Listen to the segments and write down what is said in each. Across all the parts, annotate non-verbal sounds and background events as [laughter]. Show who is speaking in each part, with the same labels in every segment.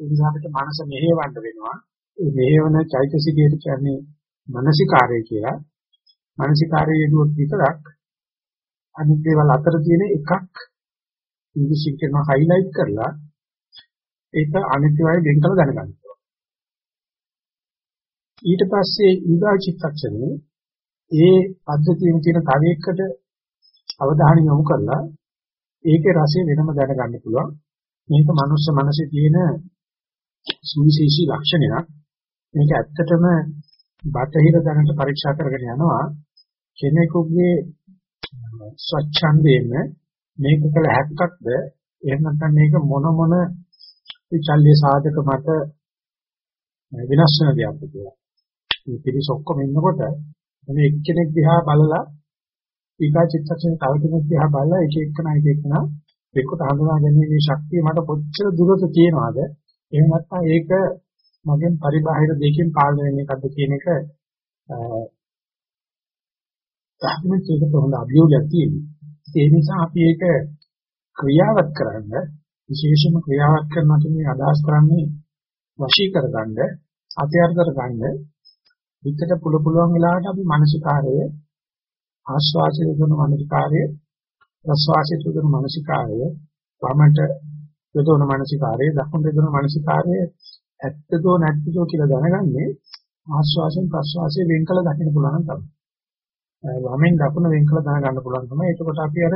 Speaker 1: ඒ නිසා අපිට මනස මෙහෙවන්න වෙනවා. ඒ මෙහෙවන චෛතසිකයට කියන්නේ මානසිකාරය කියලා. මානසිකාරය යෙදුවොත් විතරක් අනිත් දේවල් අතර තියෙන එකක් ඉංග්‍රීසි කරන හයිලයිට් කරලා ඒක අනිත් ඒවායි වෙන් කළ දැනගන්න. ඊට පස්සේ ඊගා චිත්තක්ෂණේ ඒ පද්ධතියෙන් තියෙන තව එකකට අවධානය යොමු කරලා ඒකේ රසය වෙනම දැනගන්න පුළුවන්. මේක මනුස්ස මනසේ තියෙන සුවිශේෂී ලක්ෂණයක්. මේක ඇත්තටම බටහිර දැනට පරීක්ෂා කරගෙන යනවා. කෙනෙකුගේ ස්වච්ඡන්දයෙන් මේක කළ හැක්කක්ද එහෙම නැත්නම් මේක මොන මොන විචල්්‍ය සාධක මත විනාශ වෙන දෙයක්ද කියලා. මේ පිරිස ඔක්කොම ඉන්නකොට මේ එක්කෙනෙක් දිහා බලලා ඊකා චිත්තක්ෂණ තව කෙනෙක් දිහා බලලා එක එකන එක එකන එක්කට හඳුනා ගැනීමේ ශක්තිය මට කොච්චර දුරද තියෙනවද එහෙම නැත්නම් ඒක මගෙන් පරිබාහිර දෙකකින් පාලනය වෙන්නේ නැද්ද කියන එක ප්‍රාථමික ඒකට හොඳ අභියෝගයක් තියෙනවා. ඒ නිසා අපි ඒක ක්‍රියාවත් කරන්න විශේෂම ක්‍රියාවත් කරනවා කියන්නේ අදහස් කරන්නේ වශී කරගන්න අධ්‍යයන කරගන්න හිතට පුළු පුළුවන් වෙලාවට අපි මානසිකාරය ආස්වාසය කරන මානසිකාරය ප්‍රස්වාසය කරන මානසිකාරය වමට යොදවන මානසිකාරය දකුණට යොදවන මානසිකාරය ඇත්තදෝ නැත්තදෝ කියලා දැනගන්නේ ආස්වාසයෙන් ප්‍රස්වාසයෙන් වෙන් කළ දකින්න පුළුවන් තමයි. වමෙන් දකුණ වෙන් කළ දැනගන්න පුළුවන් තමයි. එතකොට අපි අර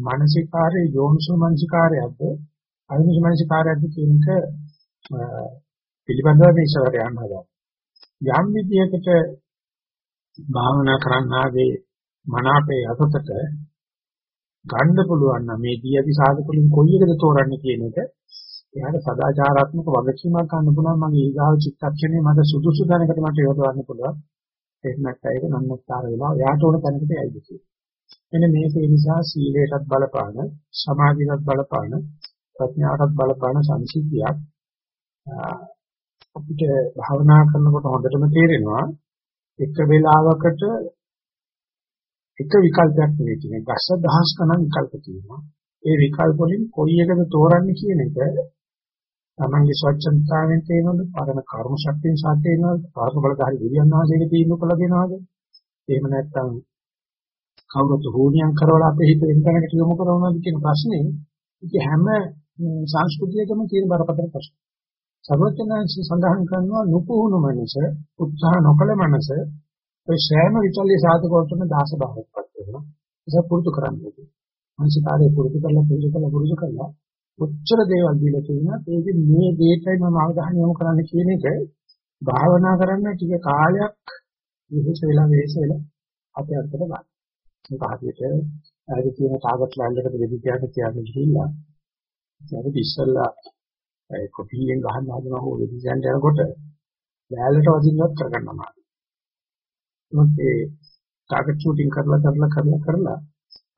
Speaker 1: මානසිකාරයේ යෝනිසෝ මානසිකාරයක්ද අයෝනිසෝ මානසිකාරයක්ද කියන එක පිළිබඳව මේ ඉස්සරහට යන්න හදනවා. යම් විදියකට භාවනා කරන්නාගේ මනාපේ අතතට ගන්න පුළුවන් නම් මේ දී ඇති සාධකුලින් කොයි එකද තෝරන්නේ කියන එක එයාට සදාචාරාත්මක වගකීමක් ගන්න පුළුවන්. මගේ ඊගාව චිත්තක්ෂණේ මට සුදුසු දැනකට මට යොදවන්න පුළුවන්. ඒක නැත්නම් ඒක නන්නස්තර වෙලා එයාට ඕන තැනකට යයිද කියන්නේ එන්න මේක ඒ නිසා සීලයටත් බලපාන සමාධියටත් බලපාන ප්‍රඥාවටත් බලපාන සංසිද්ධියක් අපිට භාවනා කරනකොට හොඳටම තේරෙනවා. එක වෙලාවකට එක විකල්පයක් නෙවෙයි කියන්නේ දස දහස් ගණන් විකල්ප තියෙනවා. ඒ විකල්ප වලින් කොයි එකද තෝරන්නේ කියන එක තමන්ගේ ස්වච්ඡන්දතාවෙන් තේනවද? පරණ කර්ම ශක්තියෙන් සාතේනවද? පාර්ශව බලධාරි විද්‍යාඥාසයක තීන්දුව කළ දෙනවද? එහෙම නැත්නම් කවුරුත් හෝනියම් කරවලා අපේ හිත වෙන තැනකට යොමු කරනවද කියන ප්‍රශ්නේ ඉත හැම සංස්කෘතියකම තියෙන බරපතල ප්‍රශ්න. සර්වඥාන්සේ සඳහන් කරනවා නුපුහුණු මනස, උත්සාහ නොකළ මනස ඔය සෑම විචල්්‍ය සාධකවලටම දාස භාවයක්පත් වෙනවා. ඒක පුරුදු කරන්න ඕනේ. මනසිකාරය පුරුදු කරලා පුරුදු කරලා පුරුදු කරලා ඔච්චර දේවල් දීලා තියෙනවා. ඒකෙ මේ දේටයි මම අවධානය යොමු කරන්න කියන එක භාවනා කරන්න ටික කාලයක් විශේෂ වෙලා වෙහෙස වෙලා අපේ අතට ගන්න. මේක හරියට ආයේ තියෙන ටාගට් ලෑන්ඩ් එකට වෙදි තියාගෙන තියාගෙන ගිහිල්ලා ඒක ඉස්සල්ලා ඒ කොපියෙන් ගහන්න හදනවා හෝ වෙදි තියන්න යනකොට ලෑල්ලට වදින්නවත් කරගන්න අමාරුයි. මොකද ඒ ටාගට් ෂූටින් කරලා කරලා කරලා කරලා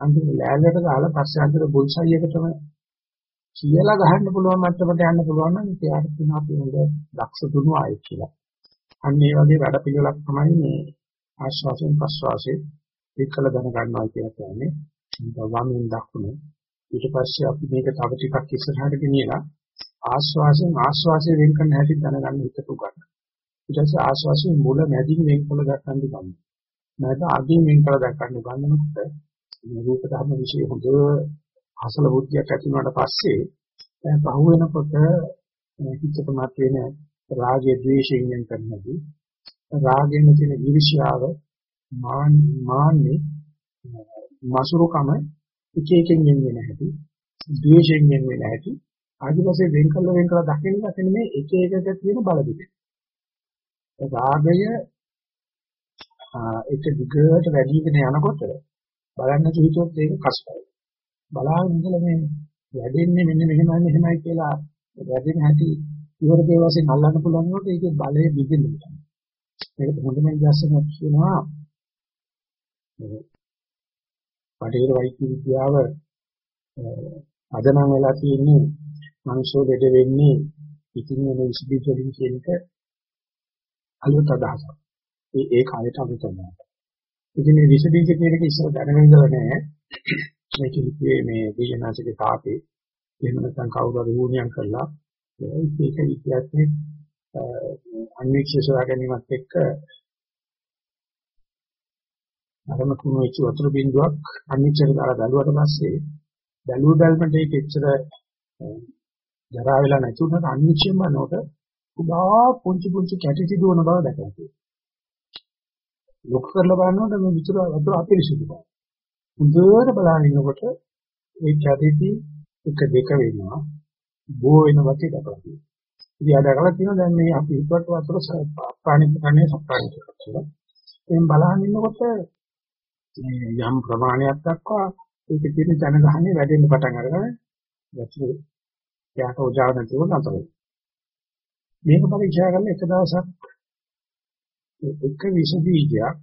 Speaker 1: අන්තිම ලෑල්ලට දාලා පස්සේ අන්තිම බුල්සයි එකටම කියලා ගහන්න පුළුවන් මට්ටමට යන්න පුළුවන් නම් එයාට කියනවා අපි හොඳ දක්ෂ දුනු ආයෙ කියලා. අන්න ඒ වගේ වැඩ පිළිවෙලක් තමයි මේ ආශ්වාසයෙන් ප්‍රශ්වාසයෙන් විකල දැන ගන්නවා කියලා කියන්නේ. වමෙන් දකුණ ඊට පස්සේ අපි මේක තව ටිකක් ඉස්සරහට ගෙනියලා ආශ්වාසයෙන් ආශ්වාසයෙන් වෙන් කරන හැටි දැනගන්න හිතට උගන්න. ඊට පස්සේ ආශ්වාසයෙන් මුල මැදින් වෙන් කළ දක්වන්න ගන්න. නැත්නම් අගින් වෙන් කළ දක්වන්න ගන්නකොට මේ රූප ධර්ම විශ්ේ හොඳ අසල බුද්ධියක් ඇති වුණාට පස්සේ දැන් පහු වෙනකොට හිතට මත වෙන රාගයේ ද්වේෂයෙන් වෙන් කරනදී රාගයෙන් තියෙන ඊර්ෂ්‍යාව මාන් මාන්නේ මසුරුකම එක එකෙන් වෙන වෙන හැටි ද්වේෂයෙන් වෙන වෙන හැටි ආදිවාසී වෙන් කළ වෙන් කළ දකින්න දකින්න මේ එක එකක තියෙන බල පිට රාගය ඒක දිගට වැඩිගෙන යනකොට බලන්න කිව්වොත් ඒක කස්පයි බලාගෙන ඉඳලා මේ වැඩෙන්නේ මෙන්න මෙහෙමයි මෙහෙමයි කියලා වැඩෙන හැටි ඉවර දේ වශයෙන් අල්ලන්න පුළුවන් කොට ඒකේ බලය බිඳින්න. මේක හොඳම ඉතිහාසයක් කියනවා. බටහිර වෛද්‍ය විද්‍යාව අදනම් වෙලා තියෙන්නේ මනුෂ්‍ය දෙද වෙන්නේ ඉතින් වෙන විශ්බීජ වලින් කියන එක අලුත් අදහසක්. ඒ ඒ කාලයට අලුත් අදහසක්. ඉතින් මේ විශ්බීජ කියන එක ඉස්සර දැනගෙන ඉඳලා නැහැ. මේක හිතුවේ මේ දීජනාශකේ තාපේ එහෙම නැත්නම් කවුරු හරි වුණියම් කරලා ඒක විද්‍යාත්මක අන්වීක්ෂය සොයා ගැනීමත් එක්ක අරම කුණු වෙච්ච වතුර බින්දුවක් අන්වීක්ෂයට දාලා බැලුවට පස්සේ බැලුව බැලමට ඒක එච්චර ජරා වෙලා නැති උනට අන්වීක්ෂයෙන් බලනකොට පුඩා පුංචි පුංචි කැටි සිදුවන බව දැකලා තියෙනවා. ලොක් කරලා බලනකොට මේ විතර වතුර අපිරිසුදු බව. හොඳට බලන ඉන්නකොට ඒ කැටිති එක දෙක වෙනවා. බෝ වෙන වගේ දැකලා තියෙනවා. ඉතින් ආ දැකලා තියෙනවා දැන් මේ අපි හිතුවට වතුර ප්‍රාණික කන්නේ සප්‍රාණික කියලා. එම් බලන ඉන්නකොට යම් ප්‍රමාණයක් දක්වා ඒක තියෙන ජනගහනේ වැඩෙන්න පටන් අරගෙන වතුර යාට උජාව නැතිව නතර මේක පරීක්ෂා කරලා එක දවසක් එක විස බීජයක්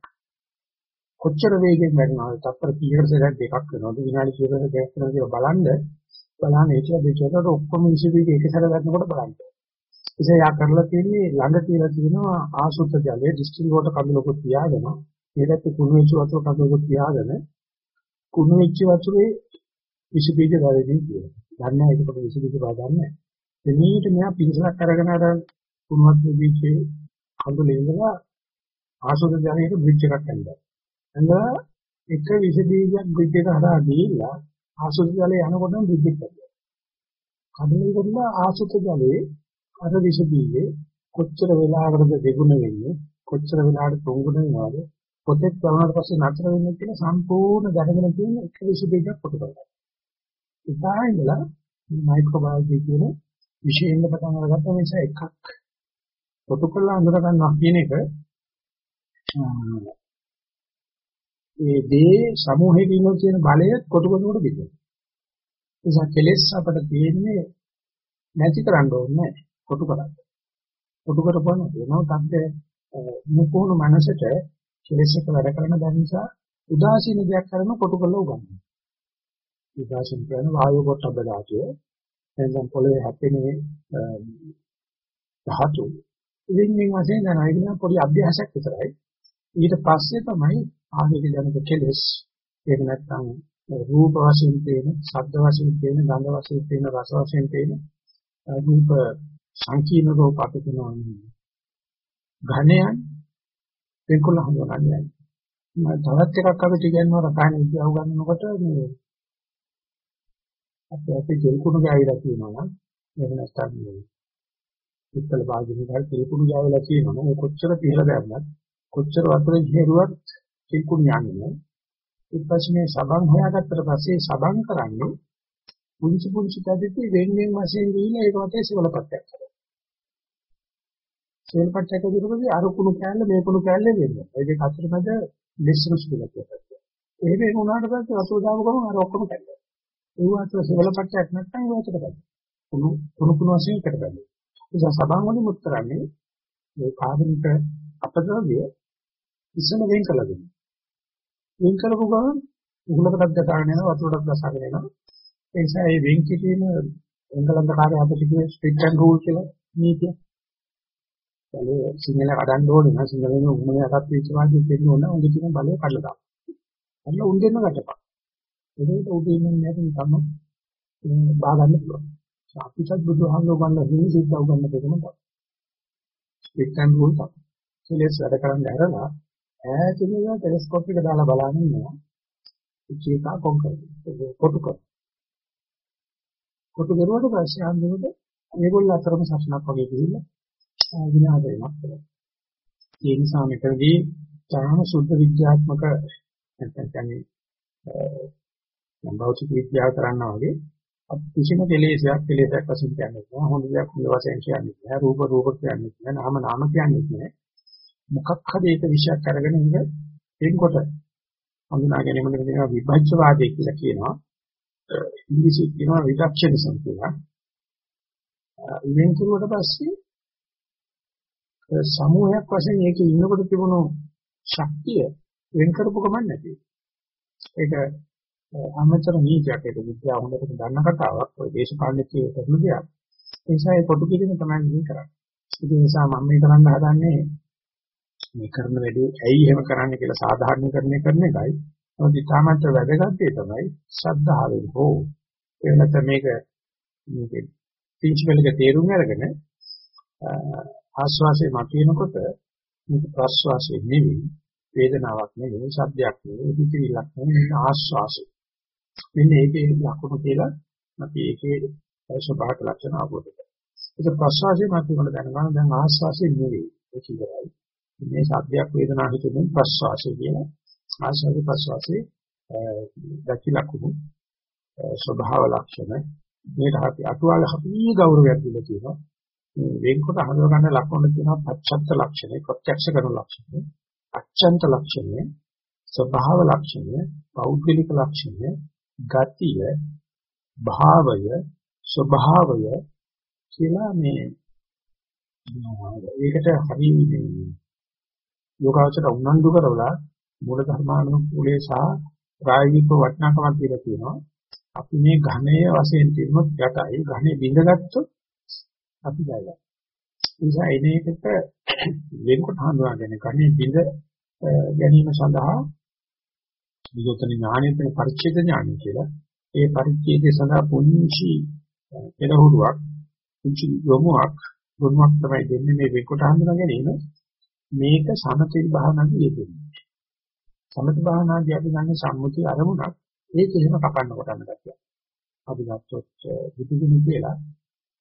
Speaker 1: කොච්චර වේගෙන් වැඩනවද තත්පර කීයකට සැරයක් දෙකක් වෙනවද විනාඩි කීයකට දෙකක් වෙනවද කියලා බලන්න බලන්න ඒක දෙකකට ඔක්කොම විස බීජ එක සැර ගන්නකොට බලන්න. ඉතින් යා කරලා තියෙන්නේ ළඟ තියලා තියෙනවා ආසුද්ධ ජලයේ ඩිස්ටිල් වෝටර් කඳුලකුත් තියාගෙන ඒකට කුණු වෙච්ච වතුර කඳුලකුත් තියාගෙන කුණු වෙච්ච වතුරේ විස බීජ ගලදී තියෙනවා. දන්නේ ඒකට විස බීජ බාදන්නේ. එනීට මෙයා පිරිසක් අරගෙන අර කුණුවත් බීජේ කඳුලේ ඉඳලා ආසුද්ධ ජලයක බ්‍රිජ් එකක් ඇඳලා. ඇඳලා එක විස බීජයක් බ්‍රිජ් එක හරහා දීලා ආසුද්ධ ජලය යනකොටම බ්‍රිජ් එක ඇඳලා. කඳුලේ කරලා ආසුද්ධ ජලයේ අර විස බීජේ කොච්චර වෙලාවකටද දෙගුණ වෙන්නේ කොච්චර වෙලාවකට තුන්ගුණ වෙනවද පොතේ කරනාට පස්සේ නතර වෙන්නේ කියන සම්පූර්ණ දැනගෙන තියෙන එක විස බීජයක් කොට කරගන්න. ඉතින් ඉඳලා මයික්‍රෝබයොලොජි කියන විශේෂයෙන්ම පටන් අරගත්ත නිසා එකක් ප්‍රොටෝකෝල් අඳුර ගන්නවා කියන එක ඒ දේ සමූහයේ ඉන්න තියෙන බලය කොටු කොටුවට බෙදෙනවා. ඒ නිසා කෙලෙස් අපිට තියෙන්නේ නැති කරන්න ඕනේ කොටු කරන්න. කොටු කරපුවම වෙනවා තත්ත්වය මුකුණු මනසට කෙලෙස් එක වැඩ කරන දැන නිසා උදාසීන දෙයක් කරන කොටු කරලා උගන්වනවා. උදාසීන කියන වායු කොට බදාතිය එතෙන් පොළවේ හැපෙනේ ධාතු. ඉතින් මේ වශයෙන් යනවා. ඒක නම් පොඩි අභ්‍යාසයක් විතරයි. ඊට පස්සේ තමයි ආගික ජනක කෙලස් ඒක නැත්තම් රූප වශයෙන් පේන, ශබ්ද වශයෙන් පේන, ගන්ධ වශයෙන් පේන, රස වශයෙන් පේන රූප සංකීර්ණ රූප අපි කියනවා. ඝණයන් ඒකල හඳුනන්නේ. මම තවත් එකක් අපිට කියනවා රසායන විද්‍යාව ගන්නකොට මේ අපි අපේ ජෙල් කුණු ගෑවිලා තියෙනවා නම් එහෙම නැත්නම් මේ පිටතල භාගෙනිකල් ජෙල් කුණු ගෑවිලා තියෙනවා නම් කොච්චර පිහලා දැම්මත් කොච්චර වතුරේ හිරුවත් ජෙල් කුණු යන්නේ ඊට පස්සේ මේ සබන් හොයාගත්තට පස්සේ සබන් කරන්නේ පුංචි පුංචි පැදිටි වෙන වෙන වශයෙන් දීලා ඒක මතේ සිවලපත්යක් කරනවා සිවලපත්යක් දිරුවදී අර කුණු කෑල්ල මේ කුණු කෑල්ල වෙන්නේ. ඒ දෙක අතර මැද මිශ්‍ර සුළුකයක් එහෙම වුණාට පස්සේ වතුර දාපු ගමන් අර ඔක්කොම කැඩෙනවා. ඒ අතර සෙවලපට්ටයක් නැත්නම් ඒ වචකට බැහැ. කුණු කුණු කුණු වශයෙන් එකට බැහැ. ඒ නිසා සබන් වලින් මුත් කරන්නේ මේ කාබනික අපද්‍රව්‍ය ඉස්සම වෙන් කළා දෙන්නේ. වෙන් කරපු ගමන් උගලකටත් ගසාගෙන යනවා වතුරටත් ගසාගෙන යනවා. ඒ නිසා මේ වෙන් කිරීම එංගලන්ත කාර්ය අපිට කියේ ස්ට්‍රික්ට් ඇන්ඩ් රූල් කියලා නීතිය. බලේ සිංහල කඩන්න ඕනේ නම් සිංහලෙන් උගමනේ අරත් විශ්වාසයෙන් දෙන්න ඕන උන්ද කියන බලය කඩලා දාන්න. අන්න උන් දෙන්න ගැටපක්. ඒකට උදේින් නැතිනම් තමයි බා ගන්න පුළුවන්. අපිට බුදුහාමුදුරුවෝ ගන්න හිමි සිද්ධ උගන්න දෙකම තමයි. ස්පෙක්ට්‍රම් රූල් තමයි. කෙලස් වැඩ කරන්න ඇරලා ඈතින් ඉන්න ටෙලස්කෝප් එක දාලා බලන්න ඉන්නවා. චේතා කොන්කර් කොටු කර. කොටු කරුවට පස්සේ අන්තිමට මේගොල්ලෝ අතරම සස්නක් වගේ ගිහිල්ලා විනාශ වෙනවා. ඒ නිසා මෙතනදී තාම සුද්ධ විද්‍යාත්මක නැත්නම් භෞතික විද්‍යාව කරනවා වගේ කිසිම කෙලෙසයක් කෙලෙසයක් වශයෙන් කියන්නේ නැහැ. හොඳ දෙයක් හොඳ වශයෙන් කියන්නේ නැහැ. රූප රූප කියන්නේ නැහැ. නාම නාම කියන්නේ නැහැ. මොකක් හරි ඒක විශයක් අරගෙන ඉඳ එන්කොට හඳුනා ගැනීමකට කියනවා විභජ්‍යවාදය කියලා කියනවා. ඉංග්‍රීසි කියනවා රිඩක්ෂනිසම් කියලා. ඉවෙන් කරුවට පස්සේ සමූහයක් වශයෙන් ඒකේ ඉන්නකොට තිබුණු ශක්තිය වෙන් කරපු ගමන් නැති. ඒක අමතර නීතියක් ඒක විද්‍යාව හොඳට දන්න කතාවක්. ඔය දේශපාලනයේ කරන දෙයක් ඒ නිසා ඒ පොදු කිරීම තමයි මේ කරන්නේ. ඒ නිසා මම මේ කරන්න හදන්නේ මේ කරන වැඩේ ඇයි එහෙම කරන්නේ කියලා සාධාරණීකරණය කරන එකයි. මොකද ඊටමත් වැදගත් දේ තමයි ශ්‍රද්ධාවෙන් හෝ ඒ නැත්නම් මේක මේක ප්‍රින්සිපල් එක තේරුම් අරගෙන ආස්වාසේ මතුවෙනකොට මේක ප්‍රස්වාසයේ නෙවෙයි වේදනාවක් නෙවෙයි ශබ්දයක් නෙවෙයි පිටිවිලක් නෙවෙයි ආස්වාසය. මෙන්න ඒකේ ලක්ෂණ කියලා අපි ඒකේ ස්වභාවික ලක්ෂණ අවබෝධ කරගන්නවා. ඒක ප්‍රස්වාසයේ මතුවෙන දැනගන්න දැන් ආස්වාසයේ නෙවෙයි ඒක ඉවරයි. මේ ශබ්දයක් වේදනාවක් හිතෙන ප්‍රස්වාසය කියන ආස්වාදේ ප්‍රස්වාසයේ දැකි ලක්ෂණ ස්වභාව ලක්ෂණ මේකට අපි අටුවාල හපී ගෞරවයක් දීලා තියෙනවා. වෙන්කොට හඳුනා ගන්න ලක්ෂණ තියෙනවා පච්චත්ත ලක්ෂණය, ප්‍රත්‍යක්ෂ කරන ලක්ෂණය, අච්ඡන්ත ලක්ෂණය, ස්වභාව ලක්ෂණය, පෞද්ගලික ලක්ෂණය, ගතිය, භාවය, ස්වභාවය කියලා මේ ඒකට හරි යෝගාචර උනන්දු කරවලා මූල ධර්මානුකූලයේ සහ ප්‍රායෝගික වටිනාකමක් දීලා තියෙනවා. අපි මේ ඝණයේ වශයෙන් තිබුණොත් යටයි ඝණේ බිඳගත්තොත් අපි ජයගන්නවා. ඒ නිසා එනේකට වෙනකොට හඳුනාගෙන ඝණේ බිඳ ගැනීම සඳහා විගතන ඥානෙත් පරිච්ඡේද ඥානය කියලා. ඒ පරිච්ඡේදය සඳහා පුංචි පෙරහුරුවක් පුංචි යොමුක් ගුණයක් තමයි දෙන්නේ මේ වෙනකොට හඳුනා ගැනීම. මේක සමථ භාවනාවේ යෙදෙන්නේ. සමථ භාවනාදී අපි ගන්න සම්මුති අරමුණක් ඒක එහෙම කපන්න කොටන්න ගැතියි. අපි ගත්තොත් බුදුගුණ කියලා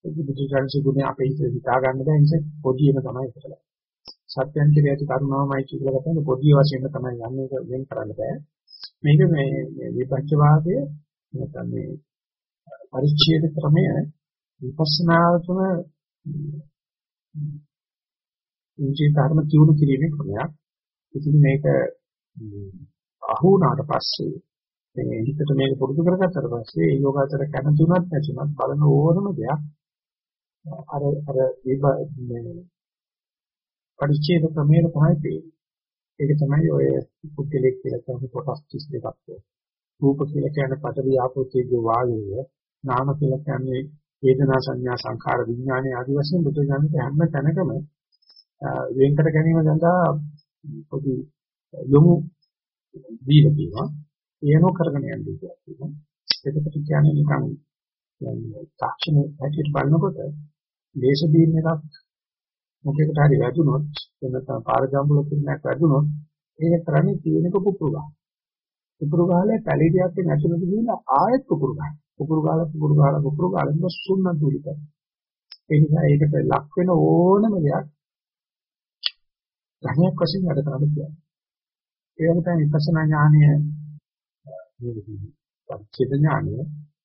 Speaker 1: ඒක බුදුචාරණ ගුණය අපේ හිතේ හිතා ගන්න බෑ නිසා පොඩියම තමයි ඒකලා. සත්‍යයන් කියලා ඇති කරුණාවමයි කියලා ගත්තම පොඩි වශයෙන් තමයි යන්නේ ඒක වෙන් කරන්න බෑ. මේක මේ විපච්චවාදයේ නැත්නම් මේ පරිච්ඡේද ක්‍රමය විපස්සනා තුන ඉන්ජී ධර්ම කියුණු කිරීමේ ක්‍රමයක්. ඉතින් මේක අහු වුණාට පස්සේ මේ හිතට මේක පුරුදු කරගත්තට පස්සේ ඒ යෝගාචර කැමතුණත් නැතුණත් බලන ඕනම දෙයක් අර අර මේ පරිච්ඡේද ක්‍රමයේ තමයි තියෙන්නේ. ඒක තමයි ඔය පුද්ගලෙක් කියලා කියන්නේ කොටස් 32ක්. රූප කියලා කියන්නේ පඨවි ආපෝ තේජෝ වායුව, නාම කියලා කියන්නේ වේදනා සංඥා සංඛාර විඥානයේ ආදි වශයෙන් බුදු දහමේ හැම තැනකම වෙන්කර ගැනීම සඳහා පොදු යොමු දීලා තියෙනවා. ඒනෝ කරගෙන යන්නේ කියලා කියනවා. එතකොට කියන්නේ නිකන් තාක්ෂණ හැටියට බලනකොට දේශ බීම් එකක් මොකෙකට හරි වැදුනොත් එතන පාර ජම්බුල කින්නක් වැදුනොත් ඒක කරන්නේ තියෙනක පුපුරු ගන්න. පුපුරු ගාලේ පැලිටියක් නැතුනද කියලා ආයෙත් පුපුරු ගන්න. පුපුරු ගාලා පුපුරු ගාලා පුපුරු ගාලා සුන්න දුලි කරනවා. ඒ නිසා ඒකට ලක් වෙන ඕනම දෙයක් ධනයක් වශයෙන් වැඩ කරන්න පුළුවන්. ඒ වගේ තමයි විපස්සනා ඥානය පරිච්ඡේද ඥානය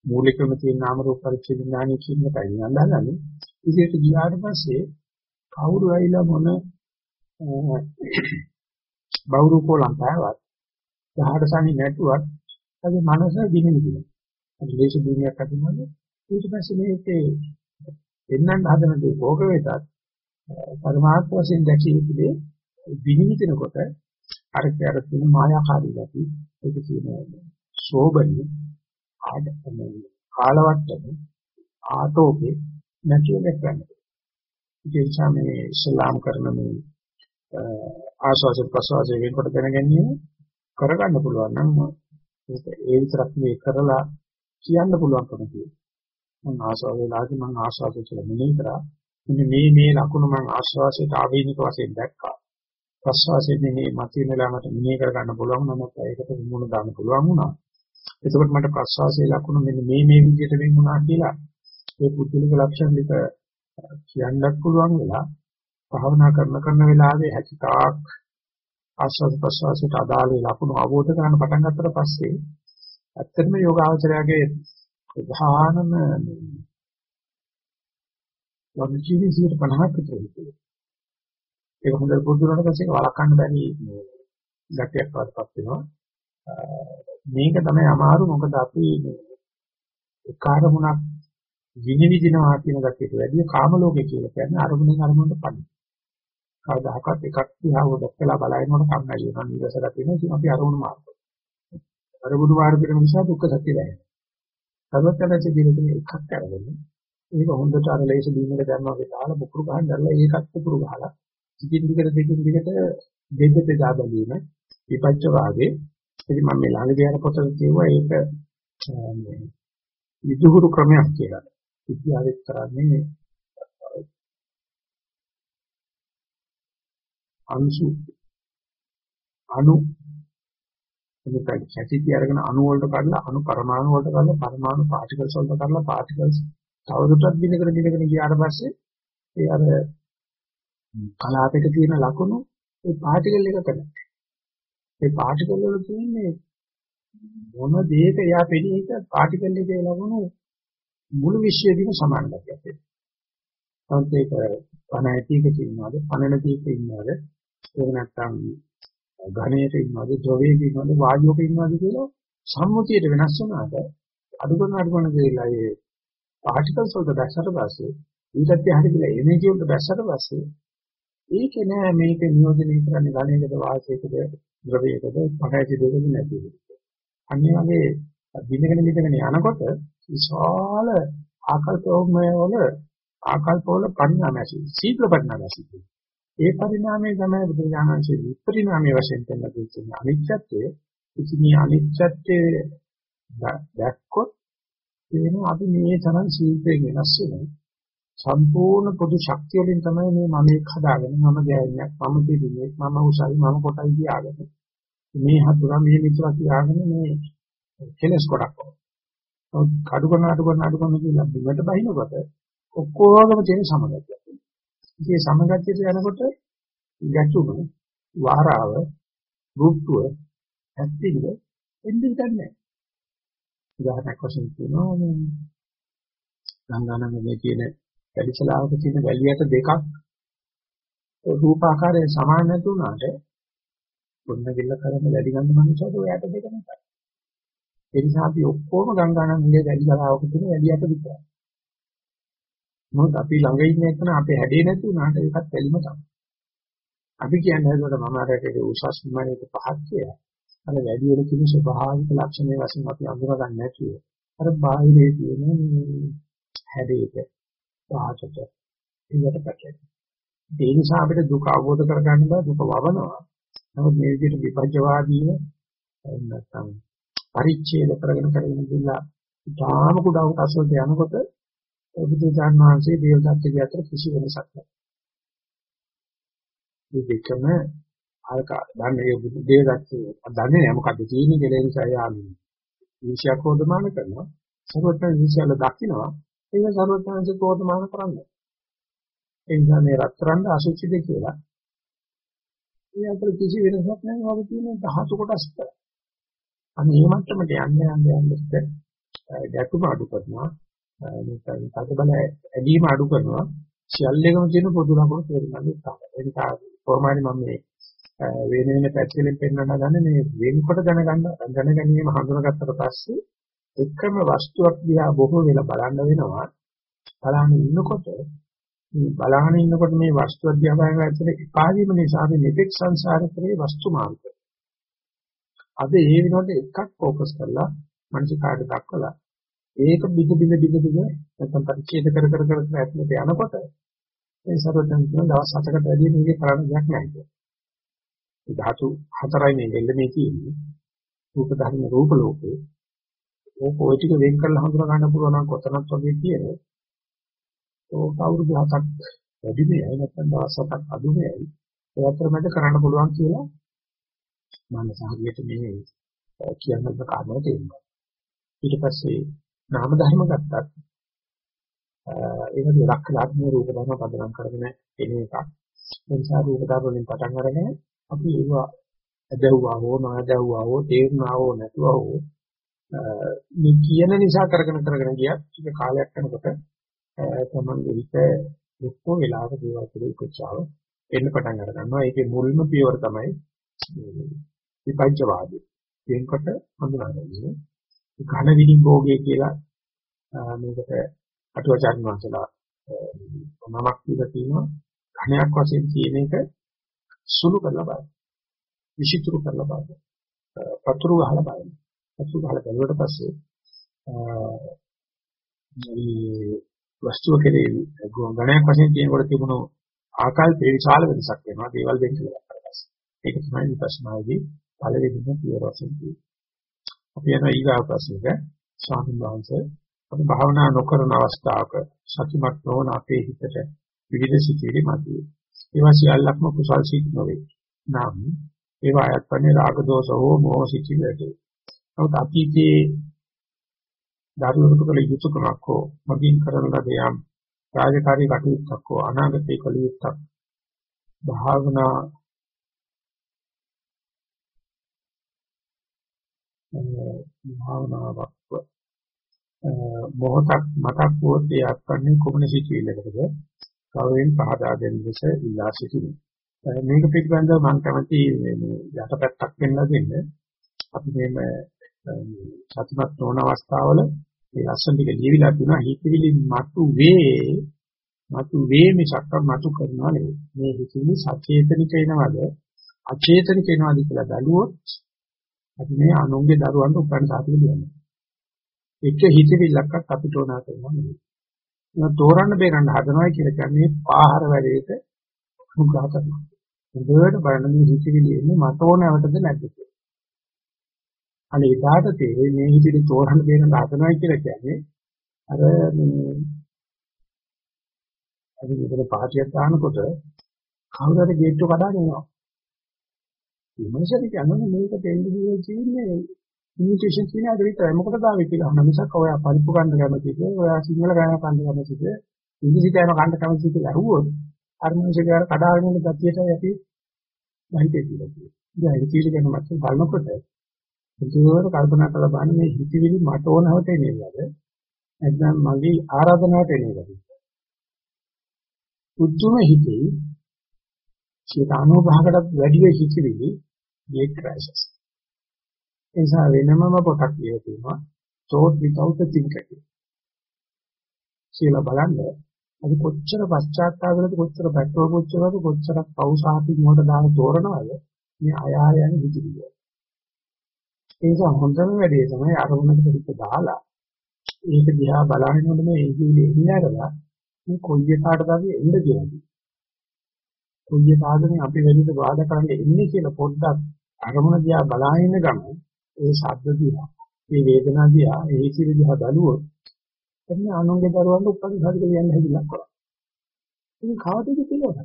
Speaker 1: මූලිකම තියෙන නාම රූප පරිච්ඡේද ඥානය කියන එකයි නඳහන්නේ. ඉතින් ගියාට පස්සේ කවුරු ඇවිල්ලා මොන බෞරුකෝ ලංකාවක් දහඩ සනි නැටුවත් ඒ මනස දිනෙන්නේ. ඒ දේශ භූමියක් අදිනවද ඊට පස්සේ මේකේ එන්නන් හදන දේ භෝග වේතත් පරමාර්ථ වශයෙන් දැකිය යුතුදී විනිවිදිනකොට අර කර තියෙන මායාකාරී ගති ඒක තියෙන සෝබනි ආඩම කාලවට්ටම ආතෝපේ නැතිව ගන්න. ඒ නිසා මේ ඉස්ලාම් කරන මේ ආශාස ප්‍රසවාස වෙනකොට දැනගන්නේ කරගන්න පුළුවන් නම් ඒක ඒ විතරක් මේ කරලා කියන්න පුළුවන්කම තියෙනවා. මම ආශාව වෙලාදී මම ආශාව කියලා මෙනෙහි කරා. මෙන්න මේ මේ ලකුණු මම ආශ්වාසයට ආවේනික වශයෙන් දැක්කා. ප්‍රශ්වාසයේ මේ මතින් වෙලා මට මෙනෙහි කරගන්න පුළුවන් නමුත් ඒකට මුණ දාන්න පුළුවන් වුණා. එතකොට මට ප්‍රශ්වාසයේ ලකුණු මෙන්න මේ මේ විදිහට වෙන්න වුණා කියලා ඒ පුදුලික ලක්ෂණ දෙක කියන්නත් පුළුවන් වෙලා භාවනා කරන කරන වෙලාවේ හැකිතාක් ආස්වාද ප්‍රසවාසයට අදාළ ලකුණු අවබෝධ කරගන්න පටන් ගත්තට පස්සේ ඇත්තටම යෝගාචරයගේ ප්‍රධානම ලොජිකී 50ක් විතර හිතුවේ. ඒක හොඳට පුරුදු වුණාට පස්සේ ඒක වළක්වන්න බැරි ගැටයක් වඩපත් වෙනවා. මේක තමයි අමාරු මොකද අපි ඒ කාර්මුණක් විනිවිදිනවා කියන ගැටියට වැඩිය කාම ලෝකේ කියලා කියන්නේ අරමුණෙන් අරමුණට පදින. කවදාහක්වත් එකක් දිහා දැක්කලා බලනකොට කම්මැලි වෙනවා නිරසකට වෙනවා ඉතින් අපි අරමුණු මාර්ගය. අරමුණු මාර්ගය නිසා දුක්ඛ සත්‍ය දැනෙනවා. සර්වඥාචි දිනේ එකක් කරගෙන ඒක හොඳට අර ලේස බීමක දැම්මා වගේ දාලා පුපුරු ගහන්න දැරලා ඒකත් පුපුරු ගහලා ටිකින් ටිකට දෙකින් ටිකට දෙද්ද බෙදා බැලීම විපච්ච වාගේ ඉතින් මම මේ ළඟදී අර පොතේ කියුවා ඒක මේ විදුහුරු ක්‍රමයක් කියලා. විද්‍යාවෙත් කරන්නේ අංශු අණු එනික කැසිටි අරගෙන අණු වලට කඩලා අණු පරමාණු වලට කඩලා පරමාණු පාටිකල්ස් වලට කඩලා පාටිකල්ස් තවදුරටත් දිනකට දිනකට ගියාට පස්සේ ඒ අර කලාපයක තියෙන ලකුණු ඒ පාටිකල් එක කරනවා. ඒ පාටිකල් වල තියෙන්නේ මොන දෙයක එයා පෙනී හිට පාටිකල් එකේ ලකුණු මුළු විශ්වයේදීම සමාන ගැටයක්. නමුත් ඒක පණ ඇතික තියෙනවද? පණ නැතික ඉන්නවද? ඒක නැත්තම් ඝණයට ඉන්නවද? ද්‍රවයක ඉන්නවද? වායුවක ඉන්නවද කියලා සම්මුතියට වෙනස් වුණාට අඩු කරන අඩු කරන දෙයලා ඒ පාටිකල්ස් වලට දැස්සට පස්සේ ඊටත් යහට කියලා එනර්ජි වලට දැස්සට පස්සේ ඒක නෑ මේක නියෝජනය කරන්නේ ඝණයකට වාසයකද ද්‍රවයකද පණයිති දෙකද නැති අනිත් වගේ දිනගෙන දිනගෙන යනකොට විශාල ආකල්පෝමය වල ආකල්පවල පරිණාමය ශීඝ්‍ර පරිණාමය ඒ පරිණාමයේ තමයි බුදුරජාණන්සේ විපරිණාමයේ වශයෙන් පෙන්නන දෙන්නේ අනිත්‍යත්වයේ ඉතින් අනිත්‍යත්වයේ දැක්කොත් එන අපි මේ තරම් ශීඝ්‍රයෙන් වෙනස් වෙනවා. සම්පූර්ණ පොදු ශක්තිය වලින් තමයි මේ මම එක් හදාගෙන මම ගෑණියක් මම දෙවියෙක් මම උසයි මම කොටයි කියාගෙන මේ හතුරා මේ මිතුරා කියාගෙන මේ කෙලස් කොටක් කඩු කරන අඩු කරන අඩු කරන කියලා බිමට බහිනකොට ඔක්කොගම තියෙන සමගතිය. ඉතින් සමගතියට යනකොට ගැටුම වාරාව රුක්තුව ඇත්තිද එන්නේ නැහැ. උදාහරණයක් වශයෙන් කියනවා මේ ගංගානංගමේ තියෙන වැලිසලාවක තියෙන වැලියට දෙකක් රූපාකාරයෙන් සමාන නැති වුණාට පොන්න දෙල්ල කරන වැඩි ගන්න මනුස්සයෝ ඔයාට දෙක නැහැ. ඒ නිසා අපි ඔක්කොම ගංගානංගයේ වැලිසලාවක තියෙන වැලියට විතරයි. මොකද අපි ළඟ ඉන්න එක අපේ හැඩේ නැති වුණාට ඒකත් වැලිම තමයි. අපි කියන්නේ ඒකට මම අරකට උසස් විමානයක පහක් කියලා. අර වැඩි වෙන කිසි ස්වභාවික ලක්ෂණයේ වශයෙන් අපි අඳුර ගන්න නැතුව අර බාහිරේ තියෙන හැඩයක පහසට ඉන්නට පැටලෙන. ඒ නිසා අපිට දුක අවබෝධ කරගන්න බෑ දුක වවනවා. නමුත් මේ විදිහට විපජ්ජවාදීව නැත්නම් පරිච්ඡේද කරගෙන කරගෙන ගිහලා ඊටාම කුඩා කොටස් වලට යනකොට බුදුචාන් වහන්සේ දේවදත්තගේ අතර කිසි වෙනසක් නැහැ. මේ දෙකම අරක දන්නේ බුදු දේවදත්තේ දන්නේ නැහැ මොකද්ද තියෙන්නේ කියලා ඒ නිසා යාමි. ඊශයක් හොදමාන කරනවා. සර්වඥ විශ්යල දකින්නවා. ඒක සර්වඥාන්සේ කෝධමාන කරන්නේ. ඒ නිසා මේ රත්තරන් අසුචිද කියලා. මේ අතර කිසි වෙනසක් නැහැ. වගේ තියෙන ධාතු කොටස් විතර. අනේ මේ මට්ටමට යන්න යන්න යන්න ගැටුම අඩු කරනවා. නැත්නම් තද බල ඇදීම අඩු කරනවා සියල්ලෙකම තියෙන පොදු ලක්ෂණ තේරුම් ගන්න උත්සාහය. ඒ නිසා කොහොමද මම මේ වෙන වෙන පැතිවලින් පෙන්වන්න ගන්න මේ වෙනකොට දැනගන්න දැනගැනීම හඳුනාගත්තට පස්සේ එකම වස්තුවක් දිහා බොහෝ වෙලා බලන්න වෙනවා. බලන්න ඉන්නකොට මේ බලහන ඉන්නකොට මේ වස්තුව දිහා බලන ඇතුලේ එපා වීම නිසා අපි මෙතෙක් සංසාරේ වස්තු මාර්ග. අද ඒ වෙනකොට එකක් ફોકસ කරලා මනස කාට දක්වලා ඒක බිඳ බිඳ බිඳ බිඳ නැත්නම් පරිච්ඡේද කර කර කර ඇතුළට යනකොට මේ සර්වඥන් කියන දවස් 7කට වැඩි මේක කරන්න දෙයක් නැහැ කියන්නේ. මේ ධාතු හතරයි මේ දෙල්ල මේ තියෙන්නේ. රූප ධර්ම රූප ලෝකේ. ඕක ඔය ටික වෙන් කරලා හඳුනා ගන්න පුළුවන් නම් කොතනක් වගේ කියන්නේ. ඕක අවුරුදු 7ක් වැඩි මෙයි නැත්නම් දවස් 7ක් අඩු මෙයි. ඒ අතරමැද කරන්න පුළුවන් කියලා මම සාහිත්‍ය මේ කියන්න කාරණා තියෙනවා. ඊට පස්සේ නාම ධර්ම ගත්තත් ඒක දෙකක් ලක්ෂණ රූප ධර්ම පදනම් කරගෙන එන එකක්. ඒ නිසා රූප ධර්ම වලින් පටන් අරගෙන අපි ඒවා ඇදහුවා හෝ නොඇදහුවා හෝ තේරුණා හෝ නැතුවා හෝ මේ කියන නිසා කරගෙන කරගෙන ගියත් ටික කාලයක් යනකොට තමන්ගේ හිත ඔක්කොම වෙලාවක දේවල් පිළිබඳ උත්සාහ එන්න පටන් අර ගන්නවා. ඒකේ මුල්ම පියවර තමයි විපංචවාදී. එන්කොට හඳුනාගන්නේ ඝන විනිභෝගය කියලා මේකට අටුවාචාර්ය වංශලා නමක් දීලා තියෙනවා ඝණයක් වශයෙන් තියෙන එක සුළු කරලා බලන්න. විචිත්‍ර කරලා බලන්න. පතුරු ගහලා බලන්න. පතුරු ගහලා බලුවට පස්සේ මේ වස්තුව කෙරේ ඝණයක් වශයෙන් තියෙනකොට තිබුණු ආකල්පේ විශාල වෙනසක් වෙනවා. දේවල් වෙන් කියලා පස්සේ ඒක තමයි විපස්සනාදී පළවෙනිම පියවර වශයෙන් තියෙන්නේ අපි යන ඊගා ප්‍රශ්නෙක ස්වාමීන් වහන්සේ අපි භාවනා නොකරන අවස්ථාවක සතිමත් නොවන අපේ හිතට විවිධ සිතිවිලි මතුවේ. ඒවා සියල්ලක්ම කුසල් සිත් නොවේ. නම් ඒවා අයත්පන්නේ රාග දෝෂ හෝ මෝහ සිතිවිලි ඇති. නමුත් අතීතයේ දරුවෙකුට කළ යුතුයකමක් හෝ මගින් කරන ලද යම් රාජකාරී කටයුත්තක් හෝ අනාගතයේ කළ යුත්තක් භාවනා භාවනාවක් මොහොතක් මතක් වුවොත් ඒ අත්කන්නේ කුමන සිතුවිල්ලකටද කවරෙන් පහදා දෙන්න ලෙස ඉල්ලා සිටිනවා. මේක පිළිබඳව මම කැමති මේ යටපැත්තක් වෙන්න දෙන්න. අපි මේ සතිපත් නොවන අවස්ථාවල මේ ලස්සන ටික ජීවිලා තියෙනවා හිතවිලි මතු වේ මතු වේ මිසක් මතු කරනවා නෙවෙයි. මේ හිතවිලි සචේතනික එනවද අචේතනික එනවද කියලා බැලුවොත් අපි මේ අනුන්ගේ දරුවන්ට උපන් සාතික දෙන්නේ. එක හිතවිල්ලක්වත් අපිට ඕනා කරනවා නෙවෙයි. ඒක තෝරන්න බේරන්න හදනවා කියලා කියන්නේ පාහර වැඩේට උගා කරනවා. හොඳට බලන්න මේ හිතවිලි එන්නේ මට ඕනවටද නැද්ද කියලා. අනේ එදාට තේරෙන්නේ මේ හිතේ තෝරන්න බේරන්න හදනවා කියලා කියන්නේ අර මේ අපි විතර පාටියක් දානකොට කවුරුහරි ගේට්ටුව කඩාගෙන එනවා. මේ මොනසද කියන්නේ මේක දෙන්නේ කියන්නේ ඉන්විටේෂන් කියන අද විතරයි. මොකටද ආවේ කියලා අහන මිසක් ඔයා පරිප්පු ගන්න කැමතිද ඔයා සිංහල ගාන කන්න කැමතිද ඉංග්‍රීසි ගාන කන්න කැමතිද කියලා අහුවොත් අර මිනිස්සේ කඩාගෙන ඉන්න ගතියට අපි වහිතේ කියලා කියනවා. ඉතින් ඒක පිළිගන්න මත බලනකොට ඒකවල කල්පනා කරලා බලන්න මේ හිතවිලි මට ඕනවට එනේද නැත්නම් මගේ ආරාධනාවට එනේද උතුම හිතේ 95කටත් වැඩි වෙ හිතවිලි මේ ක්‍රයිසිස් එනිසා වෙනමම පොතක් කියලා තියෙනවා thought without a thinker කියලා. බලන්න අපි කොච්චර පශ්චාත්තාපවලද කොච්චර පැට්‍රෝල් කොච්චරද කොච්චර පෞසාපි මොකට දාන තෝරනවද මේ අයායන් හිතවිලි ඒ නිසා හොඳම වැඩේ තමයි අරමුණකට පිට දාලා ඒක දිහා බලනකොට මේ ඉන්නේ ඉන්නරලා මේ කොයි එකාටද අපි එන්න කියන්නේ. කුජ්‍ය සාධනේ අපි වැඩිට බාධා කරන්න එන්නේ කියලා පොඩ්ඩක් අරමුණ දිහා බලාගෙන ගමු. ඒ ශබ්ද දිහා, මේ වේදනා දිහා, ඒ සිරි දිහා බලුවොත් එන්න අනුන්ගේ දරුවන්ට උපන් සාධක දෙන්න හැදිලා කරා. ඉතින් කවදද කියලාද?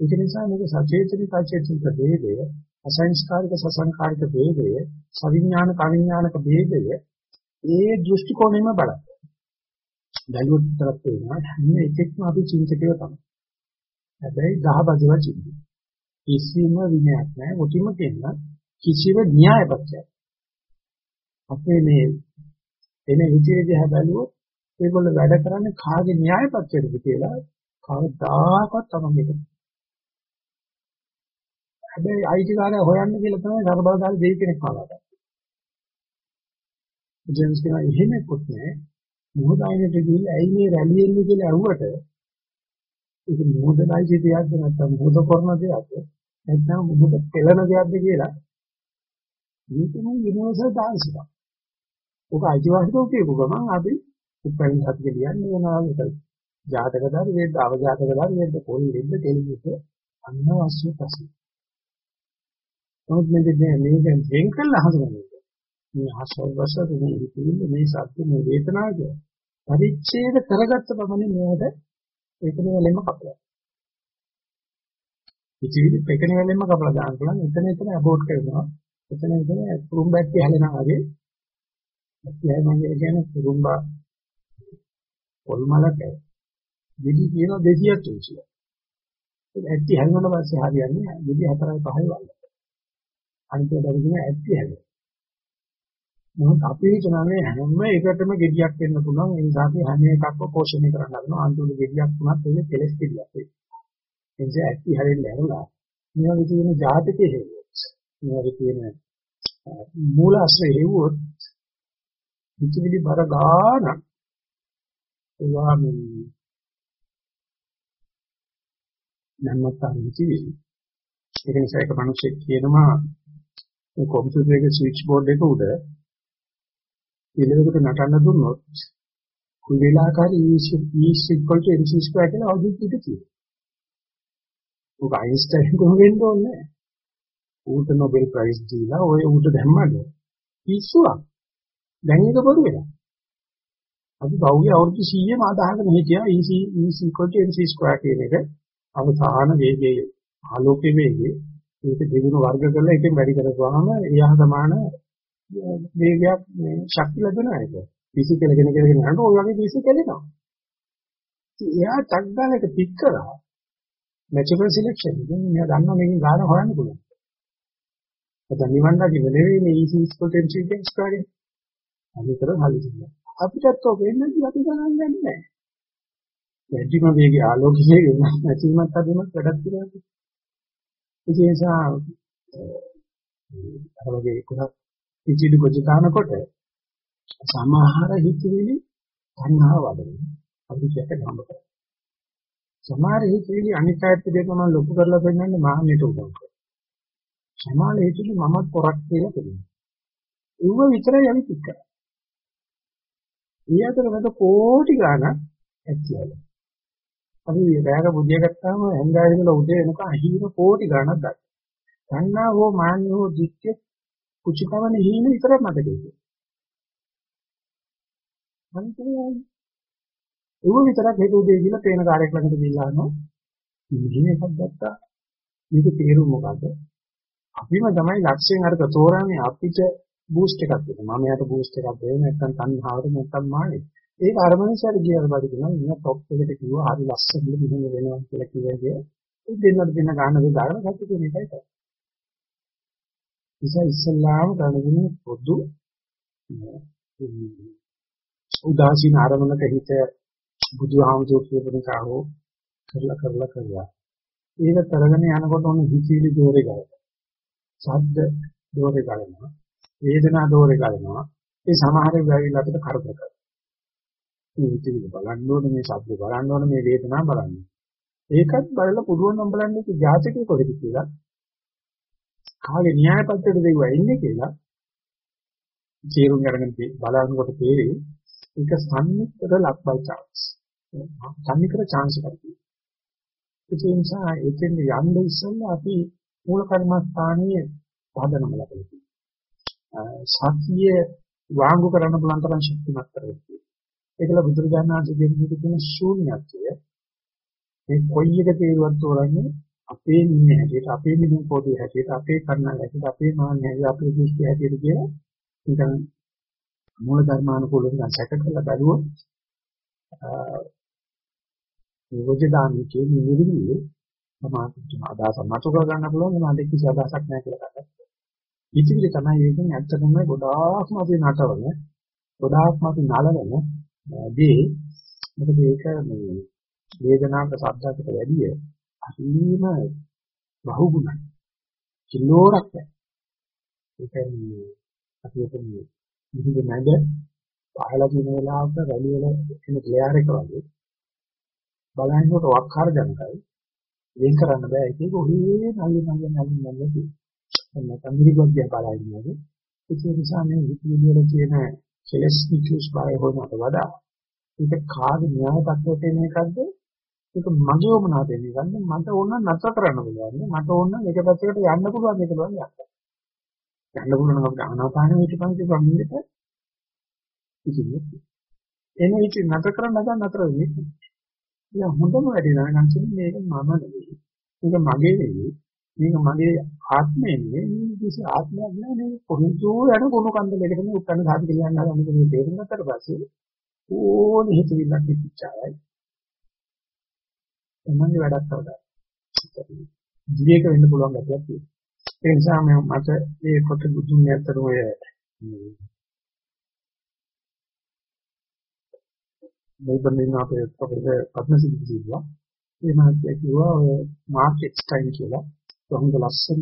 Speaker 1: ඒක නිසා මේක සචේතනික අචේතනික ભેදය, අසංස්කාරික සසංකාරික ભેදය, සවිඥානික අවිඥානික ભેදය ඒ දෘෂ්ටි කෝණයම බලන්න. බැලුවොත් තරක් වෙනවා හැම එකෙක්ම අපි චින්තකයෝ තමයි. හැබැයි දහ බජව චින්තන. කිසිම විනයක් නැහැ මුටිම කියන්න කිසිම න්‍යායපත්‍යක්. අපේ මේ එන විචේදය බැලුවොත් ඒගොල්ලෝ වැඩ කරන්නේ කාගේ න්‍යායපත්‍යද කියලා කවදාකවත් තමයි හැබැයි අයිතිකාරය හොයන්න කියලා තමයි සර්බලදාරි දෙවි කෙනෙක් පාවාගත්තේ. ජේම්ස් කියනවා එහෙමකුත් නෑ. මොහොත අයිනට ගිහිල්ලා ඇයි මේ රැලි එන්නේ කියලා අහුවට ඒක මොහොතයි සිටියක්ද නැත්නම් මොහොත කරන දෙයක්ද නැත්නම් මොහොත පෙළන දෙයක්ද කියලා මේකම යුනිවර්සල් ඩාන්ස් එකක්. ඔක අයිතිවාසිකම් කියපු ගමන් අපි උපරිම සත්‍ය කියන්නේ මොනවාද ජාතක දාරි වේද අවජාතක දාරි වේද පොල් දෙන්න තෙලිවිස අනවශ්‍ය ප්‍රශ්න. නමුත් මේක මේක වෙන් කළා හසුරන්නේ. මේ ආශ්‍රවසද මේ හිතෙන්නේ මේ සත්‍ය මේ වේදනාව කිය. පරිච්ඡේද කරගත්ත පමණින් මේකට ඒකම වලින්ම කපලා. ඉතිවිලි පෙකන වලින්ම කපලා දාන්න පුළුවන්. එතන එතන අපෝට් කරනවා. එතන එතන කුරුම්බැට්ටි හැලෙනවා වගේ. ඒ මම කියන්නේ කුරුම්බා පොල්මලක දෙවි කියන 200ක් තුන්සිය. ඒක ඇත්ටි හැලුණාට පස්සේ හරියන්නේ දෙවි 4යි 5යි වගේ. අනිත් ඒවාට කියන ඇත්ටි හැදෙනවා. මොකද අපි හිතනනේ හැම එකටම gediyak වෙන්න පුළුවන් ඒ නිසා අපි හැම එකක්ම පෝෂණය කරන්න හදනවා අන්තිමට gediyak වුණත් ඒක කෙලස් gediyak වෙයි. ඒ නිසා ඇත්ටි හැදෙන්න ඇරුණා. මේ වගේ තියෙන ජාතකයේ හේතුවත් මේ වගේ තියෙන මූල ආශ්‍රය හේවුවොත් විචිවිලි බර ගාන ඒවා මේ නන්නත්තර විචිවිලි ඒක නිසා එක මිනිහෙක් කියනවා මේ කම්පියුටර් එකේ ස්විච් බෝඩ් එක උඩ පිළිවෙලකට නටන්න දුන්නොත් කුල් වේලාකාරී E is equal to mc square කියලා අවුත් එක තියෙනවා. ඔක අයින්ස්ටයින් කොහොමද ඕනේ? ඌට නොබෙල් ප්‍රයිස් දීලා ඔය ඌට දැම්මද? පිස්සුවක්. දැන් ඒක බොරු වෙනවා. අපි බෞද්ධ අවුරුදු 100ම අදහගෙන හිටියා EC EC mc ස්ක්වයර් කියන එක අවසාන වේගයේ ආලෝක වේගයේ ඒක දෙගුණ වර්ග කරලා එකෙන් වැඩි කරපුවාම එයා සමාන වේගයක් මේ ශක්තිය ලැබෙනවා ඒක. PC කෙලගෙන කෙලගෙන යනකොට ඔය වගේ PC කෙලෙනවා. ඉතින් එයා ටග්ගාල එක පික් කරා natural selection. ඉතින් මෙයා දන්නවා මේකෙන් ගාන හොයන්න පුළුවන්. අද නිවන් දකින්න නෙවෙයි මේ EC potential gains කරන්නේ. අනිතර හලිසින්න. අපිටත් ඔක වෙන්නේ අපි ගණන් ගන්න නැහැ. වැඩිම වේගය ආලෝකයේ වෙනස් නැතිවමත් අදිනත් වැඩක් කියලා. ඒ නිසා අර වගේ එකක් ඉචිලි ගොජකානකොට සමහර හිතවිලි තණ්හාව වඩනවා. අපි කියක ගම කරා. සමහර හිතවිලි අනිත් අයත් දෙකම ලොකු කරලා පෙන්නන්නේ මාන්නයට උදව් කරනවා. සමහර හිතවිලි මමත් පොරක් කියලා කියනවා. ඒව විතරයි අපි පිට කරන්නේ. ඒ අතර මත කෝටි ගාණක් ඇතිවල. අපි රැයක බුදිය ගත්තාම හැන්දෑවේ ඉඳලා උදේ වෙනකන් අහිමින කෝටි ගාණක් ගන්නවා. තණ්හා හෝ මාන්න හෝ දික්කේ කුචිකවන හීන විතරක් මතකයි. අන්තිමයි. ඒව විතරක් හේතු දෙය කියලා පේන කාර්යයක් ළඟට ගිහිල්ලා අහනවා. මෙහෙම එකක් ගත්තා. මේක තේරුම මොකද්ද? අපිම තමයි ලක්ෂයෙන් අරක තෝරන්නේ අපිට බූස්ට් එකක් දෙනවා. මම යාට බූස්ට් එකක් දෙන්නේ නැත්නම් තණ්හාවට නැත්නම් මානෙ. ඒක අරමනසට කියලා බඩ දෙනවා. ඉන්න টොප් එකට කිව්වා හරි ලස්සනට මෙහෙම වෙනවා කියලා කිව්වගේ. ඒ දෙන්නට දෙන්න ගන්නද දාගෙන සතුටු වෙන එකයි තමයි. ඉතින් ඉස්ලාම ගණගෙන පොදු උදාසීන ආරමුණක හිත බුදුහාමුදුරුවෝ කියපු නිසා හෝ කරලා කරලා කරලා ඒක කරගෙන යනකොට ඔන්න හිතීලි දෝරේ ගලනවා. ශබ්ද දෝරේ ගලනවා. වේදනා දෝරේ ගලනවා. ඒ සමහර වෙලාවට අපිට කරදර කරනවා. මේ හිතීලි බලන්න ඕනේ මේ ශබ්ද බලන්න ඕනේ මේ වේදනා බලන්න. ඒකත් බලලා පුළුවන් නම් බලන්න ඉති ජාතකේ කොහෙද කියලා. කාගේ න්‍යාය පත්‍රයට දෙවුවා ඉන්නේ කියලා. තීරුම් අරගෙන බලනකොට තේරෙයි ඒක සම්නිකර ලක්බල් chance. සම්නිකර chance එකක් තියෙනවා. ඒ නිසා එතෙන් යන්න ඉස්සෙල්ලා අපි මූල කර්මස්ථානයේ සාධනම ලබනවා. සතිය වාංගු කරන්න පුළුවන් තරම් ශක්තිමත් කරගන්න. ඒකල බුදුරජාණන් වහන්සේ දෙන්නේ කියන ශූන්‍යත්වය. මේ කොයි එක තේරුවත් තෝරන්නේ අපේ නින්නේ හැටියට අපේ නිදුන් පොදේ හැටියට අපේ කර්ණල හැටියට අපේ මාන්නේ හැටියට අපේ දෘෂ්ටි හැටියට කියන නිකන් මූල ධර්මානුකූලව නිකන් සැක කරලා බැලුවොත් නිරෝධදාමී කියන නිවිලියේ සමාධිය අදහස මතු කර ගන්න පුළුවන් මොනවද කිසි අදහසක් නැහැ කියලා කතා. ඉතිවිලි තමයි ඒකෙන් ඇත්තටම ගොඩාක්ම අපි නටවන ගොඩාක්ම අපි නලවන දේ මොකද ඒක මේ වේදනාවක සබ්දයකට වැඩිය අසීම බහුගුණයි. කිලෝරක් නැහැ. ඒකයි අපි කියන්නේ ඉතින් නැද පහළ දින වෙලාවක රැලි වල එන ක්ලියර් එක වගේ බලනකොට වක්කාර ජනකයි වෙන් කරන්න බෑ. ඒක ඔහේ නල්ලි නල්ලි නල්ලි නල්ලි එන්න තමිරිගොඩ දිහා බලන්නේ ඒ නිසා මේ විදියට කියන කෙලස් නිකුස් බය හොනට වඩා ඒක කාගේ න්‍යාය පත්‍රයට එන එකක්ද? ඒක මගේ වමනා දෙන්නේ ගන්න මට ඕන නතර කරන්න පුළුවන් මට ඕන එක පැත්තකට යන්න පුළුවන් මේක බලන්න යන්න පුළුවන් නම් අපිට ආනාපාන විචපන් කියන මිනිහට කිසිම එන විච නතර කරන්න හදන නතර වෙන්නේ. ඉතින් හොඳම වැඩි දැනගන්න මේක මම නෙවෙයි. මේක මගේ නෙවෙයි. මේක මගේ ආත්මය නෙවෙයි. මේ කිසි ආත්මයක් නෑ මේ පොහොන්තු යන කුණු කන්දලයකට මේ උත්තර සාධි කියලා යනවා මේක මේ තේරුම් ගත්තට පස්සේ ඕනේ හිතවිල්ලක් පිටිච්චායි. එමන්ගේ වැඩක් කරලා. ජීවිතේක වෙන්න පුළුවන් ගැටයක් තියෙනවා. ඒ නිසා මම මට මේ කොට බුදුන් ඇත්තට ඔය මෙල්බන් අපේ ප්‍රොෆෙසර් පද්මසිරි කිව්වා ඒ මාත්‍ය කිව්වා ඔය මාකට් ස්ටයිල් කියලා කොහොමද ලස්සන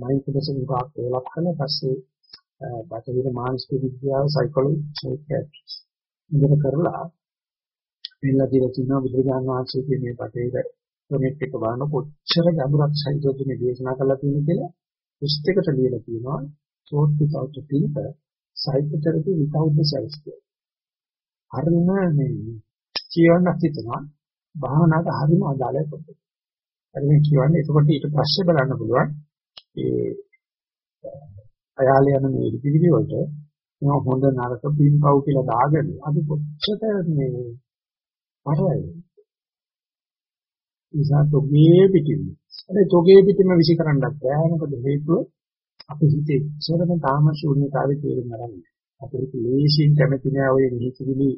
Speaker 1: මයින්ඩ්ෆුල්නස් එක උගාක් ඩෙවලොප් කරලා පස්සේ බටහිර මානසික විද්‍යාව සයිකොලොජි ඒක ඉගෙන කරලා මෙන්න කියලා තියෙනවා බුදුරජාණන් වහන්සේගේ මේ බටහිර ක්‍රමෙත් එක බලන කොච්චර ගැඹුරක් සහිතවද මේ දේශනා කරලා තියෙන්නේ කියලා පුස්තකයට ලියලා තියෙනවා short without the filter psychotherapy without the self care. හරිම මේ කියවන්න හිතනවා භාවනාවට හරිම අදාළයි පොතේ. හරි මේ කියවන්නේ එතකොට ඊට පස්සේ බලන්න පුළුවන් ඒ අයාල යන මේ පිළිවි වලට මේ හොඳ නරක පින්පව් කියලා දාගෙන අපි කොච්චර මේ පරලයි. නිසා තොගේ පිටින්. ඒ තොගේ පිටින්ම විසි කරන්නත් බෑ මොකද හේතුව අපි හිතේ ඉස්සරම තාම ශූන්‍යතාවේ තේරුම් ගන්න. අපිට ලේසියෙන් කැමති නෑ ඔය නිහිතවිලි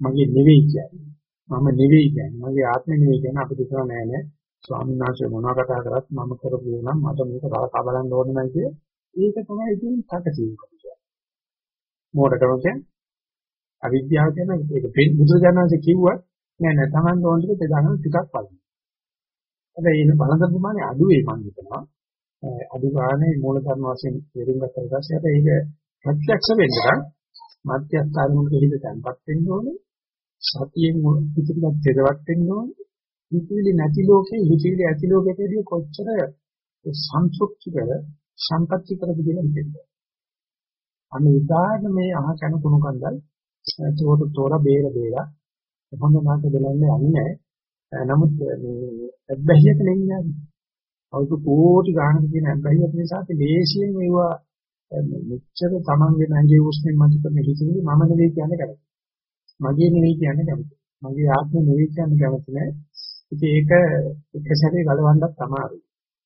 Speaker 1: මගේ නෙවෙයි කියන්නේ. මම නෙවෙයි කියන්නේ. මගේ ආත්මෙ නෙවෙයි කියන්නේ අපිට හිතන නෑ නෑ. ස්වාමීන් වහන්සේ මොනවා කතා කරත් මම කරපු නම් මට මේක බලකා බලන්න ඕනේ නැහැ කිය. ඒක තමයි ඉතින් තකතියි. මොඩකම කියන්නේ අවිද්‍යාව කියන ඒක බුදුරජාණන්සේ කිව්වා නෑ නෑ Taman ඕන ටික බෙදාගෙන ටිකක් බලන්න. හැබැයි මේ බලන ප්‍රමාණය අඩු වෙයි මම හිතනවා. අඩු ගානේ මූල ධර්ම වශයෙන් තේරුම් ගත්තා ඊපස්සේ හැබැයි ඒක ප්‍රත්‍යක්ෂ වෙන්න නම් මධ්‍යස්ථානෙක හිත තැන්පත් වෙන්න ඕනේ. සතියෙන් පිටිපස්සට දෙදවත් වෙන්න ඕනේ. හිතවිලි නැති ලෝකේ හිතවිලි ඇති ලෝකෙටදී කොච්චර සංසුප්ති කර සම්පත්‍ති කරද කියලා හිතෙනවා. අන්න උදාහරණ මේ අහ කන කුණු කන්දල් චෝට තෝර බේර බේර හොඳ මාත දෙලන්නේ යන්නේ නමුත් මේ අබ්බැහියක නෙන්නේ අවුරුදු කෝටි ගාණක් තියෙන අබ්බැහියක නිසා අපි දේශයෙන් මේවා මෙච්චර Taman වෙන ඇඟේ උස්නේ මත කරන හිතේ මම නෙවෙයි කියන්නේ කැමති. මගේ නෙවෙයි කියන්නේ කැමති. මගේ ආත්මෙ නෙවෙයි කියන්නේ කැමති නෑ. ඉතින් ඒක එක සැරේ ගලවන්නත් තමයි.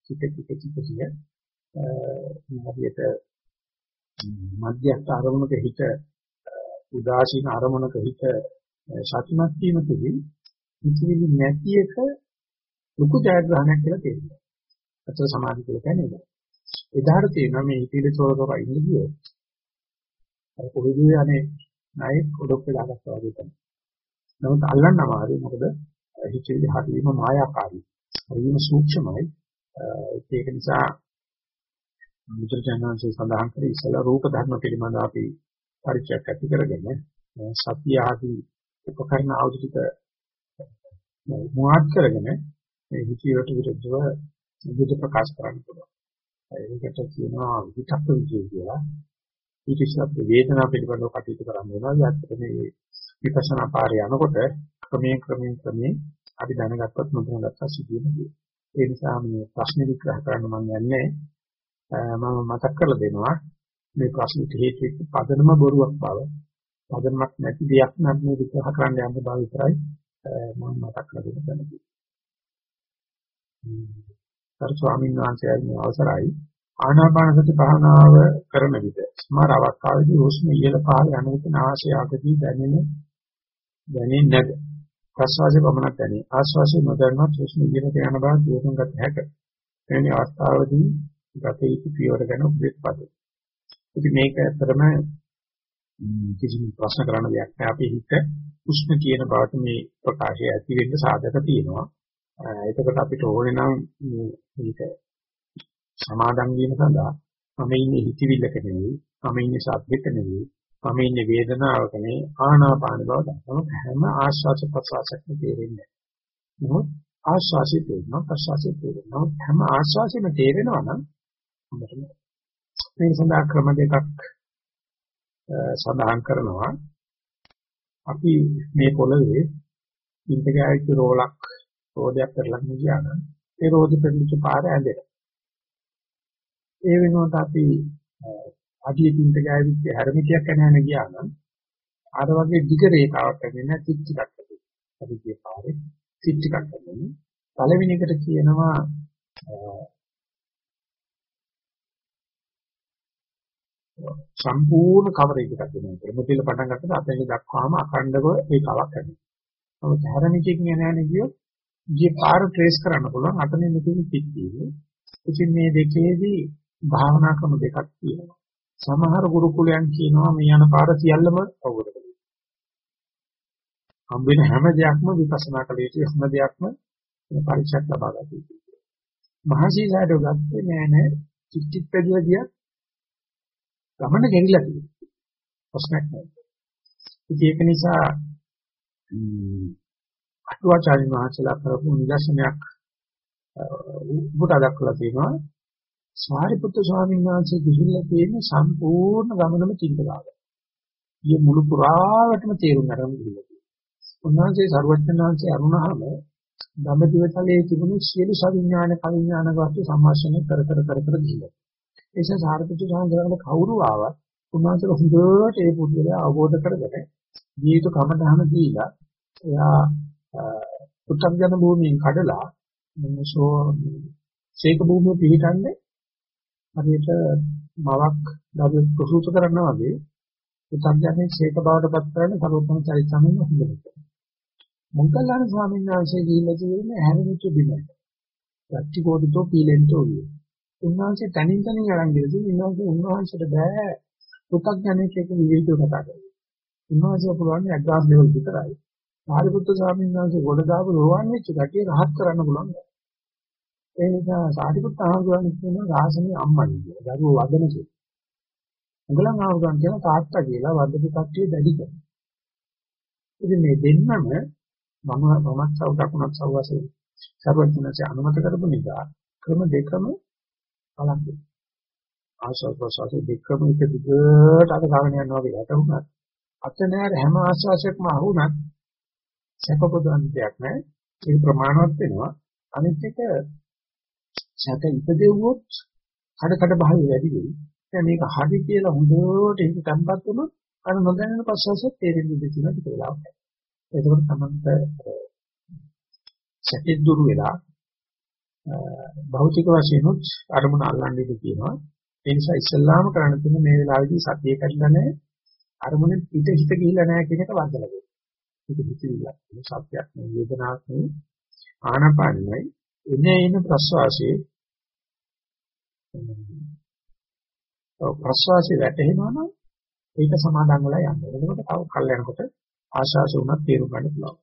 Speaker 1: ටික ටික ටික ටික හරියට මධ්‍යස්ථ අරමුණක හිත උදාසීන අරමුණක හිත සතුටුමත් වීම තුළින් ඉතිවිලි නැති එක ලොකු ජයග්‍රහණයක් කියලා තේරෙනවා. අතර සමාධි කියලා කියන්නේ ඒක. එදාට තේරෙනවා මේ ඉතිවිලි තොරතොර ඉන්නේ අර කොහෙද යන්නේ ණයෙක් ඔඩොක් වෙලා ගත්තා වගේ තමයි. නමුත් අල්ලන්න අමාරුයි මොකද හිතේ හරීම මායාකාරී. හරීම සූක්ෂමයි. ඒක නිසා මුද්‍රජනන්සේ සඳහන් කරේ ඉස්සලා රූප ධර්ම පිළිබඳව අපි පරිචයක් ඇති කරගෙන සත්‍ය ආදී උපකරණ ආයුධ ටික මුවාත් කරගෙන මේ හිතියට විරුද්ධව විවිධ ප්‍රකාශ කරන්න පුළුවන්. ඒකට කියනවා විතක්ක විජය කියලා. ඊටසත් වේදනාව පිළිබඳව කටයුතු කරන්න වෙනවා. ඒත් මේ විපස්සනා පාරේ යනකොට ක්‍රමයෙන් ක්‍රමයෙන් ක්‍රමයෙන් අපි දැනගත්තත් නොදැනගත්තත් සිදුවෙන්නේ. ඒ නිසා මේ ප්‍රශ්න විග්‍රහ කරන්න මම යන්නේ මම මතක් කරලා දෙනවා මේ ප්‍රශ්නෙට හේතු වෙච්ච පදනම බොරුවක් බව. පදනමක් නැති දෙයක් නම් මේ විග්‍රහ කරන්න යන්න බව විතරයි මම මතක් කරලා දෙන්න කැමතියි. සර් ස්වාමීන් වහන්සේගේ අවසරයි. ආනාපාන සති භාවනාව කරන විට සමහර අවස්ථාවේදී හුස්ම ඉහළ පහළ යන විට නාසය අගදී දැනෙන දැනෙන්නේ නැද ප්‍රශ්වාසය පමණක් දැනේ. ආශ්වාසය නොදැනවත් හුස්ම ඉහළට යන බව තේරුම් ගත හැකිය එවැනි අවස්ථාවදී ගත යුතු පියවර ගැන උපදෙස් පදේ ඉතින් මේක ඇත්තටම කිසිම ප්‍රශ්න කරන්න දෙයක් නැහැ. අපි හිත හුස්ම කියන බවට මේ ප්‍රකාශය ඇති වෙන්න සාධක තියෙනවා. එතකොට අපිට ඕනේ නම් මේක සමාදන් වීම සඳහා මම ඉන්නේ හිතවිල්ලක නෙවෙයි මම ඉන්නේ සද්දෙක නෙවෙයි මම ඉන්නේ වේදනාවක නෙවෙයි ආනාපාන බව දන්නවා හැම ආශ්වාස ප්‍රශ්වාසයක්ම තේරෙන්නේ නමුත් ආශ්වාසය තේරෙනවා ප්‍රශ්වාසය තේරෙනවා. හැම ආශ්වාසෙම තේරෙනවා නම් අපිට මේ සඳහා ක්‍රම දෙකක් සඳහන් කරනවා අපි මේ පොළවේ ඉන්ටග්‍රයිට් රෝලක් රෝදයක් කරලා ගියා නම් ඒ රෝද පෙරලිච්ච පාර ඇඳෙනවා ඒ වෙනුවට අපි අඩිය තින්ට ගෑවිච්ච හැරමිටියක් යනහන ගියා නම් අර වගේ දිග රේඛාවක් ඇදෙන තිත් ටිකක් ඇති. අපි කිය පාරේ තිත් ටිකක් ඇදෙන. පළවෙනි එකට කියනවා සම්පූර්ණ කවරේජ් එකක් දෙනවා කියලා. මුතිල පටන් ගත්තට අපේ දක්වාම අඛණ්ඩව රේඛාවක් ඇදෙනවා. නමුත් හැරමිටියකින් යනහන ගියොත් ගිය පාර ට්‍රේස් කරන්න පුළුවන්. අතනේ මෙතන තිත් තියෙන්නේ. ඉතින් මේ දෙකේදී භාවනා ක්‍රම දෙකක් තියෙනවා. සමහර ගුරුකුලයන් කියනවා මේ යන පාර සියල්ලම අවබෝධ කරගන්න. හම්බ වෙන හැම දෙයක්ම විපස්සනා කළ යුතු හැම දෙයක්ම පරීක්ෂාවක් ලබා ගන්න යුතුයි. මහසීසාරෝ ගත්තේ නෑ නෑ චිත්තිත් පැදියදිය ගමන ගෙනිලා තියෙනවා. ප්‍රශ්නයක් නෑ. ඉතින් ඒක නිසා අටුවාචාර්ය මහසලා කරපු නිදර්ශනයක් උපුටා දක්වලා තියෙනවා සාරිපුත්‍ර ස්වාමීන් වහන්සේ ගිහිල්ලා තියෙන සම්පූර්ණ ගමනම චින්තනාව. ඊයේ මුළු පුරාවටම තේරුම් ගන්න ගිහිල්ලා තියෙනවා. උන්වහන්සේ සර්වඥාන්සේ අරුණහම ධම්මදිවතලයේ තිබුණු සියලු සවිඥාන කවිඥාන වස්තු සම්මාසනය කර කර කර කර ගිහිල්ලා. ඒස සාරිපුත්‍ර ස්වාමීන් වහන්සේ කවුරු ආවත් උන්වහන්සේ හොඳට ඒ පුද්ගලයා අවබෝධ කරගෙන ජීවිත කමතහන දීලා එයා පුත්තග්ජන භූමියෙන් කඩලා මොනසෝ ශේක භූමිය පිහිටන්නේ හරියට මවක් දරුවෙක් ප්‍රසූත කරනවා වගේ පුත්තග්ජනේ ශේක බවට පත් කරන්නේ සර්වෝත්තම චරිතසමෙන් හොඳට. මොග්ගල්ලාන ස්වාමීන් වහන්සේ ගිහිල්ලා තියෙන්නේ හැරෙච්ච බිමට. ප්‍රතිකෝටිතෝ පීලෙන්තෝ විය. උන්වහන්සේ තනින් තනින් අරන් ගිහදී උන්වහන්සේ උන්වහන්සේට බෑ පුත්තග්ජනේ එක විවිධව කතා කරනවා. උන්වහන්සේ පුළුවන් ඇඩ්වාන්ස් ලෙවල් විතරයි. සාරිපුත්‍ර ස්වාමීන් වහන්සේ ගොඩ දාපු රෝවන් වෙච්ච කටිය රහත් කරන්න පුළුවන්. ඒ නිසා සාරිපුත්‍ර ආහුරන් කියන රාසනේ අම්මනි කියලා. දරුවෝ වදන කිය. උගලන් ආහුරන් කියන තාත්තා කියලා වදපු කට්ටිය දැඩි කරනවා. ඉතින් මේ දෙන්නම මම මමත් සව් දකුණත් සව් වශයෙන් සර්වඥාන්සේ අනුමත කරපු නිසා ක්‍රම දෙකම බලන්න. ආශ්වාස ප්‍රශ්වාස දෙකම එක දිගට අද ගාගෙන යනවා වගේ හිතුණා. අත නෑර හැම ආශ්වාසයක්ම අහුණත් සැපපොදන් දෙයක් නෑ. ඒක ප්‍රමාණවත් වෙනවා. අනිත් එක සැක ඉපදෙව්වොත් කඩ කඩ භාවය වැඩි වෙයි. දැන් මේක හරි කියලා හොඳට ඒක තම්පත් වුණොත් අර නොදැනෙන ප්‍රශ්වාසය තේරෙන්නේ දෙතින ටික වෙලාවක්. ඒකෝට තමයි සැකෙත් දුරු වෙලා භෞතික වශයෙන් උත් අරමුණ අල්ලන්න ඉඩ තියෙනවා. ඒ නිසා ඉස්සල්ලාම කරන්න තියෙන මේ වෙලාවේදී සතිය කඩලා නැහැ. අරමුණෙන් පිට හිත ගිහිල්ලා නැහැ කියන එක වදලා දෙන්න. ඒක පිටිවිල්ල. මේ සත්‍යයක් නෙවෙයි වේදනාවක් නෙවෙයි ආනපානයි එනේ එන ප්‍රස්වාසයේ ප්‍රස්වාසයේ වැටෙනවනම් ඒක සමාදන් වෙලා යන්න. එතකොට තව කල් යනකොට ආශාස උනත් තේරුම් ගන්න පුළුවන්.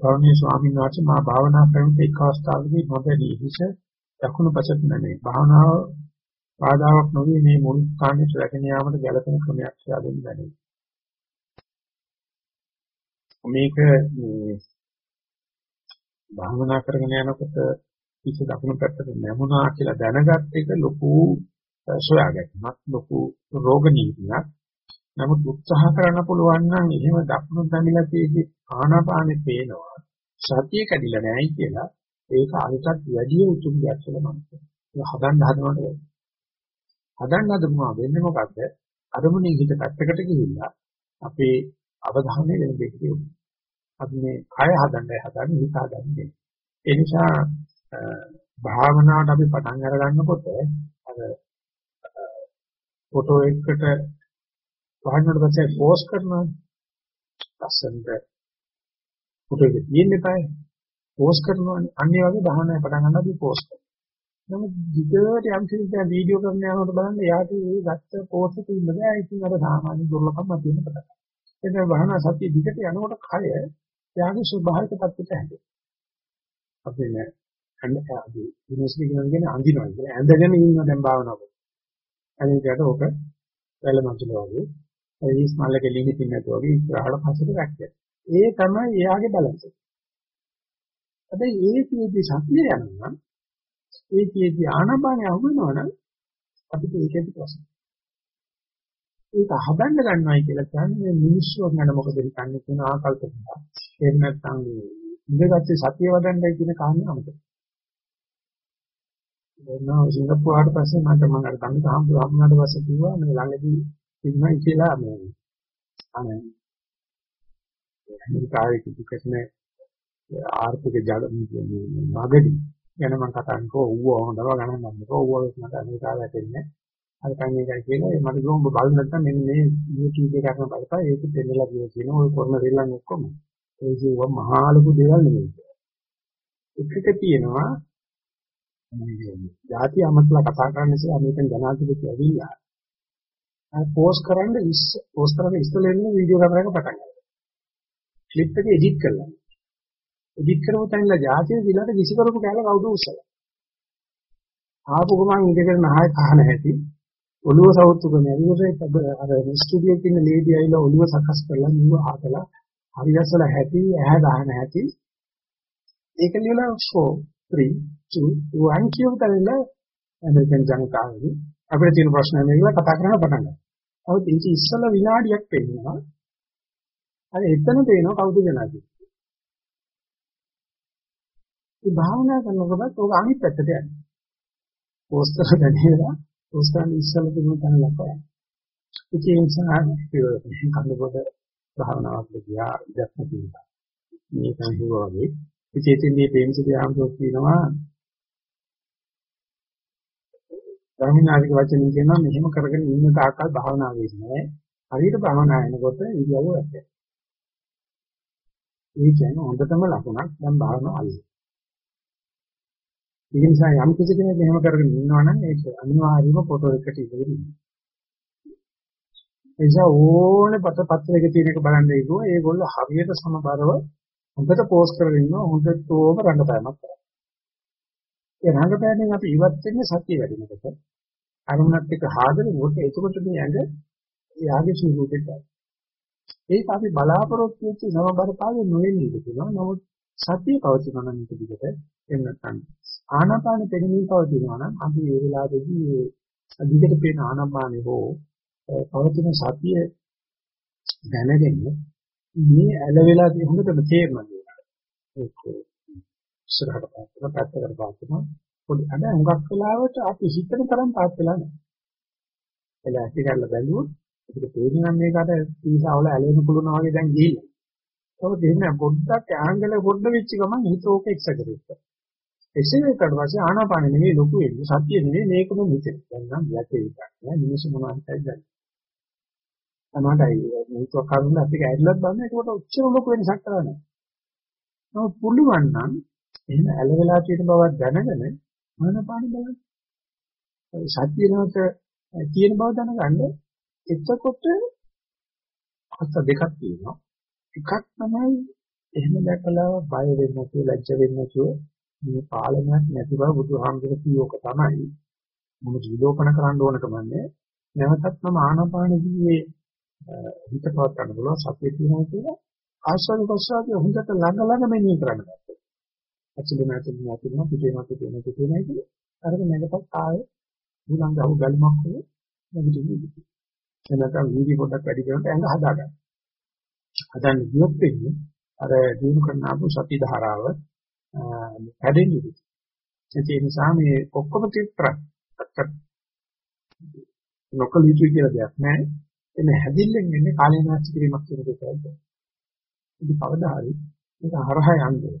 Speaker 1: කරුණීය ස්වාමීන් වහන්සේ මා භාවනා කරන එක් අවස්ථාවකදී නොදැනී හිස දකුණු පසට නැමේ. භාවනාව බාධාවක් නොවි මේ මුල් ස්ථානයේ රැගෙන යාමට ගැළපෙන ක්‍රමයක් කියලා දෙන්න බැහැ. මේක මේ භාවනා කරගෙන යනකොට කිසි දකුණු පැත්තට නැමුණා කියලා දැනගත් එක ලොකු සොයාගැනීමක් ලොකු රෝග නීතියක්. නමුත් උත්සාහ කරන්න පුළුවන් නම් එහෙම දකුණු දමිලා තියෙදි ආනාපානෙ පේනවා. සතිය කැඩිලා නැහැ කියලා ඒක අනිකට වැඩි උතුම් දෙයක් කියලා මම කියනවා. හදන්න හදනකොට හදන්න හදනවා වෙන්නේ මොකද්ද? අරමුණේ හිත පැත්තකට ගිහිල්ලා අපේ අවධානය වෙන දෙයකට යොමු. අපි මේ කය හදන්නයි හදන්නේ හිත හදන්නේ. ඒ නිසා භාවනාවට අපි පටන් අර ගන්නකොට අර ෆොටෝ එකකට වහන්නට පස්සේ පෝස්ට් කරනවා. ලස්සනට ෆොටෝ එක තියෙන්න eBay. පෝස්ට් කරනවානේ. අන්න ඒ වගේ භාවනාවේ පටන් ගන්නවා අපි පෝස්ට් කරනවා. නමුත් විදිහට යම් කිසි වීඩියෝ කරන යනකොට බලන්න එයාට ඒ ගත්ත පෝස්ට් එක ඉන්න බෑ. ඉතින් අර සාමාන්‍ය දුර්ලභම තියෙන පටන් ගන්නවා. එතන භාවනා සතිය දිගට යනකොට කය එයාගේ ස්වභාවික පැත්තට හැදෙනවා. අපි නේ අnder යුනිවර්සිටි කියන්නේ අඳිනවා කියන්නේ ඇඳගෙන ඉන්නවා දැන් භාවනාව. අනිකට ඕක වැලමතුල වගේ ඒ ඉස්මල්ලක ලිංගි තින්නතු වගේ ඉස්සරහට පස්සට රැක්කේ. ඒ තමයි එයාගේ බැලන්ස් එක. හැබැයි ඒ කීදී සතිය යනවා ඒ කීදී ආනපානය අහුවෙනවනම් අපිට ඒකෙදි ප්‍රශ්න. ඒක හදන්න ගන්නවයි කියලා කියන්නේ මිනිස්සු ගැන මොකද හිතන්නේ කියන ආකල්ප නිසා. එහෙම නැත්නම් ඉඳගත්තේ සතිය වඩන්නයි කියන කාරණේ අමතක. දැන් සිංගප්පූරුවට පස්සේ මට මම අර කන්නේ තාම පුරාමනාට පස්සේ කිව්වා මේ ළඟදී ඉන්නයි කියලා මේ අනේ ඇමරිකාවේ කිසිකෙස්න ආර්ථික ජල නගදී ගැන මම කතා කරනකොට ඌව හොඳව ගණන් ගන්නකොට ඌව මට ඇමරිකාවට ඇදෙන්නේ අර කන් එකයි කියලා මට ගොම්බ බලන්න නැත්නම් මෙන්න මේ YouTube එක කරන බලපෑ ඒක දෙන්නලා කියලා කියන ඔය කරන දෙල්ලන් ඔක්කොම. ඒ කිව්ව මහා ලොකු දේවල් නෙමෙයි. එකට තියෙනවා මේ ಜಾති අමතලා කතා කරන්න ඉස්සෙල්ලා අමෙරිකන් ජනාධිපති ඇවිල්ලා අර පෝස්ට් කරන්න ඉස්ස පෝස්ට් කරන්න ඉස්සෙල්ලා ඉන්න වීඩියෝ කැමරාවක පටන් ගන්නවා. ක්ලිප් එක එඩිට් කරලා. එඩිට් කරපු තැනලා ಜಾතිය දිලට විසි කරපු කැල කවුද උස්සලා. ආපු ගමන් ඉඳගෙන නහය කහන හැටි ඔළුව සවුත්තු කරන ඇවිල්ලා අර ස්ටුඩියෝ එකේ ඉන්න ලේඩි ඇවිල්ලා ඔළුව සකස් කරලා නිව ආතලා හරියස්සල හැටි ඇහැ දාන හැටි ඒක ලියලා ෂෝ 3 2 1 කියව තැනilla ඇමරිකන් ජනතාවගේ අපිට තියෙන ප්‍රශ්න මේකලා කතා කරන්න පටන් ගන්නවා. අවුත් ඒක ඉස්සල විනාඩියක් වෙන්නවා. අර එතන පේනවා කවුද ජනාධිපති. ඒ භාවනා කරනකොට ඕක අනිත් පැත්තට යනවා. පෝස්ටර් දැනේලා පෝස්ටර් ඉස්සෙල්ලා තිබුණ තැන ලකවා. ඒ නිසා කන්නකොට භාවනාවක් ගියා ඉඩක් තියෙනවා. මේ සංහිව වගේ විශේෂයෙන්දී ප්‍රේමසිරි ආම්සෝක් කියනවා ධර්මනාලික වචනින් කියනවා මෙහෙම කරගෙන ඉන්න තාක්කල් භාවනාව වෙන්නේ හරියට භාවනා වෙනකොට ඉරියව්ව වැටෙනවා. ඒ කියන්නේ හොඳටම ලකුණක් දැන් භාවනාව අල්ල. ඒ නිසා යම් කිසි කෙනෙක් මෙහෙම කරගෙන ඉන්නවා නම් ඒක අනිවාර්යයෙන්ම ෆොටෝ එකට ඉදිරියට ඉන්නවා. ඒ නිසා ඕනේ පත පත්‍රයක තියෙන එක බලන්න ඉගුවා ඒගොල්ලෝ හරියට සමබරව හොඳට පෝස්ට් කරගෙන ඉන්නවා හොඳටම රංගපෑමක් කරා. ඒ රංගපෑමෙන් අපි ඉවත් වෙන්නේ සත්‍ය වැඩිනකොට අරමුණත් එක්ක හාදෙනකොට එතකොට මේ ඇඟ යාගේ ස්වරූපෙට ඒක අපි බලාපොරොත්තු වෙච්ච සමබරතාවය නොවෙන්නේ කියනවා. නමුත් සතිය පවතිනවා නම් මේක දිගට එන්න නැත්නම් ආනාපාන පෙරමින් පවතිනවා නම් අපි ඒ වෙලාවේදී දිගට පේන ආනාපානේ හෝ පවතින සතිය දැනගෙන මේ ඇල වෙලා තියෙන හොඳටම තේරෙනවා. ඒක ඉස්සරහට පාත්‍රන පැත්තකට පාත්‍රන පොඩි අද හුඟක් වෙලාවට අපි හිතන තරම් පාත් වෙලා නැහැ. එලා ඇටි කරලා බැලුවොත් අපිට තේරෙනවා මේකට තීසාවල ඇලෙන්න පුළුවන් වගේ දැන් ගිහිල්ලා. ඒක දෙන්න පොඩ්ඩක් ආංගල පොඩ්ඩ වෙච්ච ගමන් හිත ඕක එක්සකරෙත්. එසේ කරලා පස්සේ ආනාපාන නෙවෙයි ලොකු වෙන්නේ සත්‍ය නෙවෙයි මේකම මෙතන. දැන් නම් යකේ ඉතින් මිනිස්සු මොනවද කියන්නේ. තමයි මේක කරුණ අපිට ඇරිලත් බලන්න ඒකට උච්චර ලොකු වෙනසක් කරන්නේ. නමුත් පුළුවන් නම් එහෙම ඇල වෙලා තියෙන බව දැනගෙන ආනාපාන බලන්න. සත්‍ය නැවත තියෙන බව දැනගන්න එතකොට අත දෙකක් තියෙනවා. එකක් තමයි එහෙම දැකලා බය වෙන්න නැතුව ලැජ්ජ වෙන්න නැතුව මේ පාලනයක් නැති බව බුදුහාමුදුරු කියෝක තමයි. මොන විලෝපන කරන්න ඕන කමන්නේ. නැවතත් මම ආනාපානදී හිත පවත් ගන්න පුළුවන් සතිය තියෙනවා කියලා ආශ්වාස ප්‍රශ්වාසය හොඳට ළඟ ළඟ මෙනෙහි කරන්න බෑ. ඇතුළේ නැතුළේ නැතුළේ පිටේ නැතුළේ නැතුළේ නැතුළේ අරගෙන නැගපත් ආයේ ඊළඟ අහු ගල්මක් වගේ නැගිටින්න. එනකම් වීදි පොඩක් වැඩි කරනට ඇඟ හදා ගන්න. හදන්න ගියොත් වෙන්නේ අර දිනු කරන ආපු සති ධාරාව හැදෙන්නේ. ඒ නිසා මේ ඔක්කොම තිත්‍රා නොකල යුතුයි කියලා දෙයක් නැහැ. එන්නේ හැදිල්ලෙන් වෙන්නේ කාලේ නාස්ති කිරීමක් කියන එක තමයි. ඉතින් කවදා හරි මේක හරහා යන්නේ.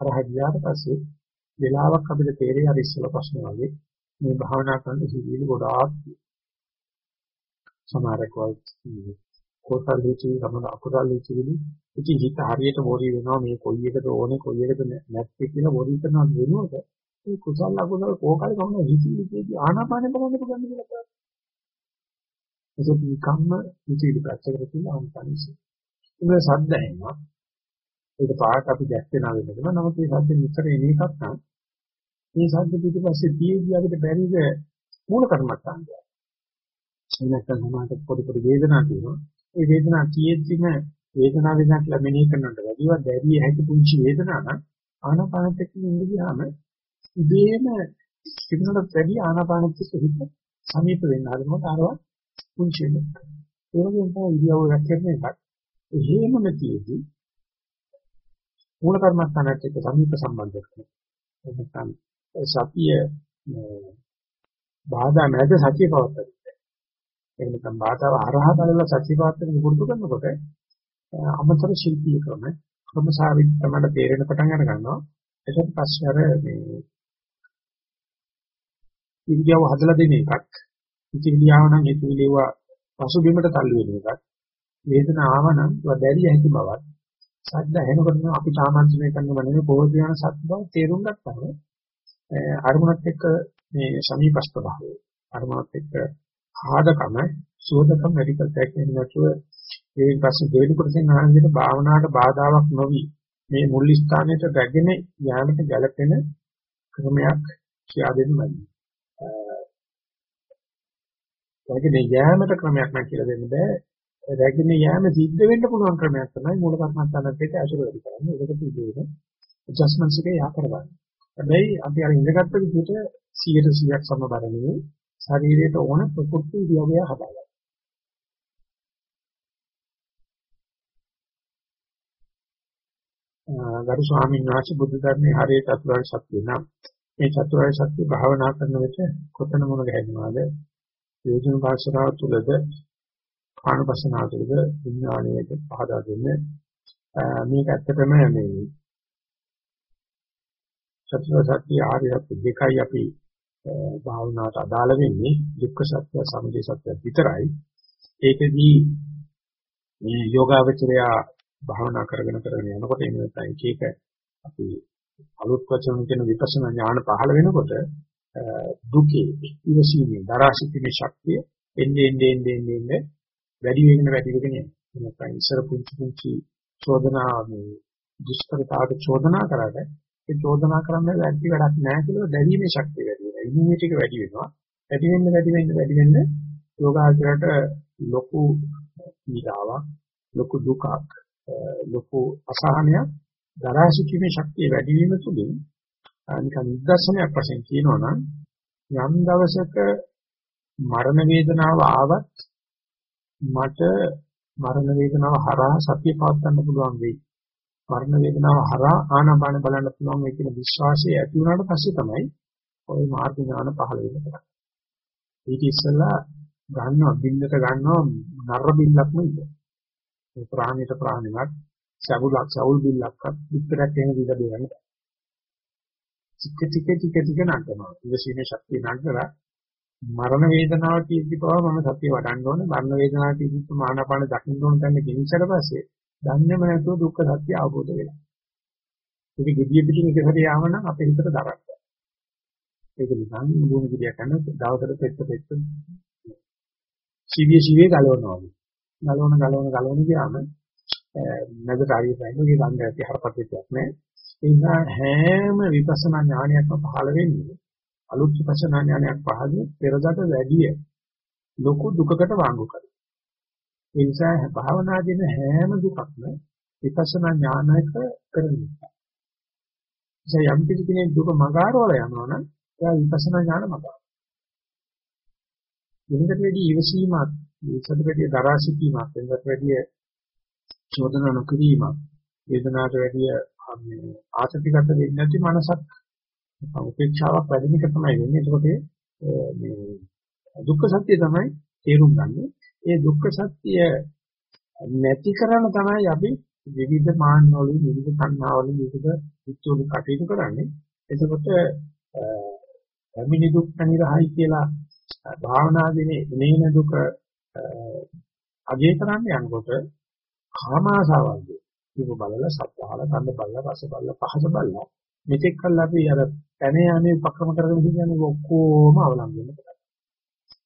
Speaker 1: හරහා ගියාට පස්සේ වෙලාවක් අපිට තේරෙයි අර ඉස්සල ප්‍රශ්න වගේ මේ භාවනා කරන සිවිලි ගොඩාක් සමහරක් වගේ කොටල් දෙචි සමහර අකුසල් දෙචිලි ඉතින් හිත හරියට වොරි වෙනවා මේ කොයි එකද ඕනේ කොයි එකද නැත්තේ කියලා වොරි කරනවා වෙනවද මේ කුසල් අකුසල් කෝකල් කවුන හිතීදී ආනාපානෙ බලන්න පුළුවන් කියලා කරා ඒක නිකම්ම හිතීදී පැත්තකට තියලා ආනාපානෙ ඉතින් සද්ද ඇහෙනවා. ඒක පාට අපි දැක්කේ නැවෙ නේද නමුත් මේ සද්ද නිතර එන එකක් නම් මේ සද්ද පිටිපස්සේ තියෙද්දි අපිට බැරිද මූල කර්මස්ථානය නැත්නම් සමාජයට පොඩි පොඩි වේදනා තියෙනවා. ඒ වේදනා කියෙද්දිම වේදනාව වෙනක් ලැබෙන්නේ කරනට වැඩිව දැරිය හැකි පුංචි වේදනා නම් ආනාපානෙත් එක්ක ඉඳ ගියාම ඉබේම සිගනලට වැඩි ආනාපානෙත් එක්ක හිත සමීප වෙන්න හදනකොට අරවා පුංචි වෙනවා. ඒ වගේම තමයි ඉරියව්ව රැකගෙන එකක්. එහෙමම තියෙදි මූල කර්මස්ථානත් එක්ක සමීප සම්බන්ධයක්. නැත්නම් සතිය බාධා නැද සතිය පවත්තන. එහෙම නැත්නම් බාධාව හරහා බලලා සත්‍යපාත්‍රෙ පුරුදු කරනකොට අමතර ශිල්පීය ක්‍රම ක්‍රමසාවිත් තමයි තේරෙන පටන් අර ගන්නවා එතකොට පස්සේ අර මේ ඉන්දියාව හදලා දෙන එකක් ඉතිවිලියාව නම් ඉතිවිලියව පසුබිමට තල්ලු වෙන එකක් වේදනාව නම් දැරිය හැකි බවක් සද්ද ඇහෙනකොට අපි සාමාන්‍යයෙන් කරන මනේ පොහොර ධ්‍යාන සත්‍ය බව තේරුම් ගත්තාම අරමුණත් එක්ක මේ සමීපස්ත භාවය අරමුණත් එක්ක ආදකම සෝදකම මෙඩිකල් ටැක් එකේ නැතුව ඒ පස්සේ දෙවෙනි කොටසෙන් ආනන්දේට භාවනාවට බාධාවක් නොවි මේ මුල් ස්ථානයට රැගෙන යාමට ගැළපෙන ක්‍රමයක් කියා දෙන්න මම. රැගෙන යාමට ක්‍රමයක් නම් කියලා දෙන්න බෑ. රැගෙන යාම සිද්ධ වෙන්න පුළුවන් ක්‍රමයක් තමයි මූල කර්මස්ථානත් එක්ක අසුර වැඩි කරන්නේ. ඒකට ඉදීන ඇඩ්ජස්ට්මන්ට්ස් එක යා කරගන්න. හැබැයි අපි අර ඉඳගත්තු විදිහට 100% සමබර නෙවෙයි ශරීරයට ඕන ප්‍රකෘති ඉරියව්ව හදාගන්න. ගරු ස්වාමීන් වහන්සේ බුද්ධ ධර්මයේ හරිය චතුරාර්ය සත්‍ය නම් මේ චතුරාර්ය සත්‍ය භාවනා කරන විට කොතන මොන ගැහෙනවද යෝජන භාෂාව තුළද කාණපසනාව තුළද විඥානයේ පහදා දෙන්නේ. මේක ඇත්තටම මේ චතුරාර්ය සත්‍ය ආර්ය සත්‍ය දෙකයි අපි භාවනාවට අදාළ වෙන්නේ. දුක්ඛ සත්‍ය සමුදය සත්‍ය විතරයි. ඒකදී මේ යෝගාවචරයා භාවනා කරගෙන කරගෙන යනකොට එන්න නැත්නම් එක එක අපි අලුත් වචන කියන විපස්සනා ඥාන පහළ වෙනකොට දුකේ ඉවසීමේ දරාසිතීමේ ශක්තිය එන්නේ එන්නේ එන්නේ එන්නේ වැඩි වෙන වැඩි වෙන යනවා. නැත්නම් ඉස්සර පුංචි පුංචි චෝදනා මේ දුෂ්කරතාවට චෝදනා කරාට ඒ චෝදනා කරන්න වැඩි වැඩක් නැහැ කියලා දැරීමේ ශක්තිය වැඩි වෙනවා. ඉමුනිටි එක වැඩි වෙනවා. වැඩි වෙන්න වැඩි වෙන්න වැඩි වෙන්න යෝගාචරයට ලොකු පීඩාවක් ලොකු දුකක් ලොකු අසහනයක් දරා සිටීමේ ශක්තිය වැඩි වීම තුළින් නිකන් නිදර්ශනයක් වශයෙන් කියනවා නම් යම් දවසක මරණ වේදනාව ආවත් මට මරණ වේදනාව හරහා සතිය පවත්වන්න පුළුවන් වෙයි. මරණ වේදනාව හරහා ආනාපාන බලන්න පුළුවන් වෙයි කියන විශ්වාසය ඇති වුණාට පස්සේ තමයි ওই මාර්ග ඥාන පහළ වෙන්නේ. ඊට ඉස්සෙල්ලා ගන්නවා බින්දට ගන්නවා නර බින්දක්ම ඉන්නේ. ඒ ප්‍රාණයට ප්‍රාණයක් සබුලක් සවුල් බිල්ලක්වත් විතරක් එහෙම දීලා දෙන්න. ටික ටික ටික ටික නටනවා. ඉවසීමේ ශක්තිය නටලා මරණ වේදනාව තියෙද්දි පවා මම සතිය වඩන්න ඕනේ. මරණ වේදනාව තියෙද්දි මානපාන දකින්න ඕන තැන ගෙනිච්චට පස්සේ දන්නේම නැතුව දුක්ඛ සත්‍ය අවබෝධ වෙනවා. ඒක gediya පිටින් එක සැරේ යාම නම් අපේ හිතට දරන්න. ඒක නිකන් මුදුන gediya කරන දවසට පෙත්ත පෙත්ත සිවිය සිවිය ගලවනවා. ගලවන ගලවන ගලවන ගියාම නැදට හරියට නැහැ. ඒක ගන්න ඇති හරපත්තියක් නෑ. ඒ නිසා හැම විපස්සනා ඥානයක්ම පහළ වෙන්නේ අලුත් විපස්සනා ඥානයක් පහළ පෙරකට වැඩිය ලොකු දුකකට වාංගු කරනවා. ඒ නිසා භාවනා දෙන හැම දුකක්ම විපස්සනා ඥානයක කරන්නේ. ඒ යම් කිසි කෙනෙක් දුක මගාරවල යනවා නම් එයා විපස්සනා ඥාන මගාරනවා. වෙනකට වැඩි ඉවසීමක්, ඒකට වැඩි දරා සිටීමක්, වෙනකට වැඩි චෝදන නොකිරීමක්, වේදනාවට වැඩි මේ ආසතිගත වෙන්නේ නැති මනසක් උපේක්ෂාවක් වැඩි එක තමයි වෙන්නේ. ඒකෝට මේ දුක්ඛ සත්‍ය තමයි තේරුම් ගන්න. ඒ දුක්ඛ සත්‍ය නැති කරන තමයි අපි විවිධ මාන්නවල විවිධ සංඥාවල විවිධ උත්සෝධ කටයුතු කරන්නේ. එතකොට අමිනි දුක් නිරහයි කියලා භාවනාදීනේ එනේන දුක අගේ කරන්න යනකොට කාම ආසාවල්ද ඒක බලලා සත්‍යාල ගන්න බලලා රස බලලා පහස බලලා මෙතෙක් කල් අපි අර එනේ යන්නේ උපක්‍රම කරගෙන කියන්නේ ඔක්කොම අවලංගුන කරලා.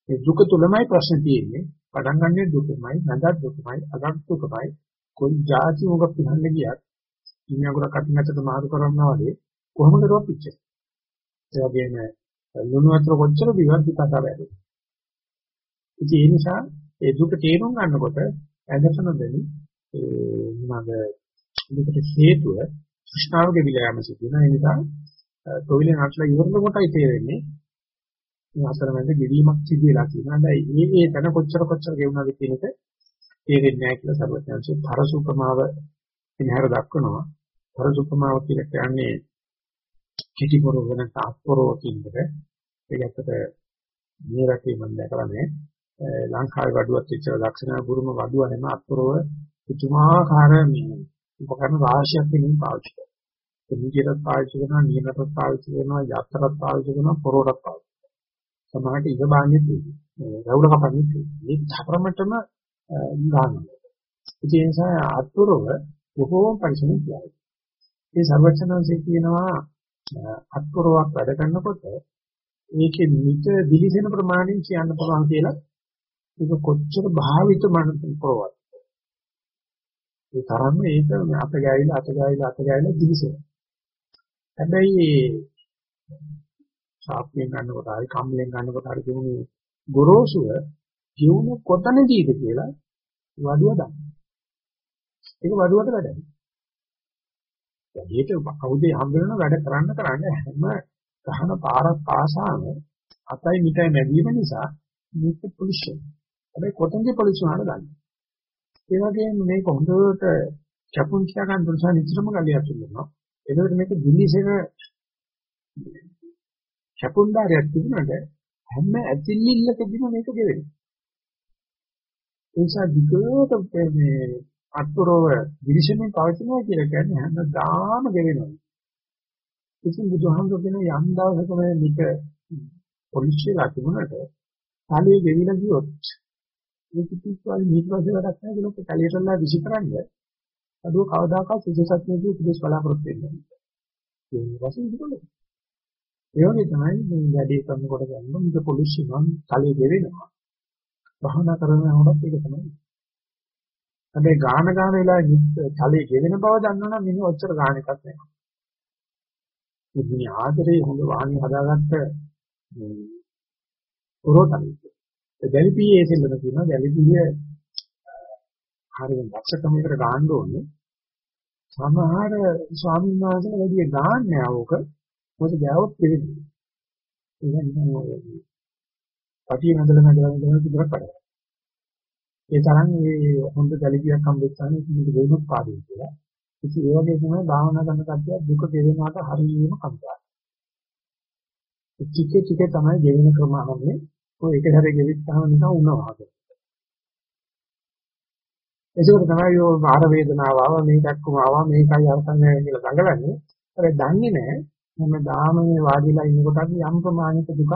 Speaker 1: මේ දුක තුලමයි ප්‍රශ්නේ තියෙන්නේ. පටන් ගන්නෙ දුකමයි, නැදත් දුකමයි, අගත් දුකමයි. කොයි જાති මොකක් පිනන්න ගියත් ඉන්නේ අගොඩක් අතින් අතට මාරු කරනවා වගේ කොහොමද රොපිච්ච. ඒ වගේම ලුණු වතුර කොච්චර දිවත් පිටත වැඩි. ඉතින් ඒ නිසා ඒ දුක තේරුම් ගන්නකොට ඇදසන දෙනි ඒ මම දුකට හේතුව කෘෂ්ණාවගේ විලයම සිදුන ඒ නිසා තොවිලේ නටලා ඉවරන කොටයි තේරෙන්නේ මේ අතරමැද ගෙවීමක් සිදු වෙලා තියෙනවා. දැන් මේ මේ තන කොච්චර කොච්චර ගෙවුණාද කියන එක තේරෙන්නේ නැහැ කියලා සර්වඥාන්සේ පරසුපමාව ඉනහර දක්වනවා. පරසුපමාව කියලා කියන්නේ කිටි පොරව වෙන තාප්පරව කියන එක. ඒකට මේ රටේ මම දැකලා නැහැ. ලංකාවේ වඩුවත් එච්චර දක්ෂ නැහැ. බුරුම වඩුව නෙම අත්පොරව පුදුමාකාර මේ උපකරණ රාශියක් වෙනින් පාවිච්චි කරනවා. නිජයට පාවිච්චි කරනවා, නියමකට පාවිච්චි කරනවා, යතරත් පාවිච්චි කරනවා, පොරොටත් පාවිච්චි කරනවා. සමහරට ඉව බාන්නේ තියෙන්නේ. රවුල කපන්නේ තියෙන්නේ. මේ ධර්මතම ගන්නවා. ඒ නිසා අත්පොරව බොහෝම පරිස්සමින් කියයි. මේ සර්වචනන්සේ කියනවා අත්පොරවක් වැඩ කරනකොට ඒකේ නිත දිලිසෙන ප්‍රමාණය කියන්න පුළුවන් කියලා ඒක කොච්චර භාවිත මනසකවත් ඒ තරම්ම ඒක අත ගෑවිලා අත ගෑවිලා අත ගෑවිලා දිලිසෙන හැබැයි ශාප්පෙන් ගන්නකොට හරි කම්ලෙන් ගන්නකොට හරි කියමු ගොරෝසුව කියුණු කොතනදීද කියලා වඩුව දන්න ඒක වඩුවට වැඩයි වැඩියට කවුදේ හම්බ වෙනවා වැඩ කරන්න කරන්න හැම ගහන පාරක් පාසාම අතයි මිටයි මැදීම නිසා මේක පොලිෂන්. හැබැයි කොතනද පොලිෂන් වුණාද දන්නේ. ඒ වගේම මේක හොඳට කැපුම් කියා ගන්න නිසා නිතරම ගලියක් තුනනවා. ඒකෝට මේක දිලිසෙක කැපුම්දාරයක් තිබුණාට හැම ඇතිලිල්ලකදීම මේක ගෙවෙනවා. ඒ නිසා විකෝත මේ අත්තරව දිලිසෙමින් පවතිනවා කියලා කියන්නේ හැමදාම ගෙවෙනවා. ඉතින් බුදුහාමුදුරු කියන යම් දවසක මේ නික පොලිසියලා තිබුණාට කාලේ ගෙවිලා ගියොත් මේ කිසිස්වල් මේක වගේ වැඩක් නැහැ කියලා කැලියටලා විසි කරන්නේ. අදුව කවදාකවත් සුදුසත්වයේදී පිළිස් බලාපොරොත්තු වෙන්නේ නැහැ. ඒ වශයෙන් ඉතින් ඒ වගේ තමයි මේ වැඩේ කරනකොට ගන්න මේක පොලිසියන් කාලේ ගෙවෙනවා. භවනා කරනකොට ඒක තමයි. හැබැයි ගාන ගාන වෙලා කාලේ ගෙවෙන බව දන්නවනම් මිනිහ ඔච්චර ගාන එකක් නැහැ. ඉතින් ආදරේ හොඳ වාහනේ හදාගත්ත උරෝතනික. ඒ ගැලිපියේ සෙල්ලම කියනවා ගැලිපිය හරියට දක්ෂකමකට ගන්න ඕනේ. සමහර ස්වාමීන් වහන්සේලා වැඩි ගාන්නේ ආවක මොකද ගෑවොත් පිළිදෙන්නේ. ඒක නිකන් ඔය පටිය නදලා නදලා නදලා ඉදරක් කරා. ඒ තරම් මේ හොඳ ගැලිපියක් හම්බෙච්චාම ඉතින් දෙන්නත් පාඩුයි කියලා. ඉතින් ඒ වගේ තමයි භාවනා කරන කට්ටිය දුක ගෙවෙනාට හරියම කම්පාවක්. ටික ටික තමයි ගෙවෙන ක්‍රම අහන්නේ. ඔය එක හැරේ ගෙවිච්චාම නිකන් උනවා. ඒකෝට තමයි යෝ ආර වේදනාව ආව මේකක්ම ආවා මේකයි අරසන්නේ කියලා දඟලන්නේ. හැබැයි දන්නේ නැහැ හැමදාම මේ වාඩිලා ඉන්නකොට යම් ප්‍රමාණික දුකක්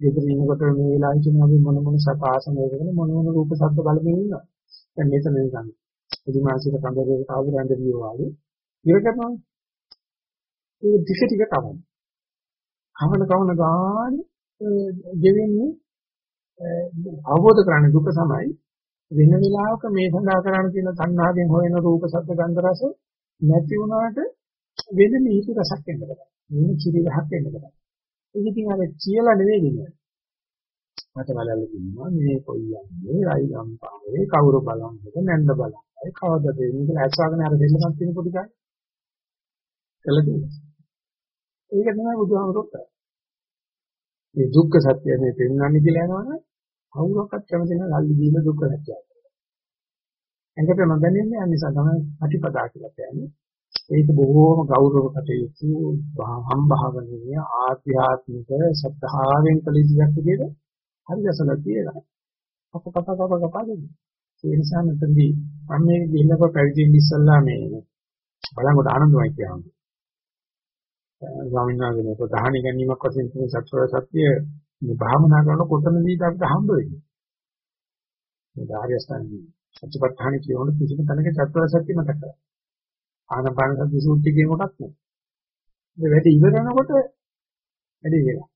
Speaker 1: ගෙදර ඉන්නකොට මේ වෙලාවේ කියන අපි මොන මොන සපාසන වේදන මොන මොන රූප ශබ්ද බලමින් ඉන්නවා. දැන් මෙතන නිකන් පුදුමාසික කන්දරේ ආවරන්ද වියවාගේ ඉර කරනවා. ඒක ටික ටික තමයි. කවන කවන ගාන ගෙවෙන්නේ අවබෝධ කරගන්න දුක තමයි වෙන වෙලාවක මේ සඳහා කරන්න තියෙන තණ්හාවෙන් හොයන රූප ශබ්ද ගන්ධ රස නැති වුණාට වෙන මිහිරි රසක් එන්න බෑ. වෙන කිරි රහක් එන්න බෑ. ඒක ඉතින් අර කියලා නෙවෙයි දෙන්නේ. මට බලන්න කියනවා මේ කොයියන්නේ රයිලම් පාරේ කවුරු බලන්නද නැන්ද බලන්නයි කවදද දෙන්නේ කියලා ඇස්වාගෙන අර දෙන්නක් තියෙන පොඩි ගන්න. කළද? ඒක තමයි බුදුහාමුදුරුවෝ කරන්නේ. මේ දුක්ඛ සත්‍ය මේ පෙන්වන්නේ කියලා යනවනේ කවුරක්වත් කැමති නැහැ ලල්ලි දීලා දුක්ඛ සත්‍යය. එකට නොදැනෙන්නේ අනිසා තමයි අටිපදා කියලා කියන්නේ. ඒක බොහෝම ගෞරව කටයුතු හම්බහවනීය ආධ්‍යාත්මික සත්‍තාවෙන් කලියක් විදිහට හරියසල කියලා. අප කතා කතා කතා දෙන්නේ. ඒ නිසා මෙතනදී මම මේ ගිහිල්ලා පැවිදෙන්න ඉස්සල්ලා මේ බලංගොඩ ආනන්දමයි කියන්නේ. ස්වාමීන් වහන්සේ ප්‍රධාන ගැනීමක් වශයෙන් තියෙන සත්‍ය සත්‍ය මේ භාවනා කරන කොතනදීද අපිට හම්බ වෙන්නේ. මේ ධාර්ය ස්ථානදී සත්‍යපට්ඨාන කියවන කිසිම තැනක චතුරාර්ය සත්‍ය මතක කරගන්න. ආනපාන සති සූත්‍රය කියන කොටක් නෑ. මේ වැඩි ඉවර වෙනකොට වැඩි වෙලා.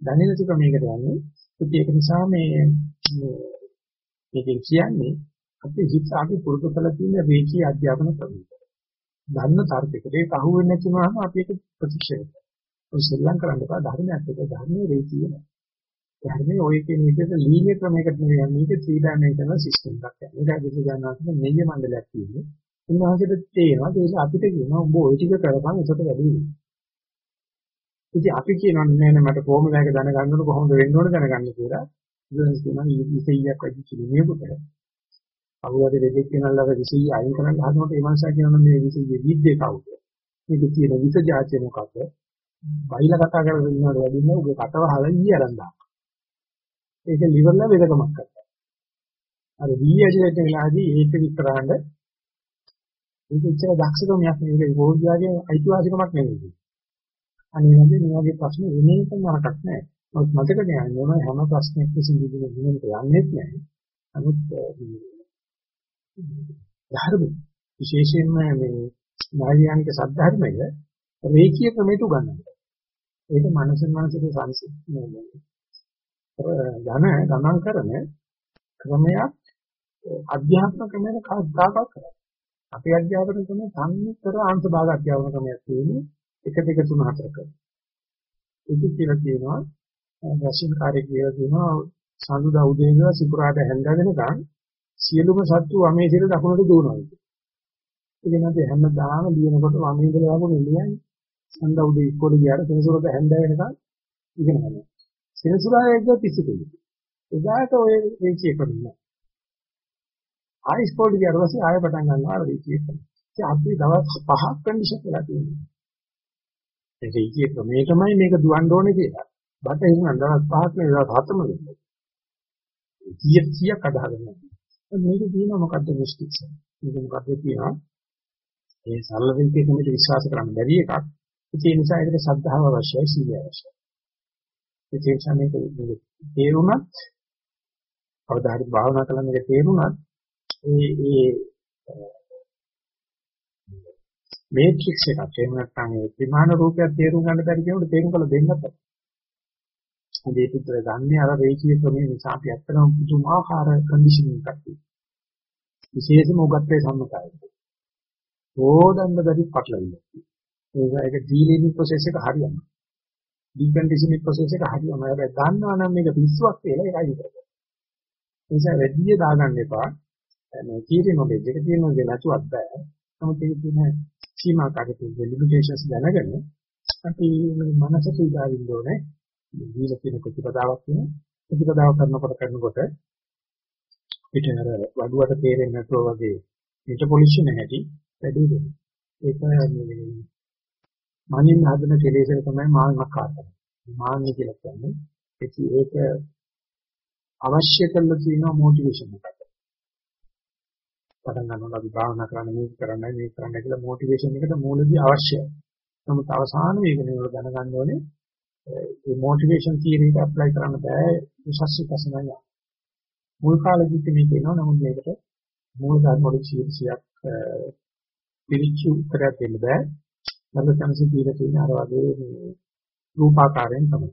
Speaker 1: දැනෙන සුඛ මේකට යන්නේ. ඒක නිසා මේ මේකෙන් කියන්නේ අපි හිත අපි පුරුදු කරලා තියෙන රේඛී අධ්‍යාපන ක්‍රමය. දන්න තර්කයකට ඒක අහුවෙන්නේ නැති වුණාම අපි ඒක ප්‍රතික්ෂේප කරනවා. සෙල්ලම් කරන්න එපා ධර්මයක් එක ධර්මයේ රේතිය නෑ. ධර්මයේ ඔය කියන විදිහට ලීනියර් ක්‍රමයකට නෙවෙයි යන්නේ මේක 3 dimensional system එකක්. මේක විශ් ගන්නවා කියන්නේ මෙය මණ්ඩලයක් කියන්නේ. උන්වහන්සේට තේරෙනවා ඒක අපිට කියනවා උඹ ওই ටික කරපන් ඒකට වැඩි වෙනවා. ඉතින් අපි කියනවා නෑ නෑ මට කොහොමද ඒක දැනගන්න ඕන කොහොමද වෙන්න ඕන දැනගන්න කියලා. ඉතින් කියනවා ඉතිසෙයියක් වගේ කිලිමේකට. අවුරුද්ද දෙකක් වෙනල්ලා 200 අයින් කරන්න හදනකොට ඒ මනුස්සයා කියනවා මේ 200 විද්දේ කවුද? මේක කියන විස જાතිය මොකක්ද? බයිලා කතා කරගෙන ඉන්නවට වැඩිම උගේ කටව හලන් ඊ අරන්දා. ඒක liverලා වෙදකමක් කරනවා. අර වී ඇදිරට වෙලාදී ඒක විතරහඬ ඒක ඉච්චර දක්ෂකමක් නෙවෙයි බෝධියාගේ අයිතිවාසිකමක් නෙවෙයි. අනේ වගේ මේ වගේ ප්‍රශ්න එන්නේ නරකක් නෑ. නමුත් මතක තියාගන්න ඕන හැම ප්‍රශ්නයක් විසඳින්න දිනෙකට යන්නේත් නෑ. නමුත් ධර්ම විශේෂයෙන්ම මේ නායනික සද්ධර්මය රේඛීය ක්‍රමයට උගන්වනවා. ඒක මනසෙන් මනසට සංසිද්ධ යන ගමන් කරන ක්‍රමයක් අධ්‍යාත්ම ක්‍රමයක කවදාකවත් කරන්නේ. අපේ අධ්‍යාපන ක්‍රමය සම්මිතර අංශ භාග අධ්‍යාපන ක්‍රමයක් තියෙන්නේ 1 2 3 4ක. ඒක කියලා කියනවා රෂින් කාර්යය කියලා කියනවා සඳුදා උදේ ඉඳලා සිකුරාදා හැන්ද වෙනකන් සියලුම සත්තු වමේ සිට දකුණට දුවනවා. ඉතින් අපි හැමදාම ලියනකොට වමේ ඉඳලා වගේ ලියන්නේ. සඳ උදේ ඉස්කෝලේ ගියාට සෙනසුරට හැන්ද වෙනකන් ඉගෙන ගන්නවා. සෙනසුරා එක්ක පිස්සු දෙන්නේ. එදාට ඔය රේචිය කරනවා. ආයි ස්කෝල්ඩ් ගියාට පස්සේ ආයෙ පටන් ගන්නවා අර රීතිය. ඉතින් අපි දවස් පහක් කන්ඩිෂන් වෙලා තියෙනවා. ඒ රීතිය ක්‍රමයකමයි මේක දුවන්න ඕනේ කියලා. බට එහෙනම් දවස් පහක් නේ දවස් හතම වෙන්නේ. 100 100ක් අදහගෙන මේක තියෙනවා මොකද්ද මිස්ටික්ස් මේක මොකද්ද කියනවා ඒ සරල විදිහට මේක විශ්වාස කරන්න බැරි එකක් ඒ නිසා ඒකට ශ්‍රද්ධාව අවශ්‍යයි සීලය අවශ්‍යයි ඒ නිසා මේක තේරුණත් අවදාහරි භාවනා කළා මේක තේරුණත් ඒ ඒ මේට්‍රික්ස් එකක් එහෙම නැත්නම් ඒ ත්‍රිමාන රූපයක් තේරුම් ගන්න බැරි කෙනෙකුට තේරුම් කළ දෙන්නත් බෑ මේ පිටර ගන්නේ අර රේඛීය ක්‍රමයේ නිසා අපි ඇත්තටම පුදුමාකාර කන්ඩිෂනින් එකක් තියෙනවා. විශේෂම උගත්වේ සම්මතයි. ඕදන්න බැරි පටලවිල්ල. ඒක ඒක ඩීලිනින් ප්‍රොසෙස් එක හරියනවා. ඩිකන්ඩිෂනින් ප්‍රොසෙස් එක හරියනවා. හැබැයි දන්නවා නම් මේක පිස්සුවක් කියලා ඒකයි විතරයි. ඒ නිසා වැඩි දාගන්න එපා. මේ කීරි නොලෙජ් එක තියෙනවා කියලා නැතුවත් බෑ. නමුත් ඒක තියෙන සීමා කාර්යයේ ලිමිටේෂන්ස් දැනගෙන අපි මනසට ඉදාවින්න ඕනේ. දීලා තියෙන ප්‍රතිපදාවක් තියෙනවා. ප්‍රතිපදාව කරනකොට කරනකොට පිට අර වඩුවට තේරෙන්නේ නැතුව වගේ මෙටබොලිෂන් හැටි වැඩි වෙනවා. ඒක මේ මානින් හදන කෙලෙසර තමයි මාන්නකාරය. මාන්න කියලා කියන්නේ ඒක ඒක අවශ්‍ය කරලා තියෙන මොටිවේෂන් එකක්. පටන් ගන්නවා අපි භාවනා කරන්න මේක කරන්නයි මේක කරන්නයි කියලා මොටිවේෂන් එකට මූලදී අවශ්‍යයි. නමුත් අවසාන වේගනේ වල දැනගන්න ඕනේ ඒ මොටිවේෂන් තියරි එක ඇප්ලයි කරන්න බෑ උසස් විපස්සනාය. මුල් කාලෙදිත් මේක එනවා නමුත් මේකට මූල ධර්ම වල 100ක් පිරිච්චු උත්තරයක් දෙන්න බෑ. මම තමයි දීලා තියෙන අර වගේ මේ රූපාකාරයෙන් තමයි.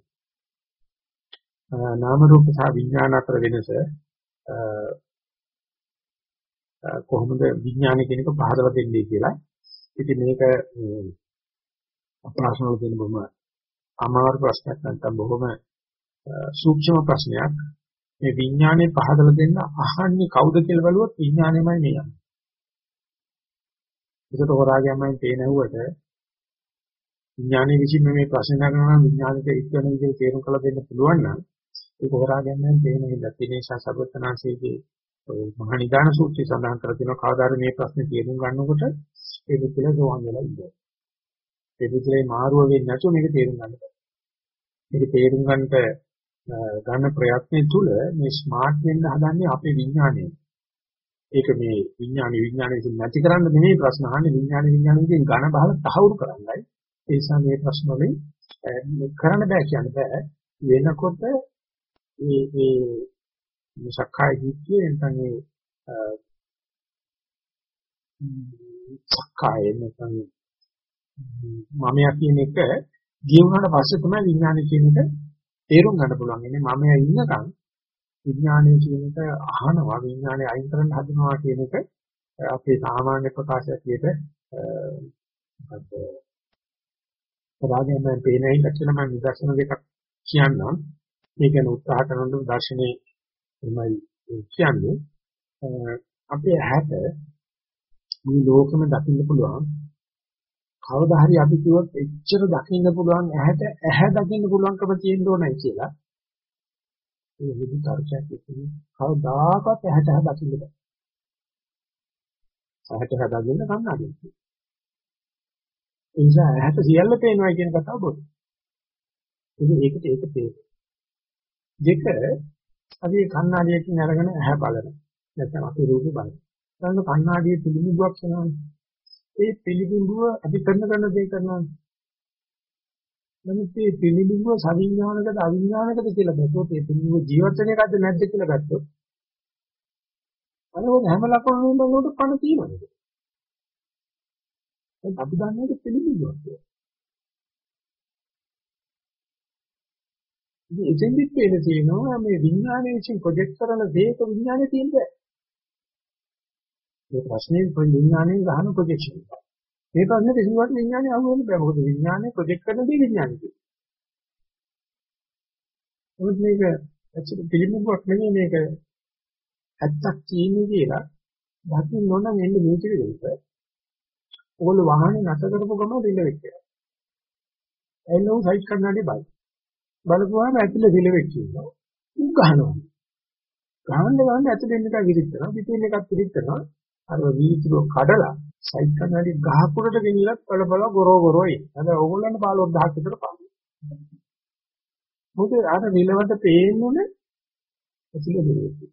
Speaker 1: නාම රූප සහ විඥාන අතර වෙනස කොහොමද විඥාන කියන එක පහදලා දෙන්නේ කියලා. ඉතින් මේක අපහසු වල දෙන බොහොම අමාරු ප්‍රශ්නයක් නැත්නම් බොහොම සූක්ෂම ප්‍රශ්නයක්. මේ විඥානේ පහදලා දෙන්න අහන්නේ කවුද කියලා බලුවොත් විඥානයමයි මේ යන්නේ. ඒකට හොරාගෑමෙන් තේනෙව්වට විඥානයේ විසින් මේ ප්‍රශ්න නගනවා විඥානික ඉක්වන විදිහට තේරුම් කළ දෙන්න පුළුවන් නම් ඒක හොරාගෑමෙන් තේරෙන හින්දා තිනේශා සබත්තනාංශයේ මහා නිදාන සූත්‍රය සඳහන් කර තියෙනවා කවදාද මේ ප්‍රශ්නේ තේරුම් ගන්නකොට ඒක කියලා සෝවන් වෙලා ඉන්නවා. ඒ විදිහේ මාරුව වෙන්නේ නැතුව මේක තේරුම් ගන්න බෑ. මේක තේරුම් ගන්නට ගන්න ප්‍රයත්නයේ තුල මේ ස්මාර්ට් වෙන්න හදන්නේ අපේ විඥානය. ඒක මේ විඥානි විඥානය විසින් නැති කරන්න නෙමෙයි ප්‍රශ්න අහන්නේ විඥානි විඥානයෙන් ඝන බහල තහවුරු කරන්නයි. ඒ නිසා මේ ප්‍රශ්න වලින් කරන්න බෑ කියන්න බෑ. වෙනකොට මේ මේ සක්කාය දිට්ඨිය නැත්නම් ඒ සක්කාය නැත්නම් මමයා කියන එක ගියුණාට පස්සේ තමයි විඥානය කියන එක තේරුම් ගන්න පුළුවන්. ඉන්නේ මමයා ඉන්නකම් විඥානය කියන එක අහනවා විඥානය අයින් කරන්න හදනවා කියන එක අපේ සාමාන්‍ය ප්‍රකාශයක් විදිහට මොකද රාගයෙන් මම පේනයි ලක්ෂණ මම නිදර්ශන දෙකක් කියන්නම්. මේ ගැන උත්සාහ කරන දර්ශනේ එමයි කියන්නේ අපේ ඇහැට මේ ලෝකෙම දකින්න පුළුවන් කවදා හරි අපි කිව්වොත් එච්චර දකින්න පුළුවන් ඇහැට ඇහැ දකින්න පුළුවන්කම තියෙන්න ඕනයි කියලා. ඒ විදි තර්කයක් ඉතින් කවදාකවත් ඇහැට ඇහැ දකින්න බෑ. ඇහැට ඇහැ දකින්න කන්නාඩියක්. ඒ නිසා ඇහැට සියල්ල පේනවා කියන කතාව බොරු. ඉතින් ඒකට ඒක තේරෙන්නේ. දෙක අපි කන්නාඩියකින් අරගෙන ඇහැ බලනවා. නැත්නම් අපි රූපේ බලනවා. ඊළඟ කන්නාඩියේ පිළිඹුවක් වෙනවානේ. ඒ පිළිබිඹුව අපි කරන කරන දේ කරනවා. නමුත් මේ පිළිබිඹුව සවිඥානිකද අවිඥානිකද කියලා බැලුවොත් ඒ පිළිබිඹුව ජීවත් වෙන එකද නැද්ද කියලා ගත්තොත් අනෝද හැම ලකුණුම වලට පණ තියෙනවා. ඒක අපි දන්නේ ඒක පිළිබිඹුවක් කියලා. ඉතින් එතෙන්දිත් වෙන තියෙනවා මේ විඥානයේ විසින් ප්‍රොජෙක්ට් කරන දේක විඥානයේ තියෙන්නේ මේ ප්‍රශ්නේ විඥාණයෙන් ගන්න ප්‍රොජෙක්ෂන් එක. මේ ප්‍රශ්නේ කිසිමකට විඥාණය අහුවෙන්න බෑ. මොකද විඥාණය ප්‍රොජෙක්ට් කරන දේ විඥාණය කියන්නේ. මොකද මේක ඇත්තට පිළිඹුවක් නෙමෙයි මේක ඇත්තක් කියන්නේ කියලා දකින්න ඕන නම් එන්නේ මේ ටික දෙක. ඕගොල්ලෝ වාහනේ නැස කරපු ගමන් රිල වෙච්ච එක. එන්නෝ සයිඩ් කන්නඩි බල. බලපුවාම ඇතුලේ රිල වෙච්ච එක. උග් ගන්නවා. ගහන්න ගහන්න ඇතුලෙන් එක විරිච්චනවා පිටින් එකක් විරිච්චනවා අර වීදුරුව කඩලා සයිඩ් කන්නඩි ගහකුරට ගෙනියලත් පළ පළ ගොරෝ ගොරෝයි අද ඕගොල්ලන්ට 15000ක් විතර පාන මොකද අර විලවට පේන්නේ ඇතුලේ දෙන්නේ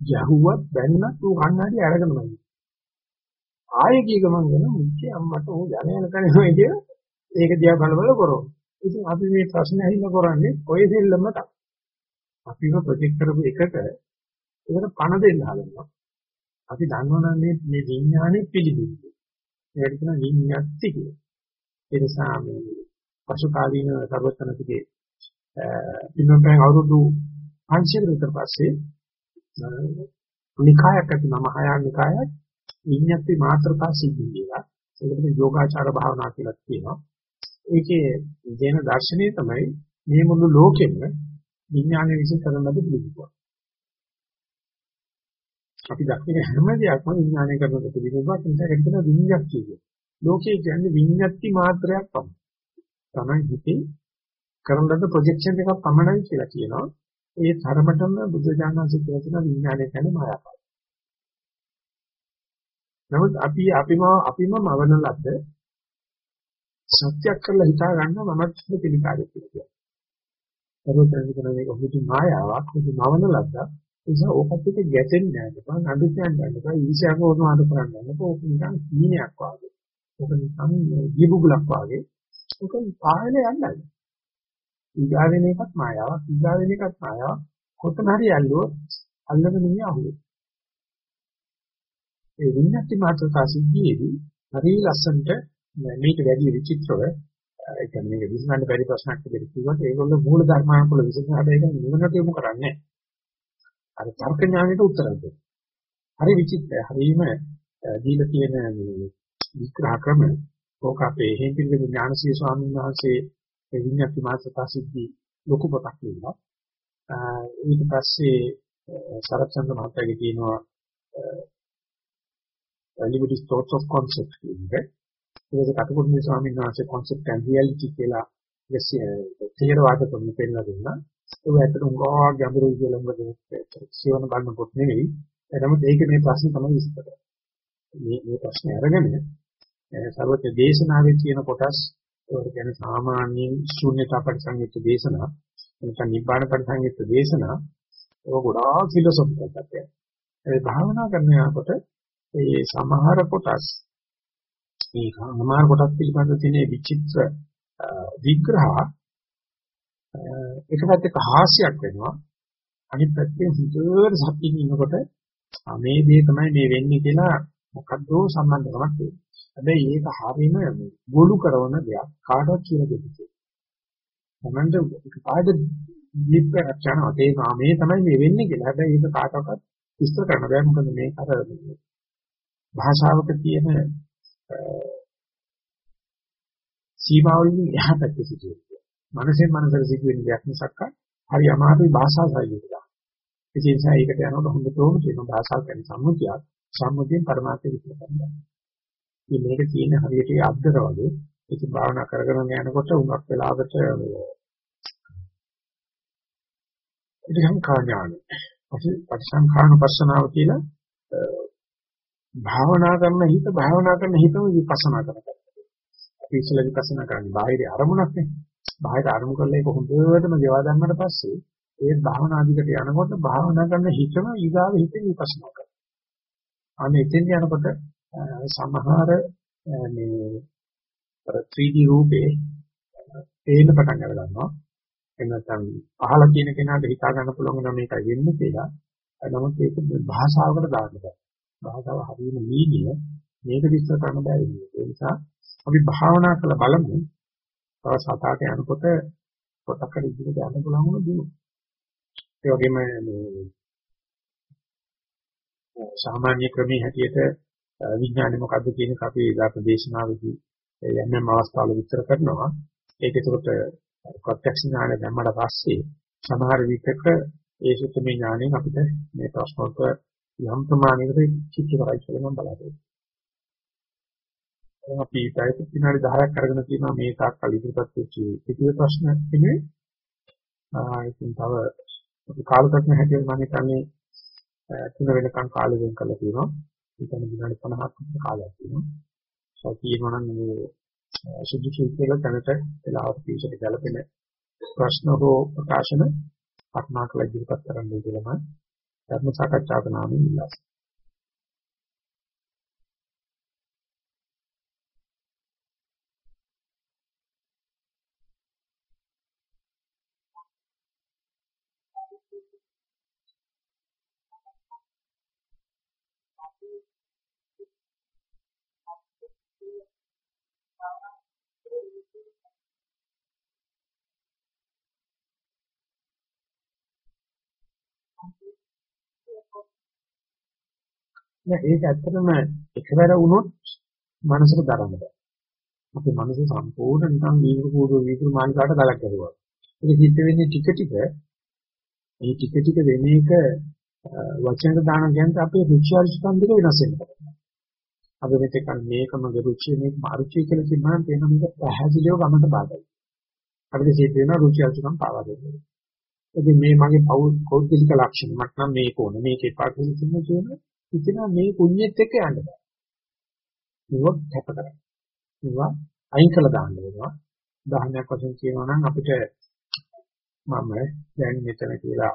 Speaker 1: යහුවත් බැන්නත් ඌ කන්නඩි අරගෙන මම ආයෙ කී ගමන් වෙන මුචේ අම්මට ඌ යන යන කන්නේ කියලා ඒක දිහා බල බල කරෝ ඉතින් අපි මේ ප්‍රශ්න ඇහිලා කරන්නේ ඔය දෙල්ලම තමයි අපිව ප්‍රොජෙක්ට් කරපු එකට ඒකට පණ දෙන්න හදනවා. අපි දන්නවනම් මේ මේ විඥානේ පිළිබිඹු. ඒකට කියන විඤ්ඤාති කියලා. ඒ නිසා මේ පසු කාලීන සර්වඥතිගේ පින්නපෙන් අවුරුදු 500 විතර පස්සේ නිකායක් ඇති මහායාන නිකායක් විඤ්ඤාති මාත්‍රකා සිද්ධි කියලා. ඒකට යෝගාචාර භාවනා කියලා කියනවා. ඒකේ දෙන දර්ශනය තමයි මේ මුළු ලෝකෙම විඥානය විසින් කරන ලද පිළිබිඹුවක්. අපි දකින හැම දෙයක්ම විඥානය කරන ලද පිළිබිඹුවක් නිසා ඒකට කියන විඤ්ඤාති කියන්නේ. ලෝකයේ කියන්නේ විඤ්ඤාති මාත්‍රයක් පමණයි. තමයි හිතේ කරන ලද ප්‍රොජෙක්ෂන් එකක් පමණයි කියලා කියනවා. ඒ තරමටම බුද්ධ ඥානසික කියලා කියන විඥානය කියන්නේ මායාවයි. නමුත් අපි අපිම අපිම මවන ලද්ද සත්‍යයක් කරලා හිතා ගන්න මමත් පිළිකාරයක් කියලා. සර්වඥ කරන මේක හුදු මායාවක් හුදු නවන ලද්දක් ඒ නිසා ඕකත් එක්ක ගැටෙන්නේ නැහැ බං අඳු කියන්නේ නැහැ ඊර්ෂ්‍යාව වුණාට කරන්නේ නැහැ ඕක නිකන් සීනයක් වාගේ. ඕක නිකන් දීබුගලක් වාගේ. ඕක පායල යන්නයි. ඊගාවෙන එකත් මායාවක් ඊගාවෙන එකත් මායාවක්. කොතන හරි ඇල්ලුවොත් අල්ලගෙන ඉන්නේ අහුවේ ඒ විඤ්ඤාති මාත්‍රකා සිද්ධියේදී හරි ලස්සනට මේක වැඩි විචිත්‍රව ඒ කියන්නේ මේක විසඳන්න බැරි ප්‍රශ්නයක් විදිහට කිව්වොත් ඒගොල්ලෝ මූල ධර්මානුකූල විසඳන ඒක නිවනට යොමු කරන්නේ අර තර්ක ඥානෙට උත්තර දෙන්න. හරි විචිත්‍රයි. හරිම දීලා තියෙන මේ විග්‍රහ ක්‍රම ඕක අපේ හේන්පිරිග ඥානසී ස්වාමීන් වහන්සේ විඤ්ඤාති මාසතා සිද්ධි ලොකු පොතක් ලියනවා. ඊට පස්සේ සරච්චන්ද්‍ර මහත්තයාගේ තියෙනවා Liberty Thoughts of Concept කියන එක. ඒක කටුකුරුමේ ස්වාමීන් වහන්සේ concept and reality කියලා තේරවාද ක්‍රම පෙන්නලා දුන්නා. ඒක ඇත්තට උගා ගැඹුරුයි කියලා මොකද සිවන බලන පොත් නෙවෙයි. නමුත් ඒක මේ ප්‍රශ්නේ තමයි විස්තර. මේ මේ ප්‍රශ්නේ අරගෙන සර්වත දේශනාවේ තියෙන කොටස් ඒකට කියන්නේ සාමාන්‍යයෙන් ශූන්‍යතා පරිසංයුක්ත දේශනා නැත්නම් නිබ්බාන පරිසංයුක්ත දේශනා ඒක ගොඩාක් ෆිලොසොෆිකල් පැත්තක්. ඒ භාවනා කරන යනකොට ඒ සමහර කොටස් මේ සමහර කොටස් පිළිබඳ තියෙන විචිත්‍ර විග්‍රහ එක පැත්තක හාස්‍යයක් වෙනවා අනිත් පැත්තෙන් හිතේට සත්‍යින් ඉන්නකොට මේ දේ තමයි මේ වෙන්නේ කියලා මොකද්ද සම්බන්ධකමක් තියෙනවා. හැබැයි ඒක හරීම ගොළු කරන දෙයක් කාටවත් කියලා දෙන්නේ. තමන්ට කාටද ලිප්පයක් යනවා ඒ මේ තමයි මේ වෙන්නේ කියලා. හැබැයි ඒක කාටවත් විස්තර කරන්න බෑ මොකද මේක අර භාෂාවක තියෙන සීමාවලින් එහා පැත්තේ සිදුවෙන්නේ. මනසෙන් මනසට සිදුවෙන දෙයක් මිසක් හරි අමාරුයි භාෂා සාහිත්‍යය. ඒ නිසා ඒකට යනකොට හොඳටම කියන භාෂාව කියන්නේ සම්මුතියක්. සම්මුතියෙන් පරමාර්ථය විස්තර කරනවා. ඉතින් මේක තියෙන හරියට අද්දර වගේ ඒක භාවනා කරගෙන යනකොට උඟක් වෙලාවට ඉතින් කාඥාන. පරිසංඛාන පස්සනාව කියලා භාවනා කරන හිත භාවනා කරන හිතම විපස්සනා කරනවා. අපි ඉස්සෙල්ලා විපස්සනා කරන්නේ බාහිර අරමුණක් නේ. බාහිර අරමුණු කරලා ඒක හොඳටම ගෙවා දැම්මට පස්සේ ඒ භාවනා අධිකට යනකොට භාවනා කරන හිතම ඊගාව හිතේ විපස්සනා කරනවා. අනේ එතෙන් යනකොට සමහර මේ 3D රූපේ පේන්න පටන් ගන්නවා. එන්නතම් අහලා කියන කෙනාට හිතා ගන්න පුළුවන් නම් මේකයි වෙන්නේ කියලා. නමුත් ඒක භාෂාවකට දාන්න බෑ. භාෂාව හරියම නීතිය මේක විස්තර කරන්න බෑ වෙන්නේ. ඒ නිසා අපි භාවනා කරලා බලමු. තව සතාට යනකොට පොතක් හරි ඉදිරියට යන්න පුළුවන් වුණොත් දුන්නු. ඒ වගේම මේ සාමාන්‍ය ක්‍රමයේ හැටියට විඥානය මොකද්ද කියන එක අපි දාප දේශනාවේදී යම් යම් අවස්ථාවල විස්තර කරනවා. ඒක ඒකට ප්‍රත්‍යක්ෂ ඥානය දැම්මට පස්සේ සමහර විටක ඒ සුත්තමේ ඥාණයෙන් අපිට මේ ප්‍රශ්න වලට යම් ප්‍රමාණයකට චිත්ත කරයි කියලා මම බලාපොරොත්තු වෙනවා. අපි පැයක විනාඩි 10ක් අරගෙන තියෙනවා මේ තාක් කල් ඉදිරිපත් වෙච්ච පිටිය ප්‍රශ්න ඉන්නේ. ආ ඉතින් තව අපි කාලකටන හැටියට මම හිතන්නේ තුන වෙනකන් කාලෙ වෙන් කරලා තියෙනවා. ඉතින් විනාඩි 50ක් විතර කාලයක් තියෙනවා. සතියේම නම් මේ සුදුසු කියලා තැනට වෙලාවට පිළිසෙට ගැලපෙන ප්‍රශ්න හෝ ප්‍රකාශන අත්මාකල ඉදිරිපත් කරන්න කියලා මම ධර්ම සාකච්ඡාවක නාමයෙන් ඉල්ලා සිටිනවා. නෑ ඒක ඇත්තටම එකවර වුණොත් මනසට දරන්න බෑ. අපේ මනස සම්පූර්ණ නිකන් වීදුරු කූඩු වීදුරු මාලිකාවට ගලක් කරුවා. ඒක සිද්ධ වෙන්නේ ටික ටික මේ ටික ටික වෙන එක වචන දාන කියන්නේ අපේ රුචිආරිස්කම් දෙක වෙනස් වෙනවා. අපි මෙතෙක් මේකම රුචිය මේක මාරුචිය කියලා කියනවා තේන මේක පැහැදිලිව ගමට බාධායි. අපිට සිද්ධ වෙන රුචිආරිස්කම් පාවා දෙන්නේ. ඉතින් මේ මගේ පෞද්ගලික ලක්ෂණ මට නම් මේක ඕන මේකේ පාඩු කියන හිතෙනවා මේ කුණ්‍යෙත් එක්ක යන්න බෑ. ඒක කැප කරා. ඒවා අයින් කළා දාන්න වෙනවා. උදාහරණයක් වශයෙන් කියනවා නම් අපිට මම දැන් මෙතන කියලා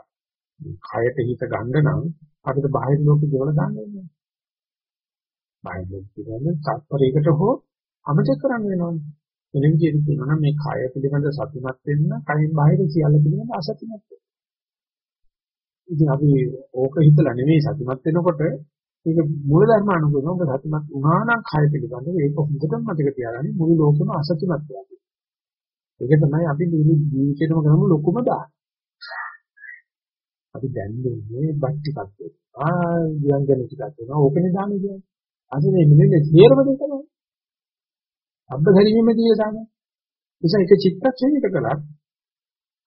Speaker 1: කයට හිත ගන්න නම් අපිට බාහිර ලෝකෙ දේවල් දාන්න වෙනවා. බාහිර ලෝකෙ කියන්නේ සත්පරයකට හෝ අමතක කරන්න වෙනවනේ. එන විදිහට කියනවා නම් මේ කය පිළිබඳ සතුටුමත් වෙන්න කයින් බාහිර සියල්ල පිළිබඳ අසතුටුමත් වෙන්න. ඉතින් අපි ඕක හිතලා නෙමෙයි සතුටුමත් වෙනකොට මේක මූල ධර්ම අනුගමනය ඔබ සතුටුමත් වුණා නම් කය පිළිබඳව ඒක හොඳටම මතක තියාගන්න මුළු ලෝකෙම අසතුටුමත් වෙනවා. ඒක තමයි අපි මුළු ජීවිතේම කරමු ලොකුම දාන. අපි දැන් දෙන්නේ බත් ටිකක් ආ ව්‍යංජන ටිකක් වෙනවා ඕකනේ දාන්නේ කියන්නේ. අද මේ නෙමෙයි සියරම දෙක තමයි. අබ්බ ගැනීමේදී දාන. නිසා එක චිත්තක්ෂණයක කළා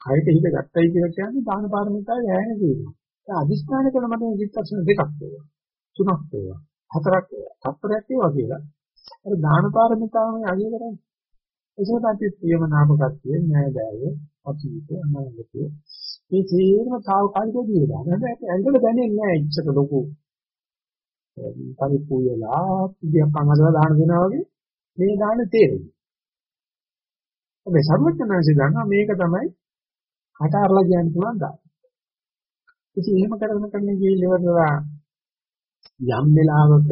Speaker 1: කයට හිත ගත්තයි කියලා කියන්නේ දාන පාරමිතාවේ ඈන කියනවා. ඒ අදිස්ථාන කරන මට චිත්තක්ෂණ දෙකක් වෙනවා. තුනක් වෙනවා. හතරක් වෙනවා. හතරක් වෙනවා කියලා. අර දාන පාරමිතාවේ අගය කරන්නේ. ඒකත් අපි ප්‍රියමනාපකත්වයේ න්‍යායදායේ අතීත අනාගතයේ මේ තේරම తాවකාලිකව දීලා දාන. හැබැයි ඇඟට දැනෙන්නේ නැහැ ඉච්ඡක ලොකු. පරිපූයලා ඉතින් පංගදලා දාන දෙනවා වගේ මේ දාන තේරෙන්නේ. ඔබේ සර්වඥාන්සේ දන්නවා මේක තමයි කට අරලා කියන්න පුළුවන් දාන. ඉතින් එහෙම කරන කෙනෙක් ජීවිතවල යම් වෙලාවක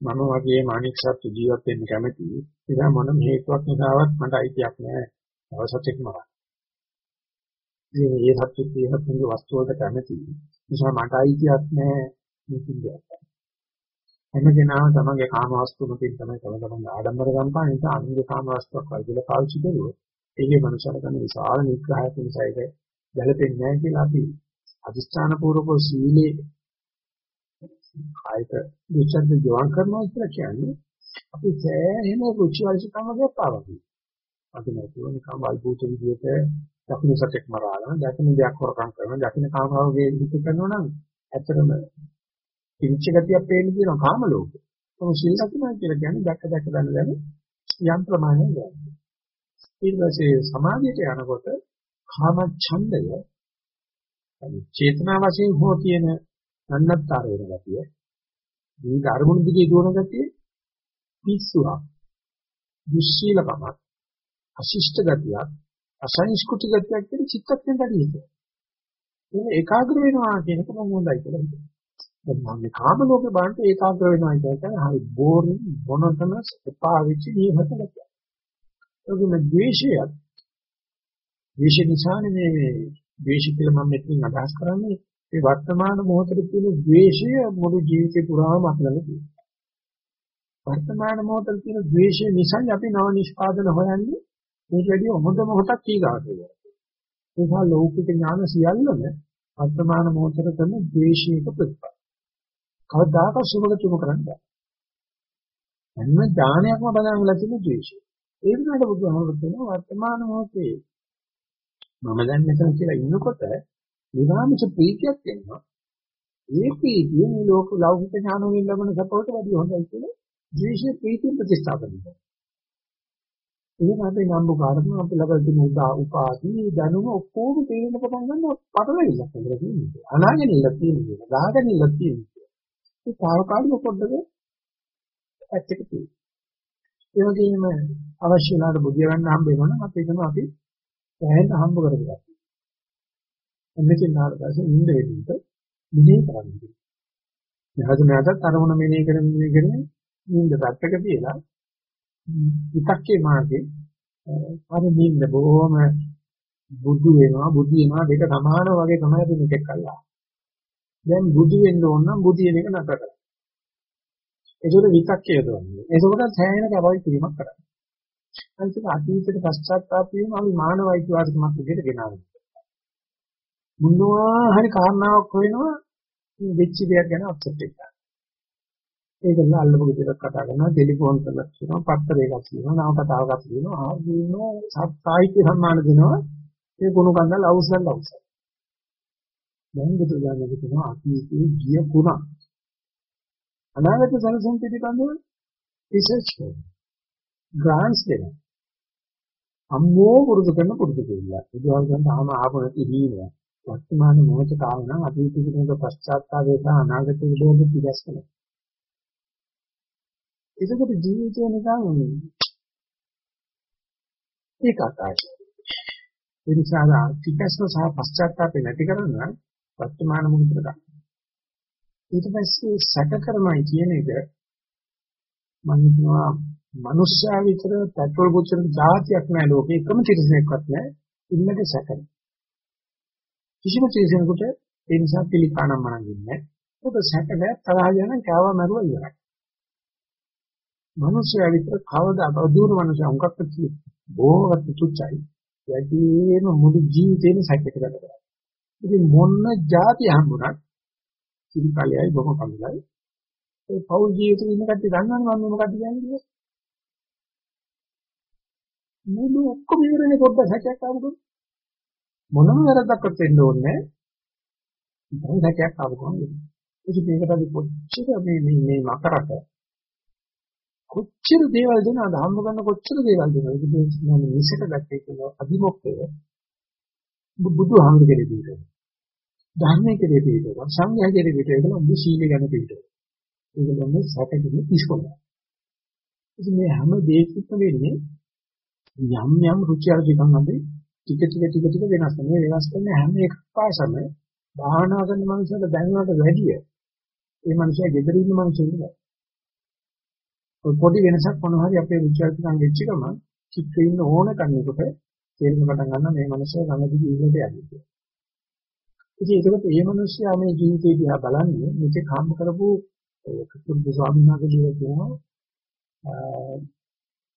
Speaker 1: මම වගේ මානික සත්‍ය ජීවත් වෙන්න කැමති. ඒක මොන හේතුවක් නිසාවත් මට අයිතියක් නැහැ. අවසත්‍යක් මරන්න. ඉතින් මේ සත්‍ය කියන පුංග වස්තු වලට කැමති. නිසා මට අයිතියක් නැහැ මේ කිව්වා. හැම කෙනාම තමන්ගේ කාම වස්තුවකින් තමයි තම තමන්ගේ ආඩම්බර ගන්නවා. ඒ නිසා අනුගේ කාම වස්තුවක් වයිදලා පාවිච්චි කරුවොත් ඒකේ මනුෂ්‍යර කරන විශාල නිග්‍රහයක් නිසා ඒක ගැලපෙන්නේ නැහැ කියලා අපි අදිස්ථාන පූර්වක සීලේ කායික දුචන්ද ජීවන් කරනවා කියලා කියන්නේ අපි සෑහෙන රුචි අරුචිකම ගත්තාවගේ. අපි නැතුව නිකම් වල්බූත විදිහට දකුණු සතෙක් මරාලා දකුණු දෙයක් හොරකම් කරනවා දකුණු කාමාවගේ හිත කරනවා නම් ඇත්තටම පිරිච්ච ගතියක් පේන්න තියෙනවා කාම ලෝකේ. ඒක සිල් ලකුණක් කියලා කියන්නේ දැක්ක දැක්ක දන්න දැන යම් ප්‍රමාණයක් ගන්න. ඊට පස්සේ සමාධියට යනකොට කාම ඡන්දය චේතනා වශයෙන් හෝ තියෙන නන්නත්තර වෙන ගතිය මේ ධර්මණු දිගේ දුවන ගතිය පිස්සුවක් දුස්සීලකමක් අශිෂ්ට ගතියක් අසංස්කෘති ගතියක් කියන චිත්තයෙන් බැදී ඒක ඒකාග්‍ර වෙනවා කියන එක මම හොඳයි කියලා හිතනවා. දැන් මම කාම ලෝකේ බලන්න ඒකාග්‍ර වෙනවා කියන්නේ හරි බෝරින් මොනොටනස් එපා වෙච්ච නිහත ගතිය ඒකම ද්වේෂයත් ද්වේෂ නිසානේ මේ ද්වේෂ කියලා මම මෙතනින් අදහස් කරන්නේ මේ වර්තමාන මොහොතේ තියෙන ද්වේෂය මුළු ජීවිතේ පුරාම අත්දැක තියෙනවා. වර්තමාන මොහොතේ තියෙන ද්වේෂය නිසා අපි නව නිෂ්පාදන හොයන්නේ මේක වැඩි හොඳ මොහොතක් ඊගාට වෙනවා. ඒසා ලෞකික ඥාන සියල්ලම වර්තමාන මොහොතේ කරන ද්වේෂයක ප්‍රතිපල. කවදාක සුබගතුම කරන්න බෑ. හැම ඥානයක්ම බදාගෙන තියෙන ද්වේෂය. ඒ වුණාට බුදුහාමුදුරුවෝ කියන වර්තමාන මොහොතේ මම දැන් මෙතන කියලා ඉන්නකොට නිරාමිෂ ප්‍රීතියක් එනවා. ඒ ප්‍රීතිය මේ ලෝක ලෞකික ඥාන වලින් ලැබෙන සපෝට වැඩි හොඳයි කියලා ද්වේෂ ප්‍රීතිය ප්‍රතිස්ථාපනය කරනවා. ඉතින් අපි නම්බු කාර්යම අපි ලබා දෙන උදා උපාදී දැනුම ඔක්කොම තේරෙන්න පටන් ගන්නවා පටලවිල්ලක් නේද කියන්නේ. අනාගෙන ඉල්ල තියෙන්නේ. ගහගෙන ඉල්ල තියෙන්නේ. ඒ తాවකාලික පොඩ්ඩක ඇත්තට තියෙනවා. ඒ වගේම අවශ්‍ය වෙලාවට බුදිය ගන්න හම්බ වෙනවා අපි හිතනවා අපි දැනෙන්න හම්බ කරගන්නවා. එන්නකින් නාල පස්සේ ඉන්න වෙදින්ට මෙනෙහි කරන්නේ. නැහද නැහදත් අරමුණ මෙනෙහි කරමින් මෙනෙහි කරමින් නින්ද පැත්තක තියලා විතක්කේ මාගේ අර නින්ද බොහොම බුදු වෙනවා බුදු වෙනවා දෙක සමාන වගේ තමයි අපි මෙතෙක් කළා. දැන් බුදු වෙන්න ඕන නම් බුදියන එක නතර කරන්න. ඒකට විතක්කේ යොදවන්නේ. ඒකෝට සෑහෙන කරවයි කිරීමක් කරන්නේ. අනිත් අතීතයට පශ්චාත්තාප වීම අපි මානවයික වාසිකමක් විදිහට ගෙනාවා. මොනවා හරි කාරණාවක් හොයනවා වෙච්ච දෙයක් ගැන අප්සෙට් එකක්. ඒකල අල්ලපු විදිහට කතා කරනවා ටෙලිෆෝන් කරලා කියනවා පත්තරයක් කියනවා නව කතාවක් කියනවා ආදීනෝ සාහිත්‍ය සම්මාන දෙනවා ඒ ගුණ කන්දල් අවසන් අවසන්. දැන් බුදුදහමේ කියනවා අතීතයේ ගිය කුණ අනාගත සැලසුම් පිළිබඳව රිසර්ච් කරනවා. ග්‍රාන්ට්ස් දෙනවා. අම්මෝ පුරුදු කරන පුරුදු කියලා. බුදුහාමුදුරන් තාම ආපු නැති දීනවා. වර්තමාන මොහොත කාලනම් අතීත පිළිබඳ පශ්චාත්තාපය සහ අනාගත පිළිබඳ පිළිගැස්කල. ඒකකට ජීවිතය නිකන් ඒක අකාශය. ඒ නිසා පිළිගැස්ම සහ පශ්චාත්තාපය නැති කරන්න වර්තමාන මොහොතට ගන්න. ඊට පස්සේ සැක කරනයි කියන එක මම හිතනවා මනුෂ්‍යයා විතර පෙට්‍රල් පුච්චන જાතියක් නැහැ ලෝකේ එකම තිරසනෙක්වත් නැහැ ඉන්නක සැකයි. කිසිම තේසෙනෙකුට ඒ නිසා පිළිකානම් මනන්නේ ඔබ සැකද තරහ යන කෑව මරුවා ඉවරයි. මිනිස්සයා විතර කවදා කවදුර මිනිස්සයා උන්කක් තියෙන්නේ බොහොමත් තුච්චයි. යටිම මුළු ජීවිතේම සැකයට ගන්නවා. ඉතින් මොන જાති හම්බුණත් සිරිකලයයි බොහොම කමලයි. ඒ පෞල් ජීවිතේ ඉන්න කට්ටිය දන්නවනේ මම මොකක්ද කියන්නේ. මුළු ඔක්කොම ඉවරනේ පොඩ්ඩක් සැකයක් ආවොත් මොනම වැරද්දක්වත් වෙන්න ඕනේ නැහැ. ඉතින් ආව ගමන් ඉතින් මේකට අපි කොච්චර මේ මේ මේ මකරට කොච්චර දේවල් දෙනවද හම්බ කරන කොච්චර දේවල් දෙනවද ඒක මේ මිසක දැක්කේ කියන අදිමොක්කය බුදුහාමුදුරේ දෙවිද ධර්මයේ කෙරේ පිළිදෙනවා සංඝයා කෙරේ පිළිදෙනවා ඔබ සීල ගැන පිළිදෙනවා ඒගොල්ලෝ සැකකින් ඉස්කොල ඉතින් මේ හැම දෙයක්ම වෙන්නේ යම් යම් රුචි අරුචිකම් අපි ටික ටික ටික ටික වෙනස් වෙනවා. මේ වෙනස් කරන හැම එකක් පාසම භාවනා කරන මනුස්සයට දැනුණට වැඩිය ඒ මනුස්සයා ගෙදර ඉන්න මනුස්සයෙක් නෑ. පොඩි වෙනසක් මොනවා හරි අපේ විචාරිතකම් වෙච්ච ගමන් චිත්ත ඉන්න ඕන කෙනෙකුට තේරෙන්න පටන් ගන්න මේ මනුස්සයා ළඟදී ජීවිතයට යන්නේ. ඉතින් ඒකත් මේ මනුස්සයා මේ ජීවිතේ දිහා බලන්නේ මේක හම්බ කරපු කුරුදු ස්වාමීන් වහන්සේ කියනවා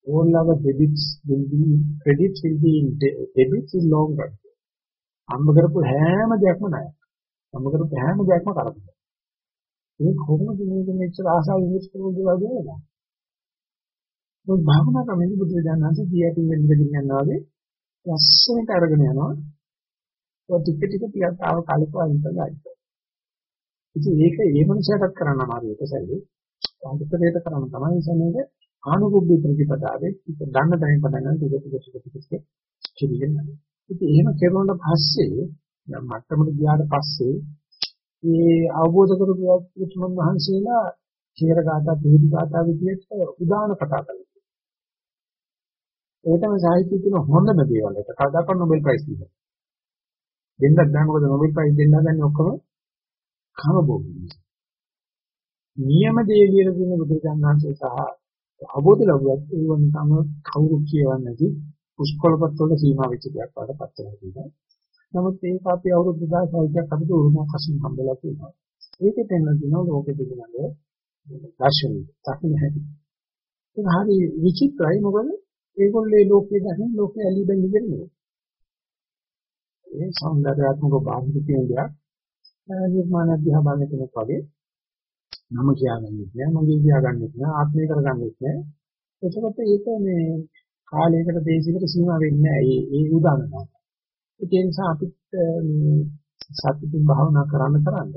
Speaker 1: all our debits will be credits will be in debits in long run. අම්බ කරපු හැම දෙයක්ම ණයක්. අම්බ කරපු හැම දෙයක්ම කරදර. ඒ කොහොමද මේක මෙච්චර ආසාව ඉංග්‍රීසි කරන දේවල් කියලා? මොකද භාවනා ක්‍රමෙදි බුදු දඥාන්සේ දියටින් වෙන්න යනවා වගේ ලස්සනට අරගෙන යනවා. ඔය ටික ටික ටිකක් ආව කාලෙක වයින්ලා ඉන්නවා. ඉතින් ඒක ඒ මනුස්සයටත් කරන්න අමාරු එක සැලේ. අන්තිමට කරන්න තමයි සමේක ආනුභුද්ධ ප්‍රතිපදාවේ ගන්න දැන පදන්න ටික ටික ටික ටික කිරියෙන්නේ. ඉතින් එහෙම කෙරුණාට පස්සේ දැන් මට්ටමට ගියාට පස්සේ මේ අවබෝධ කරගන්න උතුමන් වහන්සේලා චේර ගාථා පිළිදි ගාථා විදිහට උදාන කතා කළා. ඒකම සාහිත්‍ය කියන හොඳම දේවල් එක කවදාකවත් නොබෙල් ප්‍රයිස් දෙන්න. දෙන්නත් බෑ මොකද නොබෙල් ප්‍රයිස් දෙන්න හදන්නේ ඔක්කොම කමබෝගී. නියම දේ කියලා කියන බුදුරජාණන් වහන්සේ සහ අවබෝධ ලැබුවත් ඒ වගේම කවුරු කියවන්නේ නැති පුස්කොළපත් වල සීමා වෙච්ච දෙයක් වඩපත් වෙනවා කියනවා. නමුත් ඒක අපි අවුරුදු 2600ක් අපිට උරුමයක් වශයෙන් හම්බෙලා තියෙනවා. ඒකෙත් එන්න දිනවල ලෝකෙ පිළිබඳ දර්ශනය දකින්න හැටි. ඒක හරි විචිත්‍රයි මොකද ඒගොල්ලේ ලෝකයේ දැකන ලෝකයේ ඇලි බැලි කරන්නේ. ඒ සෞන්දර්යාත්මක බාහිර කියන දෙයක් නිර්මාණ අධ්‍යාපන කෙනෙක් වගේ. නම කියාගන්නෙත් නෑ මගේ කියාගන්නෙත් නෑ ආත්මය කරගන්නෙත් නෑ. එතකොට ඒක මේ කාලයකට දේශයකට සීමා වෙන්නේ නෑ. ඒ ඒ උදාහරණ ඒ නිසා අපිට සත්‍යයෙන් භාවනා කරන්න කරන්න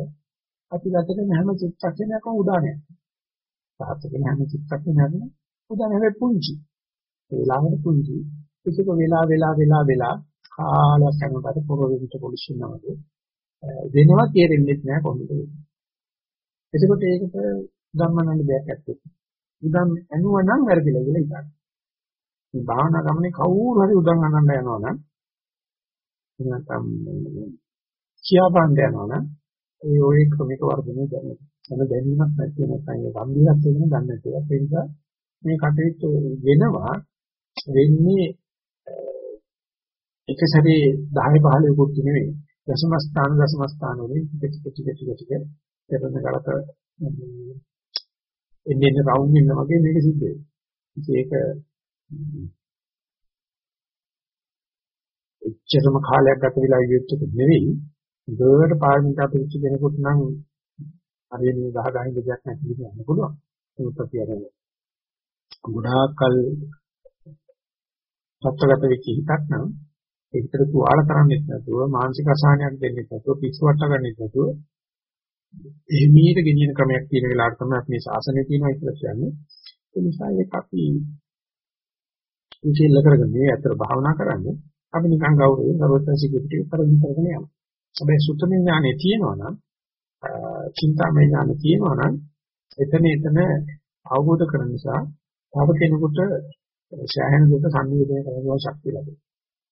Speaker 1: අපි ගත කරන හැම චිත්තක්ෂණයකම උදාහරණයක් සාර්ථක හැම චිත්තක්ෂණයකම උදාහරණ හැබැයි පුංචි. ඒ ළඟට පුංචි. ඒක වෙලා වෙලා වෙලා වෙලා කාලයක් යනකොට පොරොවින්ට පොලිසියනවා වගේ වෙනවා තේරෙන්නේ නැහැ කොහොමද වෙන්නේ. එතකොට ඒකට ගම්මනන්න දෙයක් ඇත්තේ. උදන් ඇනුවා නම් වැරදිලා කියලා හිතන්න. මේ භාවනා ගමනේ කවුරු හරි උදන් අනන්න යනවා නම් නැත්නම් කියාපන්න යනවා නම් ඒ ඔය ක්‍රමික වර්ධනය කරනවා. එන දැනීමක් නැති නැත්නම් ඒ ගම්බීරක් වෙන ගන්න නැතිව ඒ නිසා මේ කටයුතු වෙනවා වෙන්නේ එක සැරේ 10 15 කුත් නෙවෙයි දශම ස්ථාන දශම ස්ථාන වලින් ටික ටික ටික ටික ටික පෙරන කරත එන්නේ එන්නේ රවුම් වෙන වගේ මේක සිද්ධ වෙනවා. ඒක එච්චරම කාලයක් ගත වෙලා ඉවිච්චක නෙවෙයි. දෙවට පාරමිතා පිළිච්ච කෙනෙකුට නම් හරියට මේ ගහ ගහින් දෙයක් නැති කියන්න පුළුවන්. ඒක ප්‍රතියරම. ගොඩාක් කල් සත්‍යගත වෙච්ච හිතක් නම් ඒකට තුවාල කරන්නේ නැතුව මානසික අසහනයක් දෙන්නේ නැතුව පිස්සු වට ගන්නෙ නැතුව එහිමීට ගෙනියන ක්‍රමයක් තියෙන වෙලාවට තමයි අපි මේ ශාසනය තියෙනවා කියලා කියන්නේ. ඒ නිසා ඒක අපි ඉතිල්ල කරගෙන මේ අතර භාවනා කරන්නේ අපි නිකන් ගෞරවයෙන් සර්වත්‍සිකිටිය කරගෙන කරගෙන යනවා. හැබැයි සුත්තමේ ඥානෙ තියෙනවා නම් චින්තාමය ඥානෙ තියෙනවා නම් එතන එතන අවබෝධ කරගන්න නිසා තව කෙනෙකුට ශාහන දෙක සංනිවේදනය කරගන්න ශක්තිය ලැබෙනවා.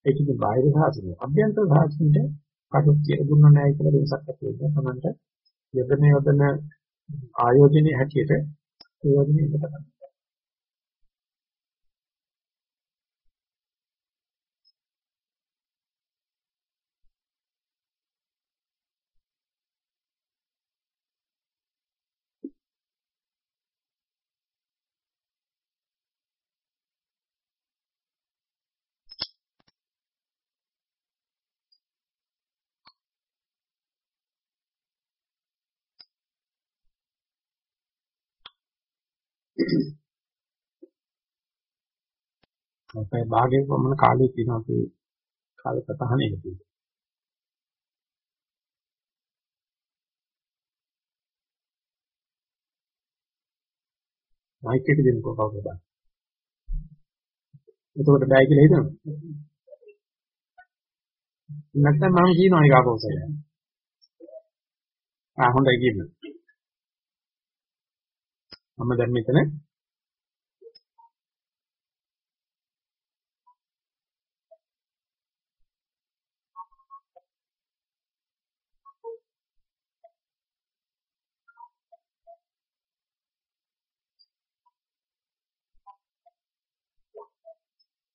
Speaker 1: ඒක ඉතින් බාහිර සාසනය. අභ්‍යන්තර සාසනෙට කටුත් කියලා දුන්නා නැහැ කියලා වෙනසක් ඇති වෙනවා. තමන්ට යොදන යොදන ආයෝජනයේ හැටියට ඒ වගේ ඉන්න තමයි. [coughs] අපේ භාගයේ වමන කාලේ තියෙනවා අපි කාල සතහනේදී. මයික් එක දෙන්නකෝ කවුරුද? එතකොට බෑ කියලා හිතනවා. නැත්නම් මම කියනවා ඒක ආපහු ආ හොඳයි කියන්න. මම දැන් මෙතන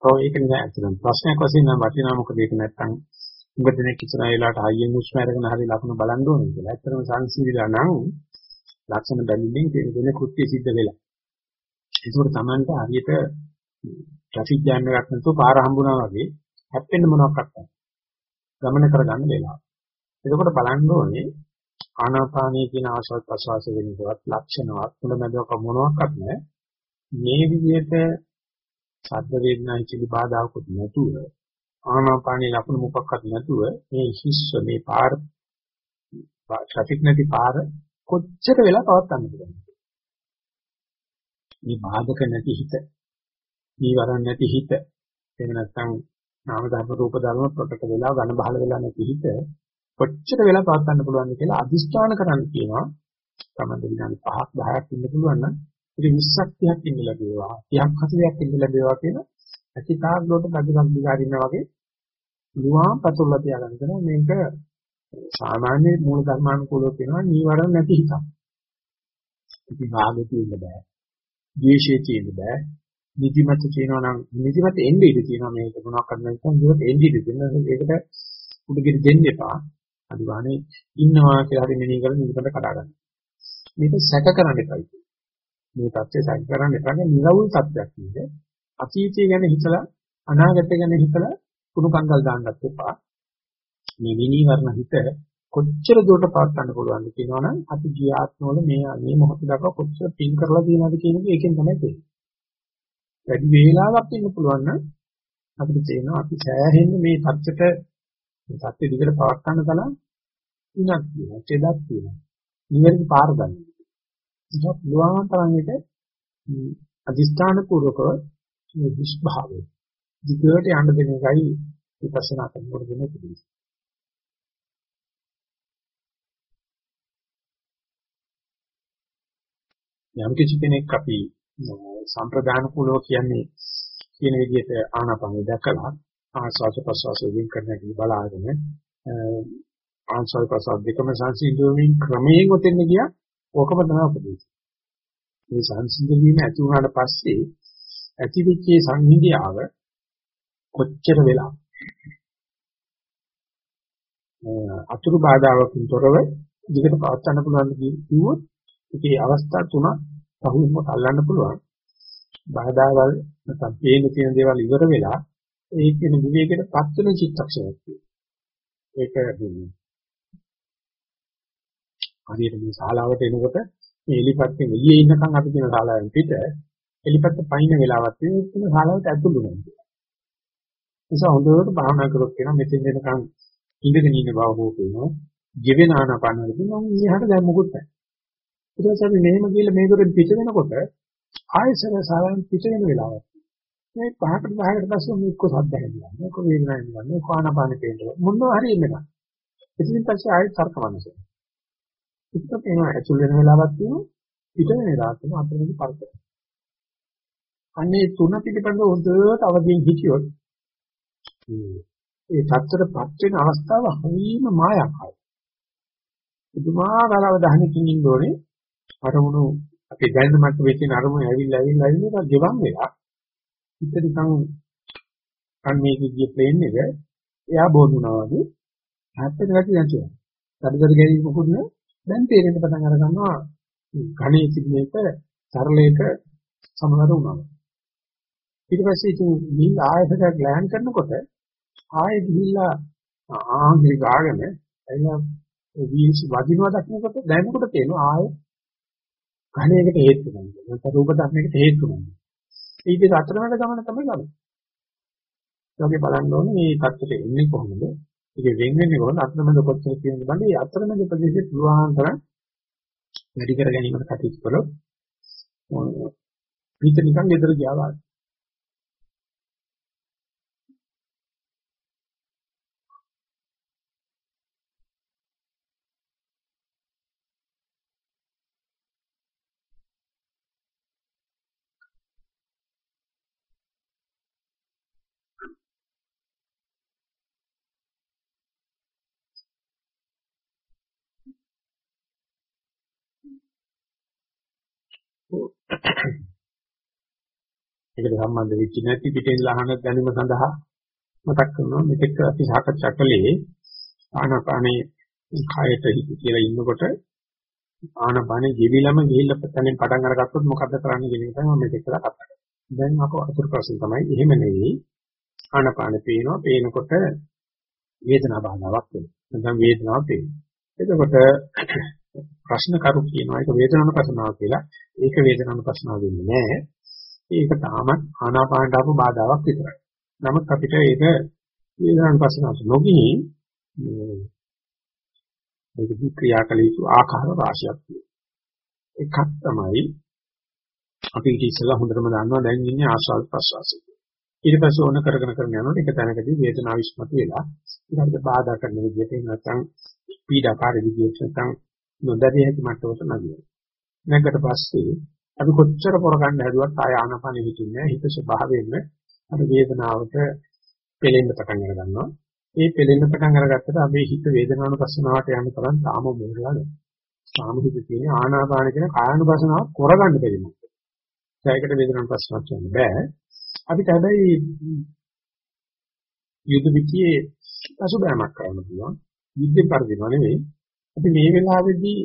Speaker 1: ඔව් ඒක නෑ ඇත්තටම ප්‍රශ්නයක් වශයෙන් නම් වටිනා මොකද ඒක නැත්තම් උඹ දෙනෙක් ඉතන වෙලාවට හයියෙන් හුස්ම අරගෙන හරි ලකුණු බලන්න ඕනේ කියලා. ඇත්තටම සංසිඳිලා නම් ලක්ෂණ බැලුමින් කියන දෙන කෘත්‍ය සිද්ධ වෙලා. ඒකෝට Tamanට හරියට ට්‍රැෆික් ජෑම් එකක් නැතුව පාර හම්බුනා වගේ හැප්පෙන්න මොනවක් නැහැ. ගමන කරගන්න වෙලාව. එතකොට බලන්න ඕනේ ආනාපානීය කියන ආශ්වාස ප්‍රශ්වාස වෙනකොට ලක්ෂණවත් මුලමැදක මොනවත් නැහැ. මේ විදිහට ශබ්ද වේදනා ඉතිරි බාධාකුත් නැතුව ආනාපානී ලකුණු මොකක්වත් නැතුව මේ හිස්ස මේ පාර ට්‍රැෆික් නැති පාර කොච්චර වෙලා පවත්වන්න පුළුවන්ද? මේ බාධක නැති හිත නීවරණ නැති හිත එහෙම නැත්නම් නාම ධර්ම රූප ධර්ම ප්‍රකට වෙලා ඝන බහල වෙලා නැති හිත කොච්චර වෙලා පවත්වන්න පුළුවන්ද කියලා අදිස්ථාන කරන්න කියනවා. තමයි විනාඩි 5ක් 10ක් ඉන්න පුළුවන් නම් ඉතින් 20ක් 30ක් ඉන්න ලැබේවා 30ක් 40ක් ඉන්න ලැබේවා කියන අතිතාක් ලෝක ගජකම් දිගාරින්න වගේ දුවා පතුල්ලා තියාගන්න කරනවා. මේක සාමාන්‍ය මූල ධර්මානුකූලව කියනවා නීවරණ නැති හිතක්. ඉතින් රාගෙ තියෙන්න බෑ. ද්වේෂයේ තියෙන්න බෑ. නිදිමත කියනවා නම් නිදිමත එන්නේ ඉඳී කියනවා මේක මොනවක් කරන්න නැත්නම් නිදිමත එන්නේ ඉඳී දෙන්න ඒකට උඩගෙඩි දෙන්න එපා. අනිවාර්යයෙන් ඉන්නවා කියලා හරි මෙනෙහි කරලා නිදිමත කඩා ගන්න. මේක සැක කරන්න එපා. මේ தත්ත්වය සැක කරන්න එපා. නිරවුල් තත්ත්වයක් නෙවෙයි. අතීතය ගැන හිතලා අනාගතය ගැන හිතලා කුණු කන්දල් දාන්නත් එපා. මේ විනීවරණ හිත කොච්චර දුරට පවත් ගන්න පුළුවන්ද කියනවනම් අපි ගිය ආත්මවල මේ මේ මොහොත දක්වා කොච්චර පින් කරලා තියෙනවද කියන එක ඒකෙන් තමයි තේරෙන්නේ. වැඩි වේලාවක් ඉන්න පුළුවන් නම් අපිට තේරෙනවා අපි සෑහෙන්න මේ தත්තට මේ தත්ත්වෙ දිගට පවත් ගන්න තරම් ඉන්නක් තියෙනවා, චෙදක් තියෙනවා. නිවැරදි පාර ගන්න. ඒක පුළුවන් තරම් එක අදිස්ථාන පූර්වකව මේ විස්භාවය. දිගට යන්න දෙන එකයි විපස්සනා කරනකොට දෙන උපදෙස්. යම් කිසි කෙනෙක් අපි සම්ප්‍රදාන කුලව කියන්නේ කියන විදිහට ආනාපානෙ දැකලා ආස්වාද ප්‍රසවාස වෙන් කරන එක බලාගෙන ආස්වාද ප්‍රසවාස දෙකම සංසිඳුවමින් ක්‍රමයෙන් උතෙන්න ගියා ඕකම තමයි උපදේශය. මේ සංසිඳවීම ඇති වුණාට පස්සේ ඇතිවිච්ච සංහිඳියාව කොච්චර වෙලා අතුරු බාධාවකින් තොරව දිගට පවත්වන්න පුළුවන් කිව්වොත් ඒකේ අවස්ථා තුනක් පහුවෙන්ම අල්ලන්න පුළුවන්. බාධාවල් නැත්නම් පේන තියෙන දේවල් ඉවර වෙලා ඒ කියන විවේකයට පත් වෙන චිත්තක්ෂණයක් තියෙනවා. ඒක හරියට මේ ශාලාවට එනකොට මේ එලිපත්ෙන් එළියේ ඉන්නකම් අපි කියන ශාලාවෙන් පිට එලිපත්ත පයින් වෙලාවක් තියෙන ශාලාවට ඇතුළු වෙනවා. නිසා හොඳට භාවනා කරොත් කියන මෙතෙන් දෙනකම් ඉඳගෙන ඉන්න බව හෝ පේනවා. ජීවෙන ආනාපානෙදී මම ඉහට දැන් මොකුත් නැහැ. ඊට පස්සේ අපි මෙහෙම ගිහලා මේකට පිට වෙනකොට ආයසර සාරයන් පිට වෙන වෙලාවක්. මේ පහකට පහකට පස්සේ මේක සද්ද හැදිලා. මේක වේදනාවක් නෙවෙයි. මේක ආනාපානෙ පේනවා. මොනවා හරි ඉන්නවා. ඉතින් පස්සේ ආයෙත් තර්කමනස. ඉතින් එනවා ඇතුල් වෙන වෙලාවක් තියෙනවා. පිට වෙන වෙලාවක් තියෙනවා. අතරින් පරක. අන්නේ තුන පිටිපන්ද හොඳට අවදීන් හිටියොත් ඒ தත්තරපත් වෙන අවස්ථාව හරියම මායාකාරයි. පුදුමාකාර අවධානයකින් ඉන්න ඕනේ. අරමුණු අපේ දැනෙන මට්ටමේ තියෙන අරමුණු ඇවිල්ලා ඇවිල්ලා ඇවිල්ලා ගෙවන් වෙලා හිත නිකන් කන්නේ කිය ප්ලේන් එක එයා බෝදුනා වගේ හැප්පෙන ගැටි නැතුව. සැදසර ගැනීම මොකුත් නෑ. දැන් තේරෙන්න පටන් අර ගන්නවා ඝණයේ තිබෙන එක සරලයක සමනර වුණා. ඊට පස්සේ ඉතින් මේ ආයතනයක් ග්ලෑන් කරනකොට ආයෙ ගිහිල්ලා ආන්දරි ගාගෙන එයා වීල්ස් වදිනවා දක්නකොට දැනකොට තේනවා ආයෙ ඝණයකට හේතු වෙනවා. නැත්නම් රූප ධර්මයකට හේතු වෙනවා. ඊට අතරමැද ගමන තමයි ගමන. ඒකේ බලන්න ඕනේ මේ தත්ත්වයට එන්නේ කොහොමද? ඒක වෙන් වෙන්නේ කොහොමද? අතරමැද කොච්චර කියන්නේ බලන්න. මේ අතරමැද ප්‍රදේශයේ පුළුවන් තරම් වැඩි කර ගැනීමට කටයුතු කළොත් පිට නිකන් ගෙදර ගියා වගේ. [coughs] ඒකට සම්බන්ධ වෙච්ච නැති පිටෙන් ලහන දැනීම සඳහා මතක් කරනවා මෙතෙක් අපි සාකච්ඡා කළේ ආනාපානේ කායයට හිත කියලා ඉන්නකොට ආනාපානේ ජීවිලම ගිහිල්ලා පතනෙන් පටන් අරගත්තොත් මොකද කරන්නේ කියන එක තමයි මම මෙතෙක් කතා කරන්නේ. දැන් අප අතුරු ප්‍රශ්න තමයි එහෙම නෙවෙයි ආනාපානේ පේනවා පේනකොට වේදනා බාධාවක් වෙනවා. නැත්නම් වේදනාවක් පේනවා. එතකොට ප්‍රශ්න කරු කියනවා ඒක වේදනානුපස්සනාව කියලා. ඒක වේදනානුපස්සනාව වෙන්නේ නැහැ. ඒක තාමත් ආනාපානට ආපු බාධාවක් විතරයි. නමුත් අපිට ඒක වේදනානුපස්සනාවට නොගිහින් මේක ක්‍රියාකල යුතු ආකාර රාශියක් තියෙනවා. එකක් තමයි අපි ඊට ඉස්සෙල්ලා හොඳටම දන්නවා දැන් ඉන්නේ ආස්වාද ප්‍රසවාසයේ. ඊට පස්සේ ඕන කරගෙන කරගෙන යනකොට එක තැනකදී වේදනාව විශ්මතු වෙලා ඊට බාධා කරන විදිහට නැත්නම් පීඩාකාරී විදිහට නැත්නම් නොදැරිය හැකි මට්ටමට නගිනවා. නැගකට පස්සේ අපි කොච්චර පොරගන්න හැදුවත් ආය ආනපනෙ හිටින්නේ හිත ස්වභාවයෙන්ම අර වේදනාවට පෙලෙන්න පටන් අර ගන්නවා. ඒ පෙලෙන්න පටන් අරගත්තට අපි හිත වේදනානුපස්සනාවට යන තරම් තාම මොහොතලා නැහැ. තාම හිත තියෙන ආනාපාන කියන කායනුපස්සනාව කරගන්න බැරි මොකද. ඒකට වේදනානුපස්සනාවක් කියන්න බෑ. අපිට හැබැයි යුද විචියේ පසුබෑමක් කරන්න පුළුවන්. යුද්ධෙ පරිදිම නෙවෙයි. අපි මේ වෙලාවේදී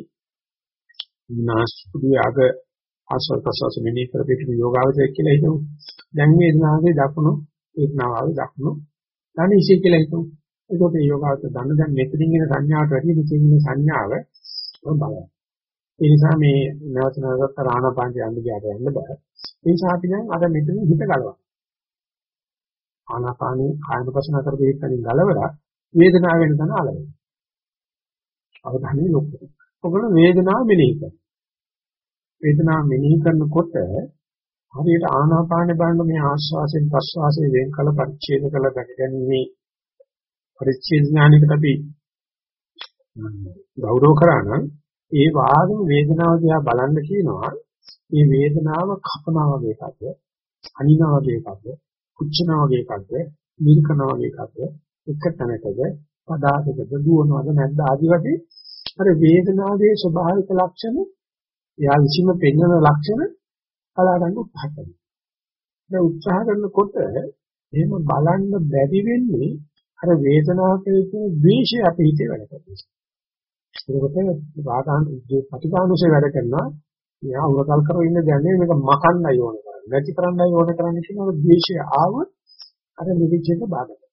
Speaker 1: නාස්පුඩු යග ආස්වාද ප්‍රසවාස මෙනෙහි කරපිට යෝගාවචරය කියලා හිතමු. දැන් මේ නාගේ දකුණු වේදනාවේ දකුණු ධනිෂය කියලා හිතමු. ඒකෝට මේ යෝගාවචර දන්න දැන් මෙතනින් එන සංඥාවට වැඩි මෙතනින් එන සංඥාව බලන්න. ඒ නිසා මේ නැවත නැවතත් ආනාපානට යන්න ගියාට යන්න බෑ. ඒ නිසා අපි දැන් අර මෙතන හිත ගලවනවා. ආනාපානේ කායනපසන කරපු හිතෙන් ගලවලා වේදනාව වෙන තැන අලවෙනවා. අවධානය යොමු කරනවා. ඔගොල්ලෝ වේදනාව මෙනෙහි කරනවා. වේදනාව මෙනෙහි කරනකොට හරියට ආනාපාන බලන මේ ආස්වාසයෙන් ප්‍රස්වාසයෙන් වෙන් කළ පරිච්ඡේද කළ දැකගැනීමේ පරිච්ඡේද ඥානිකට අපි ගෞරව කරා නම් ඒ වාගම වේදනාව දිහා බලන්න කියනවා. මේ වේදනාව කපනවා වගේ එකක්ද? අනිනවා වගේ එකක්ද? කුච්චනවා වගේ එකක්ද? නිර්කනවා වගේ එකක්ද? එක තැනකද? පදාකද දුවනවද නැද්ද ආදි වශයෙන් අර වේදනාවේ ස්වභාවික ලක්ෂණ එයා විසින්ම පෙන්වන ලක්ෂණ බලා ගන්න උත්සාහ කරනවා. ඒ උත්සාහ කරනකොට එහෙම බලන්න බැරි වෙන්නේ අර වේදනාවේ තියෙන ද්වේෂය අපේ හිතේ වැඩ කරනවා. ඒකට රාගාන් ප්‍රතිපානුසේ වැඩ කරනවා. එයා උරකල් කරගෙන ඉන්න දැනේ මේක මකන්නයි ඕන කරන්නේ. නැති කරන්නයි ඕන කරන්නේ කියන ද්වේෂය ආව අර නිවිච්චේට බාධා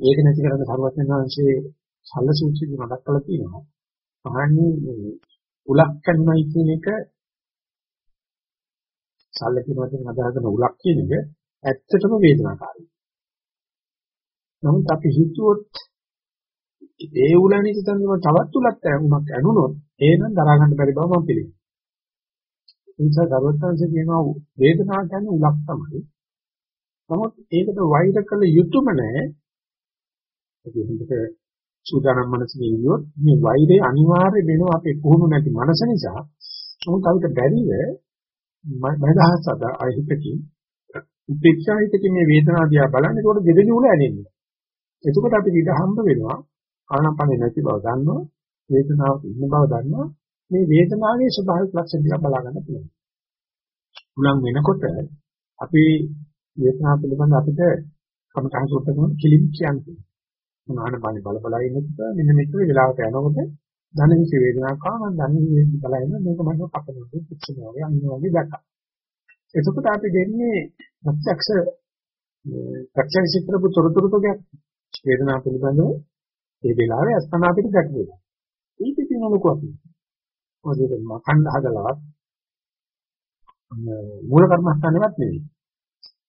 Speaker 1: ඒක නැති කරන්න සරුවත් වෙනවාංශයේ සල්ල සූත්‍රයේ මතක් කරලා තියෙනවා. මහන්නේ උලක් කරනයි කියන එක සල්ල කියන වචනේ අදහස් කරන උලක් කියන එක ඇත්තටම වේදනාකාරී. නමුත් අපි හිතුවොත් ඒ උලනේ හිතන්නේ තවත් උලක් උමක් ඇනුනොත් ඒනම් දරා ගන්න බැරි බව මම පිළිගන්නවා. ඒ නිසා සර්වත්‍ංශ කියනවා වේදනාව කියන්නේ උලක් තමයි. නමුත් ඒකට වෛර කළ යුතුයම නැහැ. අපි හොඳට සූදානම් මනසකින් ඉන්නොත් මේ වෛරය අනිවාර්ය වෙනවා අපේ පුහුණු නැති මනස නිසා. නමුත් අපිට බැරිව බයදහස් අද අහිතකින් උපේක්ෂාහිතකින් මේ වේදනාව දිහා බලන්නේ ඒකට දෙදෙනි උල ඇනෙන්නේ. එතකොට අපිට ඉඳ හම්බ වෙනවා ආනාපානෙ නැති බව දන්නවා වේදනාව ඉන්න බව දන්නවා මේ වේදනාවේ ස්වභාවික ලක්ෂණ දිහා බලා ගන්න පුළුවන්. උලන් වෙනකොට අපි වේදනාව පිළිබඳ අපිට කමඨහන් සූත්‍ර කරන කිලිම් කියන්නේ. ආනාපානෙ බල බල ඉන්නකොට මෙන්න මෙතන වෙලාවට යනකොට ධනෙහි වේදනාවක් ආව මම ධනෙහි බලලා ඉන්න මේක මම කපනකොට පිච්චෙනවා වගේ අන්න වගේ දැක්කා. එතකොට අපි දෙන්නේ ප්‍රත්‍යක්ෂ ප්‍රත්‍යක්ෂ චිත්‍ර පුතොරතුරු තෝගයක් වේදනාව පිළිබඳව ඒ වෙලාවේ අස්තන අපිට දැක්කේ. ඊට තියෙන ලොකු අපි. මොකද මකන්න හදලවත් මූල කර්මස්ථානෙවත් නෙවෙයි.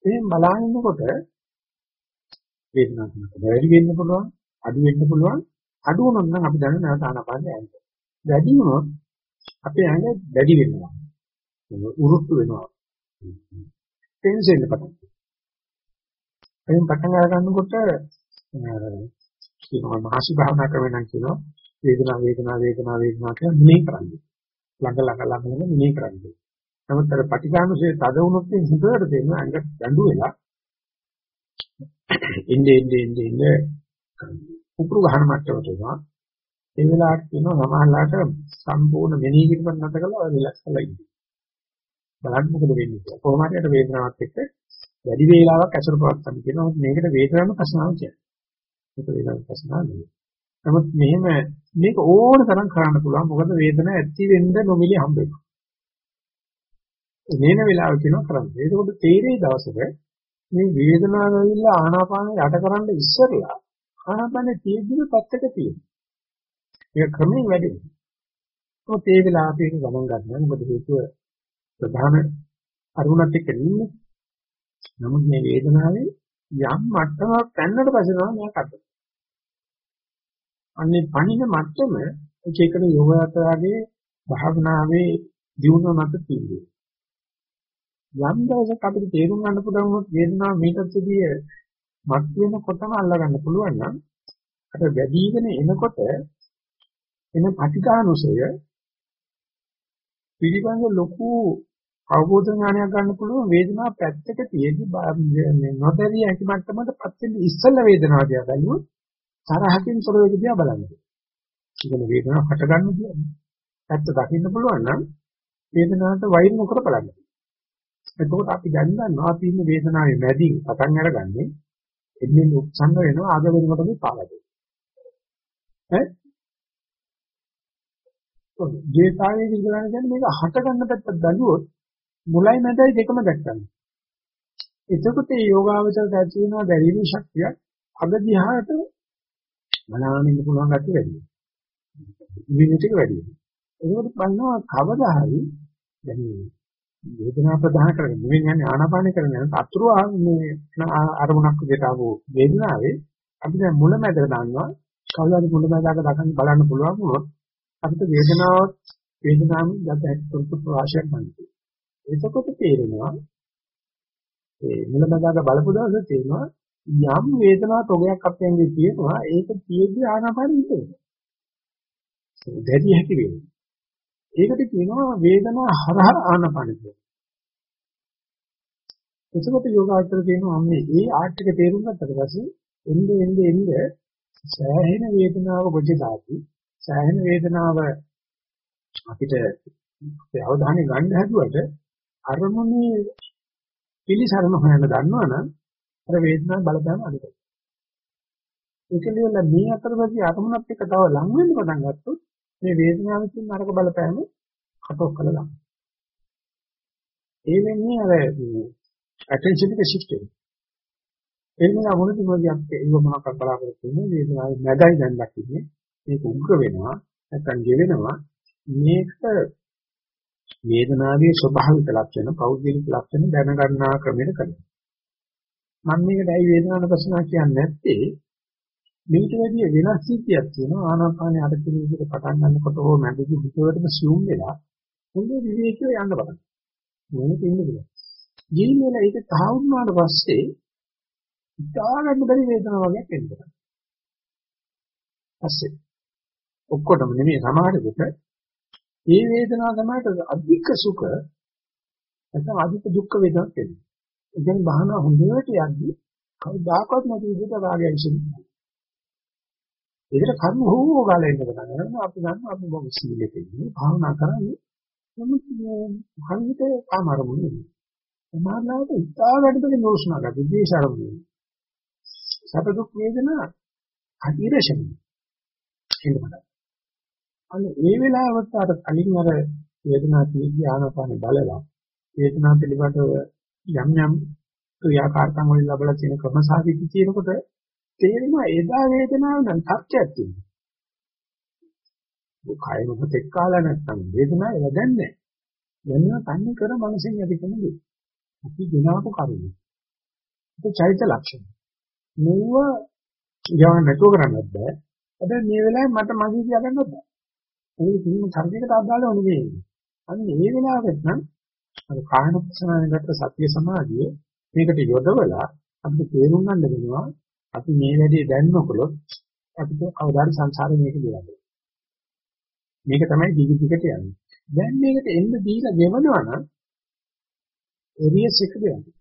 Speaker 1: එහෙන් බලහින්නකොට වේදනාවක් වැඩි වෙන්න පුළුවන්, අඩු වෙන්න පුළුවන්. අඩු වුණොත් නම් අපි දන්නේ නැවත ආනපානය ඇන්ද. වැඩි වුණොත් අපේ ඇඟ දැඩි වෙනවා. උරුට්ටු වෙනවා. ටෙන්ෂන් එක පටන් ගන්නවා. එයින් පටන් ගන්නකොට කියනවා මහසි භාවනා ක්‍රමෙන් නම් කියනවා වේදනා වේදනා වේදනා වේදනා කියලා මෙනෙහි කරන්නේ. ළඟ ළඟ ළඟ ළඟ මෙනෙහි කරන්නේ. නමුත් අර පටිඝානුසේ තද වුණොත් මේ හිතවල දෙන්න අඟ දඬු වෙලා ඉන්නේ ඉන්නේ ඉන්නේ ඉන්නේ උපුරු ගහන මට්ටමට එනවා. ඒ වෙලාවට කියනවා සමහරලාට සම්පූර්ණ මෙනෙහි කිරීමක් නැත කළා රිලැක්ස් කරලා ඉන්න. බලන්න මොකද වෙන්නේ කියලා. කොහොම හරි අර වේදනාවත් එක්ක වැඩි වේලාවක් ඇසුරු පවත්වන්න කියනවා. මේකට වේදනාවම ප්‍රශ්නාව කියන්නේ. ඒක වේදනාව ප්‍රශ්නාව නෙවෙයි. නමුත් මෙහෙම මේක ඕන තරම් කරන්න පුළුවන්. මොකද වේදනාව ඇති වෙන්න නොමිලි හම්බ වෙනවා. මේන වෙලාව කියනවා කරන්නේ. ඒකෝට තේරෙයි දවසක මේ වේදනාව ඇවිල්ලා ආනාපාන යට කරන්න ඉස්සරලා ආනාපානේ තියෙද්දිම පැත්තක තියෙනවා. ඒක ක්‍රමයෙන් වැඩි වෙනවා. මොකද ඒ වෙලාවට ඒක ගමන් ගන්නවා. මොකද හේතුව ප්‍රධාන අරුණත් එක්ක ඉන්නේ. නමුත් මේ වේදනාවේ යම් මට්ටමක් පැන්නට පස්සේ තමයි මම කඩේ. අන්නේ පණින මට්ටම එක එකට යෝගයතරගේ භාවනාවේ දියුණුව මත තියෙනවා. යම් දවසක අපිට තේරුම් ගන්න පුළුවන් වුණොත් වේදනාව මේකත්දී මත් වෙනකොටම අල්ලා ගන්න පුළුවන් නම් අර වැඩිගෙන එනකොට එන පටිඝානුසය පිළිබඳ ලොකු අවබෝධ ඥානයක් ගන්න පුළුවන් වේදනාව පැත්තක තියෙදි මේ නොදැරිය හැකි මට්ටමකටපත් වෙන්න ඉස්සෙල්ල වේදනාව දිහා බලුවොත් තරහකින් තොර වෙක දිහා බලන්න. ඉතින් වේදනාව හට ගන්න කියන්නේ. පැත්ත දකින්න පුළුවන් නම් වේදනාවට වෛර නොකර බලන්න. එතකොට අපි දැන් ගන්නවා අපි ඉන්න වේදනාවේ මැදින් පටන් අරගන්නේ එන්නේ උත්සන්න වෙනවා ආග වෙනකොට මේ පාලදේ. ඈ? ජීවිතාවේ විගලන කියන්නේ මේක හට ගන්න පැත්තට බැලුවොත් මුලයි මැදයි දෙකම දැක්කම. එතකොට මේ යෝගාවචරයට ඇති වෙනවා දැරීමේ ශක්තිය අග දිහාට මනාවෙන්න ඉන්න පුළුවන් ගැටි වැඩි වෙනවා. ඉමුනිටි වැඩි වෙනවා. ඒකට බලනවා කවදා හරි දැන් වේදනා ප්‍රධාන කරගෙන නෙවෙයි යන්නේ ආනාපාන කරගෙන යන අතුරු මේ අරමුණක් විදිහට ආවෝ වේදනාවේ අපි දැන් මුල මැදට දානවා කවදාද මුල මැදක දකින්න බලන්න පුළුවන් වුණොත් අපිට වේදනාවත් වේදනාවෙන් ගත හැකි තුරු ප්‍රවාහයක් ගන්නවා එතකොට තේරෙනවා ඒ මුලමදාග බලපු දවසේ තේරෙනවා යම් වේදනා තොගයක් අපෙන් තියෙනවා ඒක තියෙද්දි ආනාපානෙ හිතෙනවා. දැඩි හැටි වෙනවා. ඒකට කියනවා වේදනා හරහා ආනාපානෙ කියලා. එතකොට යෝගාචර කියනවා මේ ඒ ආර්ට් එක තේරුම් ගත්තට පස්සේ එන්නේ එන්නේ එන්නේ සෑහෙන වේදනාව ගොජදාති සෑහෙන වේදනාව අපිට අවධානය ගන්න හැදුවට අරමුණේ පිළිසරණ හොයන්න දන්නවනම් අර වේදනාව බලපෑම අඩුයි. ඒක නියල මේ අතරමැදි අරමුණත් එක්ක තව ලං වෙන්න පටන් ගත්තොත් මේ වේදනාව කියන අරක බලපෑම කටොක් කළා. ඒ වෙන්නේ අර attention එක shift වෙනවා. එන්නේ අමුණු මොකද අපි ඒව මොනවක් බලාපොරොත්තු වෙන්නේ වේදනාවේ නැදයි දැන් දකින්නේ මේක උග්‍ර වෙනවා. නැත්නම් ගෙවෙනවා. මේක වේදනාවේ ස්වභාවික ලක්ෂණ පෞද්ගලික ලක්ෂණ දැනගන්නා ක්‍රමයකට කරනවා. මම මේකටයි වේදනාන ප්‍රශ්න කියන්නේ නැත්තේ? මේක වැඩි වෙනස් සිද්ධියක් තියෙනවා ආනාපානයේ අර කියන විදිහට පටන් ගන්නකොට හෝ මැදදී හිතවලටම සිුම් වෙලා හොඳ විවේකීව යන්න බලන්න මොනවද ඉන්නේ ජීවිතේල ඒක තාවුනාට පස්සේ ඉතාලන්න බැරි වේදනාවක් වගේ එනවා. පස්සේ ඔක්කොටම නෙමෙයි සමහර විට මේ වේදනාව තමයි අධික සුඛ නැත්නම් අධික දුක්ඛ වේදනාවක් එන්නේ. ඒ කියන්නේ බහන හොඳට යද්දි කවදාකවත් නැති විදිහට රාගය විසිනවා. ඒකට කර්ම හෝ ගාලා එන්න පටන් ගන්නවා. අපි දන්නවා අපි මොකද සීලෙක ඉන්නේ භාවනා කරන්නේ. නමුත් හරියට කාමරමුනේ. සමානලාට ඉස්සා වැඩිපුර නෝෂ්ණා ගති දේශාරමුනේ. සැප දුක් වේදනා අතිරෂණ එන්න අන්න ඒ වෙලාවට අර කලින් අර වේදනා පිළිගිය ආනාපාන බලලා වේදනා පිළිබඳව යම් යම් ක්‍රියාකාරකම් වලින් ලැබලා තියෙන ක්‍රම සාධිත කියනකොට තේරෙනවා එදා වේදනාව නම් සත්‍යයක් තියෙනවා. ඒ කය මොකද එක්කාලා නැත්තම් වේදනාව එවදන්නේ. යනවා තන්නේ කර මනසෙන් ඇති කෙනෙක්. අපි දිනාපු කරුණ. ඒක චෛත්‍ය ලක්ෂණ. මෙව යවන්න නැතුව කරන්නත් බෑ. හැබැයි මේ වෙලාවේ මට මගේ කියා ගන්නත් බෑ. ඒ කිසිම සංකේතයකට අදාළ වුණේ නෑ. අන්න මේ වෙලාවෙත් නම් අර කායන ප්‍රසනාවකට සත්‍ය සමාධිය මේකට යොදවලා අපිට තේරුම් ගන්න වෙනවා අපි මේ වැඩේ දැන්නකොලොත් අපිට කවදාද සංසාරේ මේක දියන්නේ. මේක තමයි දිග දිගට යන්නේ. දැන් මේකට එන්න දීලා ගෙවනවා නම් එරියස් එක දෙන්නේ.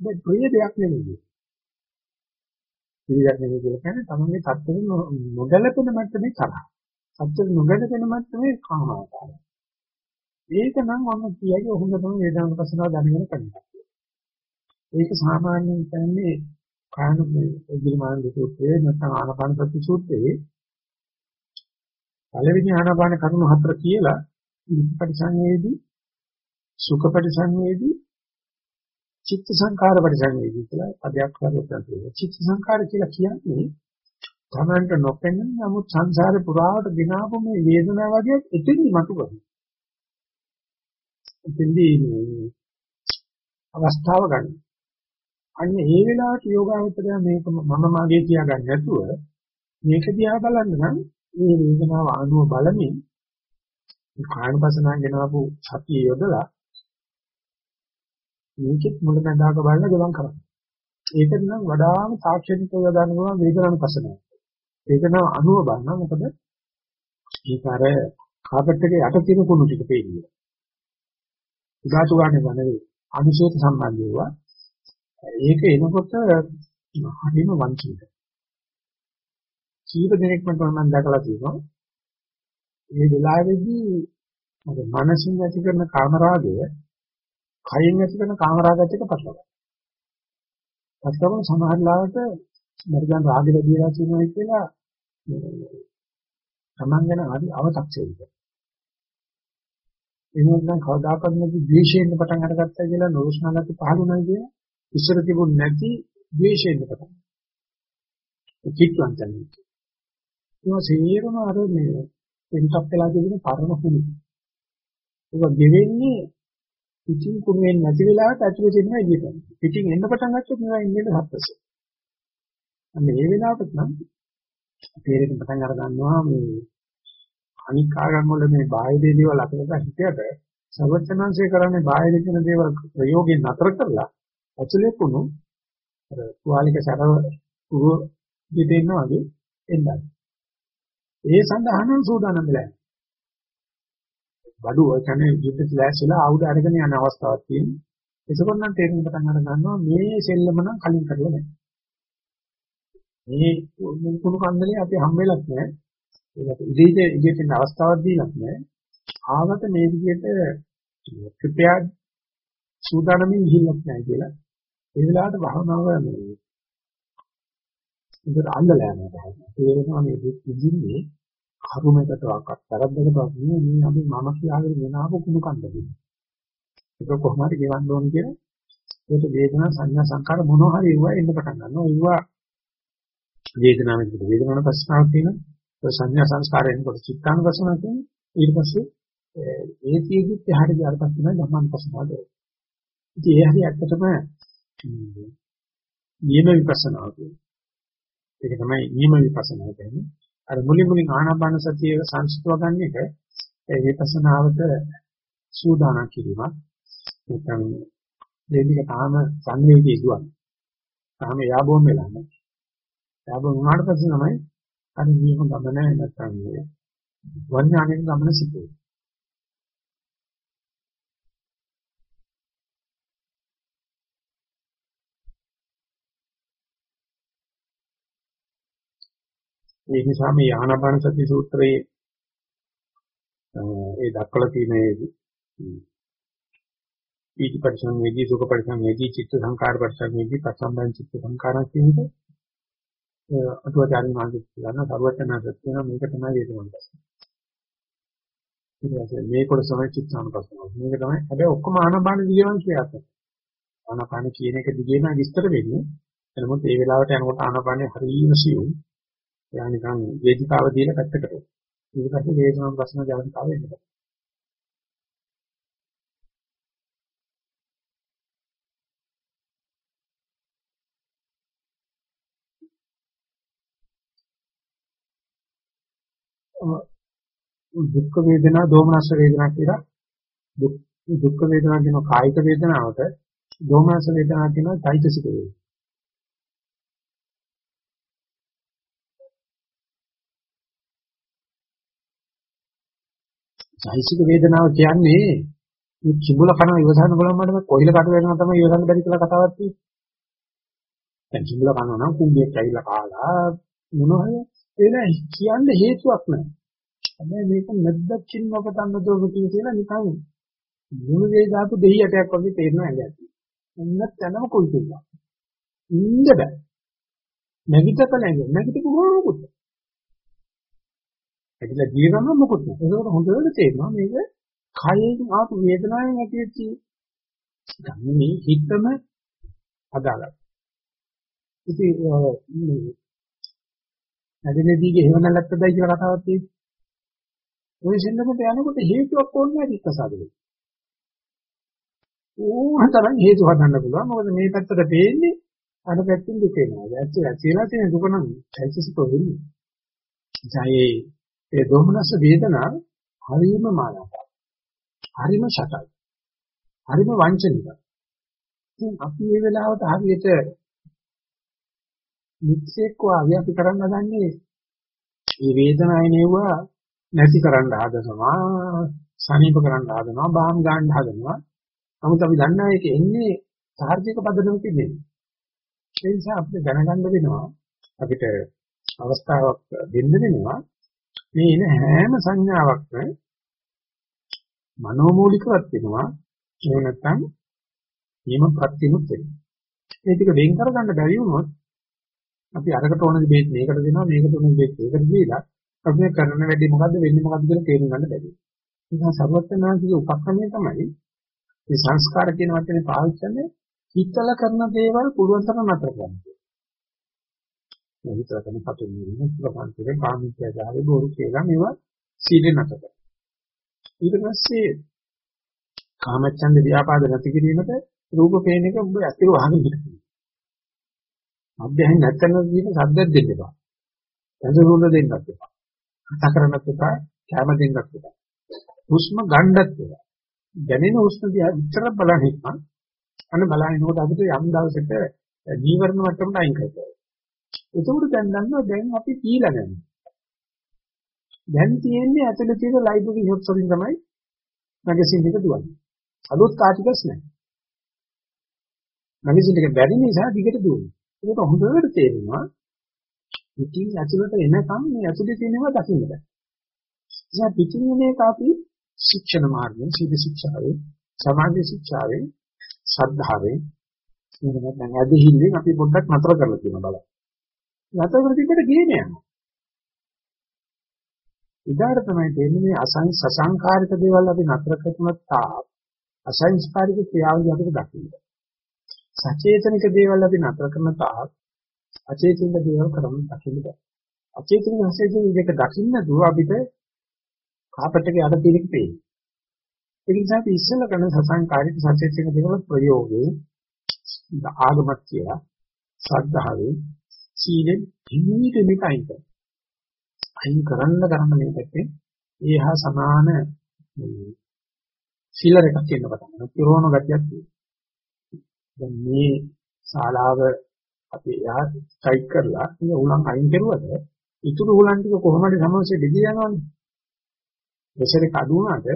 Speaker 1: මේ ප්‍රිය දෙයක් නෙමෙයි. ප්‍රිය දෙයක් නෙමෙයි කියලා කියන්නේ තමන්ගේ සත්‍යෙ නොගැලපෙන මට්ටමේ තරහ. සත්‍යෙ නොගැලපෙන මට්ටමේ කාමාවතාවය. ඒක නම් ඔන්න කියයි හොඳටම වේදාන්ත ප්‍රශ්නාව දැනගෙන කරනවා. ඒක සාමාන්‍යයෙන් කියන්නේ කාණු ඉදිරිමාන සූත්‍රයේ නැත්නම් ආනාපාන සති සූත්‍රයේ පළවෙනි ආනාපාන කරුණු හතර කියලා පරිසංවේදී සුඛ පරිසංවේදී චිත්ත සංකාර පරිසංවේදී කියලා පදයක් වරකට තියෙනවා. චිත්ත සංකාර කියලා කියන්නේ තමන්ට නොපෙනෙන නමුත් සංසාරේ පුරාවට දිනාපු මේ වේදනාව වගේ එතෙන්දි මතු කරනවා. එතෙන්දි අවස්ථාව ගන්න. අන්න ඒ වෙලාවට යෝගාවචරය මේක මම මාගේ කියා ගන්න නැතුව මේක දිහා බලන්න නම් මේ වේදනාව ආනුව බලමින් කායනපසනාව ගෙනාවු සතිය යොදලා මේකෙත් මුලැඳාක බලලා ගමන් කරන්න. ඒකට නම් වඩාම තාක්ෂණිකව යොදාන ගමන් වේදනානුපසනාව. වේදනාව අනුව බලන මොකද ඒක අර කාපට් එකේ යට තියෙන කුණු ටික පේන්නේ. උදාතු ගන්න වනේ අනුශේත සම්බන්ධ ඒවා ඒක එනකොට හරිම වංචිත. කීප දෙනෙක් මට මම දැකලා තියෙනවා. මේ වෙලාවේදී අර මනසින් ඇති කරන කාමරාගය කයින් ඇති කරන කාමරාගයත් එක්ක පටලවා. පස්කම සමහරලාට මර්ගන් රාගෙ ලැබිලා තියෙනවා කියලා තමන් ගැන ආදි අව탁සෙයිද. එහෙනම් නම් කවදාකවත් නැති ද්වේෂයෙන් පටන් අරගත්තා කියලා නොරුස්නාලත් පහළුණා කියන ඉස්සර තිබුණ නැති ද්වේෂයෙන් පටන්. කික්ලන්තන්. ඒක සේරම අර මේ එන්ටප් වෙලා තිබෙන පරම කුණු. ඒක ගෙවෙන්නේ පිටින් කුණු වෙන්නේ නැති වෙලාවට ඇතුලේ තියෙනවා එළියට. පිටින් එන්න පටන් ගත්තොත් මේවා ඉන්නේ හත්පස. අන්න මේ වෙලාවට නම් තේරෙන්න පටන් අර ගන්නවා මේ අනික් ආගම් වල මේ බාහිර දේවල් අතලට හිතයට සර්වඥාන්සේ කරන්නේ බාහිර කියන දේවල් ප්‍රයෝගයෙන් නතර කරලා ඇතුලේ පුණු අර තුවාලික සරව උරු දෙදෙනා වගේ එන්නයි. ඒ සඳහා නම් සූදානම් වෙලා. බඩුව කියන්නේ යුද්ධ ලෑස්තිලා ආයුධ අරගෙන යන අවස්ථාවක් තියෙනවා. එතකොට නම් තේරුම් පටන් ගන්න ගන්නවා මේ සෙල්ලම නම් කලින් කරලා නැහැ. මේ කුණු කන්දලේ අපි හම් වෙලක් නැහැ. ඒකට ඉදිරියට ඉදිරියට යන අවස්ථාවක් දීලක් නැහැ. ආවට මේ විදිහට ප්‍රිපෙයාර් සූදානමින් ගිහිල්ලක් නැහැ කියලා. ඒ වෙලාවට භවනාව මේ ඉතින් අල්ලලා යනවා. ඒ වෙනවා මේ දුක් විඳින්නේ කර්මයකටවත් තරද්දකටවත් නෙමෙයි මේ අපි මම කියාගෙන වෙනාව කුණු කන්දලේ. ඒක කොහොම හරි ගෙවන්න ඕන කියලා ඒක වේදනා සංඥා සංකාර මොනවා හරි ඒවා එන්න පටන් ගන්නවා. ඒවා වේදනාවෙන් පිට වේදනාවන ප්‍රශ්නාවක් තියෙනවා. සංඥා සංස්කාරයෙන් කොට චිත්තානුපස්සනාවක් තියෙනවා. ඊට පස්සේ ඒ තියෙද්දිත් එහාට ගියාට පස්සේ තමයි ධම්මානුපස්සනාව දෙන්නේ. ඉතින් ඒ හැටි ඇත්තටම නියම විපස්සනාව කියන්නේ. ඒක තමයි නියම විපස්සනාව කියන්නේ. අර මුලින් මුලින් ආනාපාන සතිය සංස්කෘතව ගන්න එක ඒ විපස්සනාවට සූදානම් කිරීමක්. නැත්නම් දෙවික තාම සංවේදී දුවන. තාම යාබෝන් වෙලා නැහැ. යාබෝන් වුණාට පස්සේ තමයි අර නියම ගමන නැත්නම් වඥාණයෙන් ගමන සිදුවේ. ඒ නිසා මේ ආනාපාන සති සූත්‍රයේ ඒ දක්වලා තියෙන ඊටි පරිසං වේදී සුඛ පරිසං වේදී චිත්ත සංකාර පරිසං වේදී පසම්බන් චිත්ත සංකාරක් කියන එක අටුවාචාරින් මාර්ගය කියන සර්වඥාසත් කියන මේක තමයි වේදනාව ප්‍රශ්න. ඊට පස්සේ මේ කොටස තමයි චිත්තානුපස්සනාව. මේක තමයි හැබැයි ඔක්කොම ආනාපාන දිගේම කියනවා. ආනාපාන කියන එක දිගේම විස්තර වෙන්නේ. එනමුත් ඒ වෙලාවට යනකොට ආනාපානේ හරියම සියුම්. එයා නිකන් වේදිකාව දීලා පැත්තකට. ඊට පස්සේ වේදනාව ප්‍රශ්න ජාතිකාව එනවා. දුක් වේදනා දෝමනස් වේදනා කියලා දුක් වේදනා කියන කායික වේදනාවට දෝමනස් වේදනා කියන চৈতසික වේදනා. චෛතසික වේදනාව කියන්නේ මේ කිඹුල කන ඉවසන්න බලන්න මට කොයිල කට වෙනවා තමයි ඉවසන්න බැරි කියලා කතාවක් තියෙන්නේ. දැන් කිඹුල කනවා නම් කුඹියක් ඇවිල්ලා කාලා මොනවද එන කියන්න හේතුවක් නැහැ. හැබැයි මේක නැද්දකින් ඔබතන්න දෝක කියලා නිකන් මුළු වේ දාපු දෙයියටයක් වගේ තේරෙනවා ඇඟට. එන්න තැනම කුල්තුලා. ඉන්න බෑ. නැගිටක නැගිට නැගිටක මොනවද? ඇදලා ගිය ගමන් මොකුත් නෑ. ඒකෝට හොඳට තේරෙනවා මේක කයෙන් ආපු වේදනාවෙන් ඇතිවෙච්ච ගන්න මේ හිතම අදාළයි. ඉතින් මේ නැදිනදීගේ හේව නැලත්තදයි කියලා කතාවක් තියෙනවා. ওই සෙන්නකට යනකොට හේතුවක් ඕනේ නැහැ විකසාදෙලි. ඕනතරම් හේතු හදන්න පුළුවන්. මොකද මේ පැත්තට පේන්නේ අර පැත්තෙන් දුක එනවා. ඇත්ත ඇතිලා තියෙන දුක නම් චෛතසික වෙන්නේ. ජයේ ඒ දොමනස වේදනා හරිම මානකයි. හරිම ෂටයි. හරිම වංචනිකයි. ඉතින් අපි මේ වෙලාවට හරියට මිත්‍යෙක් වාගේ අපි කරන්න ගන්නේ මේ වේදනාවේ නෙවුවා නැති කරන්න හදනවා සනීප කරන්න හදනවා බාම් ගන්න හදනවා නමුත් අපි දන්නා ඒක එන්නේ සාර්ථක පදනමකින් නෙමෙයි ඒ නිසා අපිට දැනගන්න වෙනවා අපිට අවස්ථාවක් දෙන්න වෙනවා මේ එන හැම සංඥාවක්ම මනෝමූලිකවත් වෙනවා එහෙම නැත්නම් නියම ප්‍රත්‍යනුත් වෙනවා මේ ටික වෙන් කරගන්න බැරි වුණොත් අපි අරකට ඕන දෙයක් මේකට දෙනවා මේකට ඕන දෙයක් ඒකට දීලා අපි කරන වැඩේ මොකද්ද වෙන්නේ මොකද්ද කියලා තේරුම් ගන්න බැරි. ඒ නිසා සර්වඥාන්තිගේ උපක්‍රමය තමයි මේ සංස්කාර කියන වචනේ පාවිච්චි කරන්නේ හිතල කරන දේවල් පුළුවන් තරම් නතර කරන්න. මේ හිතල කරන කටයුතු නෙවෙයි ප්‍රපංචේ කාමීත්‍යජාලේ බොරු කියලා මේවා සීලේ නතර කරනවා. ඊට පස්සේ කාමච්ඡන්ද ව්‍යාපාද නැති කිරීමට රූප පේන එක ඔබ ඇතිව වහගෙන ඉන්නවා. අභ්‍යයන් නැත්නම් කියන සද්දයක් දෙන්න එපා. ඇඳුරුන දෙන්නත් එපා. කතා කරන්නත් එපා, කැම දෙන්නත් එපා. හුස්ම ගන්නත් එපා. දැනෙන උෂ්ණ දිහා විතර බලන හිටම අන්න බලනකොට අපිට යම් දවසක නීවරණ මට්ටමට අයින් කරනවා. එතකොට දැන් දන්නවා දැන් අපි කීලා නැහැ. දැන් තියෙන්නේ ඇතුළේ තියෙන ලයිබ්‍රරි ෂොට්ස් වලින් තමයි මැගසින් එක දුවන්නේ. අලුත් ආටිකල්ස් නැහැ. මැගසින් එක බැරි නිසා දිගට දුවන්නේ. ඒක හොඳට තේරෙනවා. ඉතින් ඇතුළට එනකම් මේ ඇතුළේ තියෙනවා දකින්න බෑ. නිසා පිටින් මේක අපි ශික්ෂණ මාර්ගයෙන් සීල ශික්ෂාවේ සමාධි ශික්ෂාවේ ශ්‍රද්ධාවේ එහෙම නැත්නම් ඇදහිල්ලෙන් අපි පොඩ්ඩක් නතර කරලා තියෙනවා බලන්න. නතර කර තිබ්බට ගේන යනවා. ඉදාර තමයි දෙන්නේ මේ අසං සසංකාරික දේවල් අපි නතර කරනත් තා අසංස්කාරික ක්‍රියාවලිය අපිට දකින්න. සචේතනික දේවල් අපි නතර කරන තා අචේතනික දේවල් කරන්න දකින්න බෑ. අචේතනික අචේතනික දෙක දකින්න දුව අපිට කාපට් එකේ අඩ තියෙනක පේන්නේ. ඒ නිසා අපි ඉස්සෙල්ලා කරන සසංකාරික සචේතනික දේවල් ප්‍රයෝගේ ආගමක් කියලා ශ්‍රද්ධාවෙන් සීලෙන් හිමීට මේක අයින් කරනවා. අයින් කරන්න කරන්න මේ පැත්තේ ඒහා සමාන සිලර් එකක් තියෙන පටන් පිරෝණ ගතියක් තියෙනවා. දැන් මේ ශාලාව අපි එහා සයිඩ් කරලා මේ උලන් අයින් කරුවද ඉතුරු උලන් ටික කොහොමද සමෝසේ දෙදී යනවන්නේ. ප්‍රෙෂර් එක අඩු වුණාට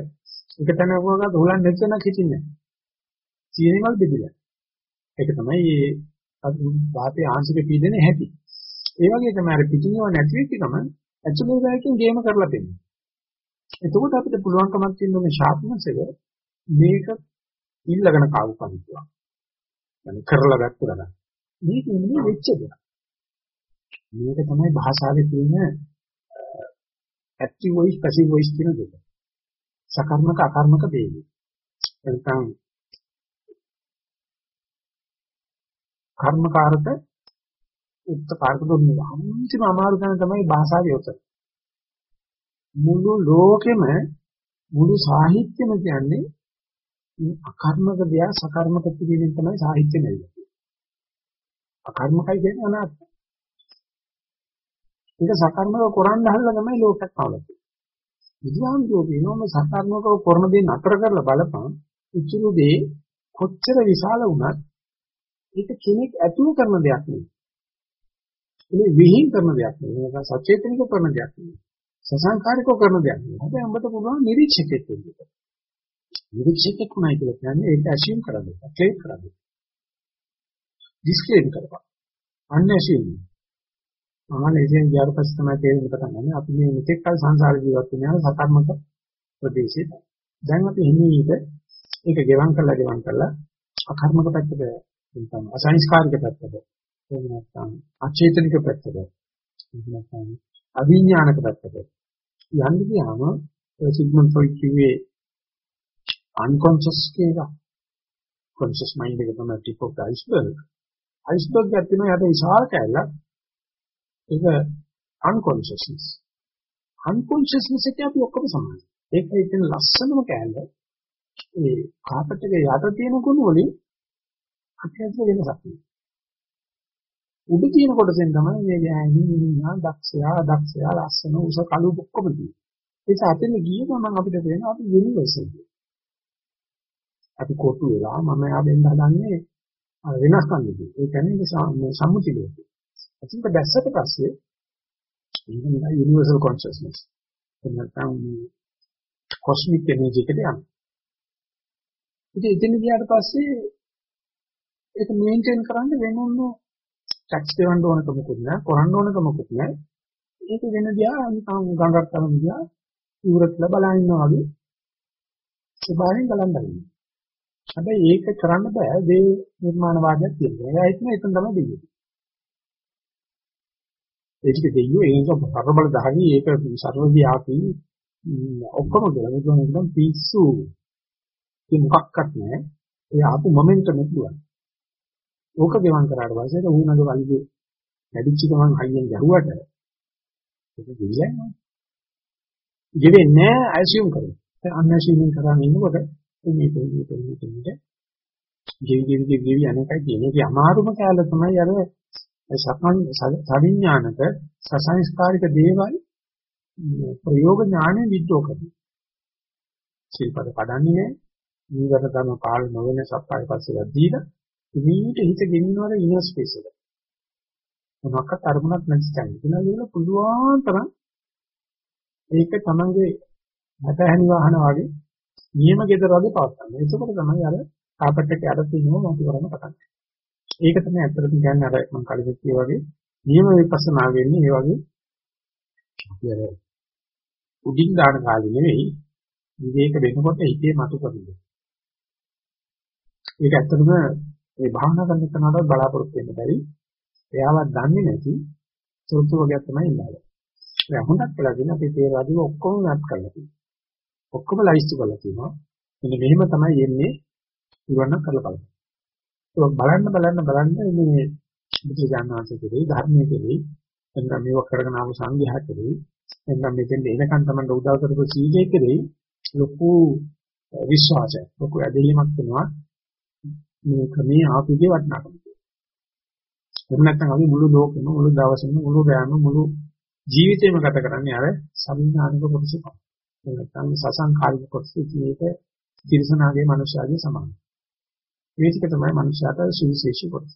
Speaker 1: එක තැනක වගා උලන් නැත්නම් හිටින්නේ නැහැ. සීනිමල් බෙදිලා. ඒක තමයි මේ වාතයේ ආංශික පීඩනය හැටි. ඒ වගේ තමයි අර පිටිනව නැති වෙච්ච ගමන් ඇතුළේ වැයකින් ගේම කරලා දෙන්නේ. එතකොට අපිට පුළුවන්කමක් තියෙන මේ ෂාප්නස් එක මේක ඉල්ලගෙන කාවු කන්නවා. يعني කරලා ගත්ත ගමන්. මේක නෙමෙයි වෙච්ච දෙයක්. මේක තමයි භාෂාවේ තියෙන ඇක්ටිව් වොයිස් පැසිව් වොයිස් කියන දෙක. සකර්මක අකර්මක දෙයක්. එතන කර්මකාරක උත්තරකාරක දුන්නේ අන්තිම අමාරු තැන තමයි භාෂාවේ යොත. මුළු ලෝකෙම මුළු සාහිත්‍යෙම කියන්නේ අකර්මක දෙයක් සකර්මක පිළිවෙලින් තමයි සාහිත්‍ය නෙවෙයි. අකර්මකයි කියන්නේ අනාත්ම. ඒක සකර්මක කරන්න හදලා තමයි ලෝකයක් පවතින්නේ. බුදුහාමුදුරුවෝ කියනවා සකර්මකව කරන දේ නතර කරලා බලපන් උචුරු දේ කොච්චර විශාල වුණත් ඒක කෙනෙක් ඇතුළු කරන දෙයක් නෙවෙයි. ඒක විහිං කරන දෙයක් නෙවෙයි. ඒක සචේතනික කරන දෙයක් නෙවෙයි. සසංකාරිකව කරන දෙයක් නෙවෙයි. හැබැයි අපිට පුළුවන් නිරීක්ෂකෙක් වෙන්න. නිරීක්ෂකෙක් වුණයි කියලා කියන්නේ ඒක ඇසියුම් කරන්න බෑ. ක්ලේම් කරන්න බෑ. ඩිස්ක්ලේම් කරපන්. අන්න ඇසියුම්. මම එසෙන් ගියාට පස්සේ තමයි තේරෙන්න පටන් ගන්නේ අපි මේ මෙතෙක් කල සංසාර ජීවත් වෙන සකර්මක ප්‍රදේශේ. දැන් අපි හිමීට ඒක ගෙවම් කරලා ගෙවම් කරලා අකර්මක පැත්තට නැත්නම් අසංස්කාරික පැත්තට එහෙම නැත්නම් අචේතනික පැත්තට එහෙම නැත්නම් අවිඥානික පැත්තට යන්න ගියාම සිග්මන්ඩ් ෆ්‍රොයිඩ් කිව්වේ unconscious කියලා conscious mind එක තමයි tip of the iceberg. iceberg එකක් තියෙනවා යට විශාල කැලක් ඒක unconsciousness. unconsciousness එක අපි ඔක්කොම සමානයි. ඒකයි තියෙන ලස්සනම කැලල ඒ කාපට් එකේ යට තියෙන ගුණ වලින් අත්‍යවශ්‍ය වෙනසක් තියෙනවා උඩ තියෙන කොටසෙන් තමයි මේ ගෑණි මිනිහා දක්ෂයා දක්ෂයා ලස්සන උස කළු ඔක්කොම තියෙන්නේ. ඒක අතෙන් ගිය ගමන් අපිට තේරෙනවා අපි යුනිවර්සල්. අපි කොටු වෙලා මම යාවෙන් හදන්නේ වෙනස්කම් දෙකේ. ඒ කියන්නේ සම්මුති ලෝකෙ. අතින් දැස්සට පස්සේ ඉන්න යුනිවර්සල් කොන්ෂස්නස්. එන්නතම් කොස්මික් එනර්ජි එකට යනවා. ඉතින් එතන ගියාට පස්සේ ඒක මේන්ටේන් කරන්න වෙනම ටැක්ස් දෙවන්න ඕනක මොකුත් නෑ කරන්න ඕනක මොකුත් නෑ. ඒක වෙන දිහා නිකන් ගඟක් කරන දිහා ඉවරත් ලබලා ඉන්නවා වගේ. ස්වභාවයෙන් බලන් බලන්න. හැබැයි ඒක කරන්න බෑ දේ නිර්මාණවාදයක් තියෙනවා. එයා හිතන එක තමයි දෙන්නේ ඒක දෙයියෝ ඒක පරබල දහවි ඒක සර්වව්‍යාපී ඔක්කොම කියලා මේක නිකන් පිස්සු. ඒ මොකක්වත් නෑ. ඒ ආපු මොමන්ටම් එක දුවන ඕක ගෙවම් කරාට පස්සේ ඒක ඌනගේ වලිගේ වැඩිච්ච ගමන් හයියෙන් ගැහුවට ඒක දෙවියන් නෑ. ගෙවෙන්නේ නෑ ඇසියුම් කරමු. දැන් අන්ඇසියුම් කරගෙන ඉන්නකොට මේක මේක මේක මේක ගෙවි ගෙවි ගෙවි ගෙවි අනේකයි කියන්නේ. ඒක අමාරුම කාලය තමයි අර සකන් සවිඥානික සසංස්කාරික දේවල් ප්‍රයෝග ඥානෙ විද්දෝ කරන්නේ. සිල්පද පඩන්නේ නෑ. නීවර ධර්ම පාල නොවන සප්පාය පස්සේ දීලා ඉමීට හිත ගෙනිනවල ඉනර් ස්පේස් එක. මොනවාක්වත් අරමුණක් නැති තැන. ඉතින් පුළුවන් තරම් ඒක තමන්ගේ නැතහැනි වාහන වගේ නියම ගෙදර වගේ පවත්වන්න. ඒකකොට තමයි අර කාපට් එකේ අර තියෙනව මතු කරන්න පටන් ගන්නේ. ඒක තමයි ඇත්තටම කියන්නේ අර මම කලින් කිව්වා වගේ නියම විපස්සනා වෙන්නේ ඒ වගේ අපි අර උඩින් දාන කාලේ නෙවෙයි විවේක වෙනකොට හිතේ මතු කරන්නේ. ඒක ඇත්තටම මේ භාවනා කරන කෙනාට බලාපොරොත්තු වෙන්න බැරි. එයාවත් දන්නේ නැති සෝතු වර්ගයක් තමයි ඉන්නේ. දැන් හොඳක් කියලා කියන අපි තේරවාදී ඔක්කොම නැත් කරලා තියෙනවා. ඔක්කොම ලයිස්තු කරලා තියෙනවා. මෙන්න මෙහෙම තමයි යන්නේ ඉවන්න කරලා බලන්න. ඒක බලන්න බලන්න බලන්න මේ බුදුජානක වහන්සේ ධර්මයේ කෙරෙහි එන්න මේව කරගෙන ආව සංඝයා කෙරෙහි එන්න මෙතෙන් එනකන් තමයි උදව් කරපු සීජේ කෙරෙහි ලොකු විශ්වාසයක් ලොකු ඇදහිීමක් වෙනවා මේ ක්‍රමයේ ආපිගේ වටිනාකම. එහෙම නැත්නම් අපි මුළු ලෝකෙම මුළු දවසෙම මුළු රැයම මුළු ජීවිතේම ගත කරන්නේ අර සම්ඥානික කොටස තමයි. එහෙම නැත්නම් සසංකාරික කොටස මේක තිරසනාගේ මනුෂ්‍යයාගේ සමානයි. මේ ටික තමයි මනුෂ්‍යයාට සුවිශේෂී කොටස.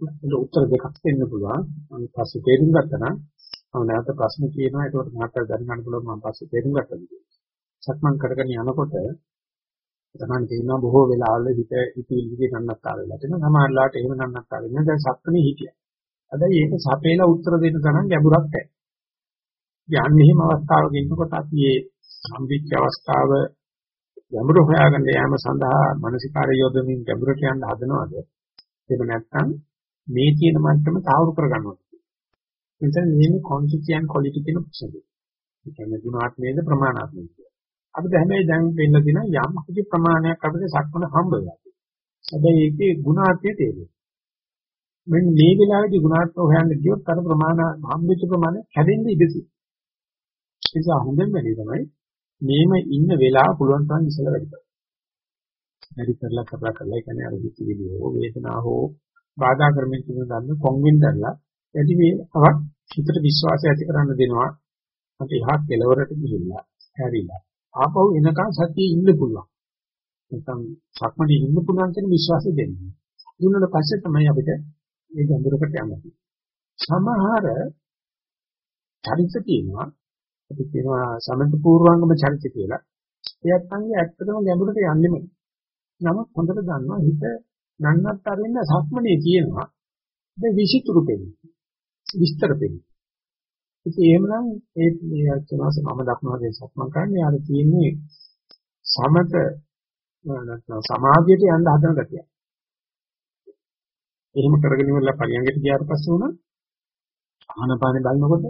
Speaker 1: ඒක උත්තර දෙකක් දෙන්න පුළුවන්. මම පස්සේ තේරුම් ගත්තා නම් මම නැවත ප්‍රශ්න කියනවා. ඒකට මහත්තයා දැනගන්න පුළුවන් මම පස්සේ තේරුම් ගත්තා කියලා. සක්මන් කරගෙන යනකොට තමයි තේරෙනවා බොහෝ වෙලාවල හිත ඉතිවිලි නන්නත්තර වෙලා තියෙනවා. සමහරලාට එහෙම නන්නත්තර වෙන්නේ දැන් සක්මනේ හිටියා. හැබැයි ඒක සපේලා උත්තර දෙන්න තරම් ගැඹුරක් නැහැ. යන්නේ එහෙම අවස්ථාවක ඉන්නකොට අපි මේ සම්විච්ච අවස්ථාව ගැඹුරු හොයාගන්න යාම සඳහා මානසිකාර යොදමින් ගැඹුරට යන්න හදනවද? එහෙම නැත්නම් මේ තියෙන මට්ටම තාවුරු කරගන්නවා. එතන මේ කොන්ටිටි and quality කියන ප්‍රශ්නේ. ඒ කියන්නේ ගුණාත්මකද ප්‍රමාණාත්මකද. අපිට හැබැයි දැන් වෙන්න දින යම් කිසි ප්‍රමාණයක් අපිට සක්මන හම්බ වෙලා. හැබැයි ඒකේ ගුණාත්මය තේරෙන්නේ. මෙන්න මේ වෙලාවේදී ගුණාත්මක හොයන්න ගියොත් අර ප්‍රමාණ හම්බෙච්ච ප්‍රමාණය හැදෙන්න ඉඩ තියෙනවා. ඒ නිසා හොඳම වැඩි තමයි මේම ඉන්න වෙලාව පුළුවන් තරම් ඉස්සලා වැඩි කරගන්න. වැඩි කරලා කරලා කරලා ඒ කියන්නේ අර හිතවිලි හෝ වේදනාව හෝ බාධා කරමින් කියන ධර්ම කොංගෙන් දැල්ලා ඇති මේ අවක් හිතට විශ්වාසය ඇති කරන්න දෙනවා. අපි එහා කෙලවරට ගිහිල්ලා හැරිලා. ආපහු එනකන් සතියේ ඉන්න පුළුවන්. නැත්නම් සක්මණේ ඉන්න පුළුවන් කියන විශ්වාසය දෙන්නේ. දුන්නට පස්සේ තමයි අපිට මේ ගැඹුරකට යන්නේ. සමහර චරිත තියෙනවා. අපි කියනවා සමන්ත පූර්වාංගම චරිත කියලා. එයත් අංගේ ඇත්තටම ගැඹුරට යන්නෙම නමුත් හොඳට දන්නවා හිත නන්නත් අරින්න සක්මනේ තියෙනවා. ඒ විචිතුරු දෙන්නේ. විස්තර දෙන්නේ. ඉතින් එහෙමනම් ඒ මේ අචනස මම දක්නවා සක්මන් කරන්නේ ආර තියෙන්නේ සමත නැත්නම් සමාධියට යන්න හදන ගතිය. එහෙම කරගෙන ඉවරලා පරියන්ගෙට ගියාට පස්සේ උන ආනපානේ බලනකොට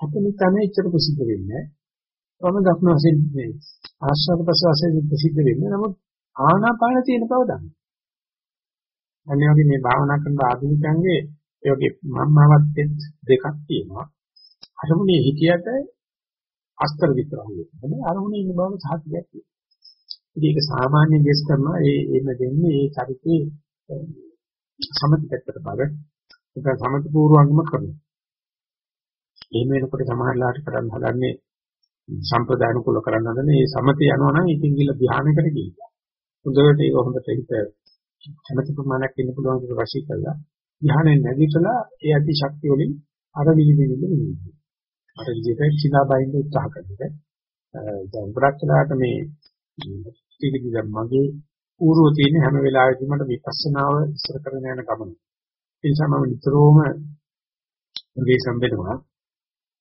Speaker 1: අපිට තමයි ඉච්ඡර ප්‍රසිද්ධ වෙන්නේ. මම දක්න වශයෙන් මේ ආශ්වාස ප්‍රශ්වාසයෙන් ප්‍රසිද්ධ වෙන්නේ. නමුත් ආනාපාන තියෙන බව දන්නවා. අනිත් වගේ මේ භාවනා කරන ආධුනිකයන්ගේ ඒ වගේ මම්මවත් දෙකක් තියෙනවා. අරමුණේ හිතියට අස්තර විතර හුවෙන්නේ. අරමුණේ ඉන්න බව සාහිත්‍යයක් තියෙනවා. ඉතින් ඒක සාමාන්‍ය දේශ කරනවා ඒ එන්න දෙන්නේ ඒ චරිතේ සමථ පැත්තට බල. ඒක සමථ පූර්වංගම කරනවා. එහෙම වෙනකොට සමහරලාට කරන්න හදන්නේ සම්ප්‍රදාන කුල කරන්න හදන්නේ මේ සමථ යනවා නම් ඉතින් ගිල ධානයකට ගිහිල්ලා. හොඳට ඒක හොඳට හිත කැමැති ප්‍රමාණයක් ඉන්න පුළුවන් කියලා රශී කළා. ධ්‍යානෙන් නැගිටලා ඒ අති ශක්තිය වලින් අර විවිධ විවිධ අර විදිහට සිනා බයින්ද උත්සාහ කරන්නේ. දැන් ගොඩක් වෙලාවට මේ ටිකදී දැන් මගේ ඌරුව තියෙන හැම වෙලාවෙදීම මට විපස්සනාව ඉස්සර කරගෙන යන ගමන. ඒ නිසා මම නිතරම මේ සම්බෙදවා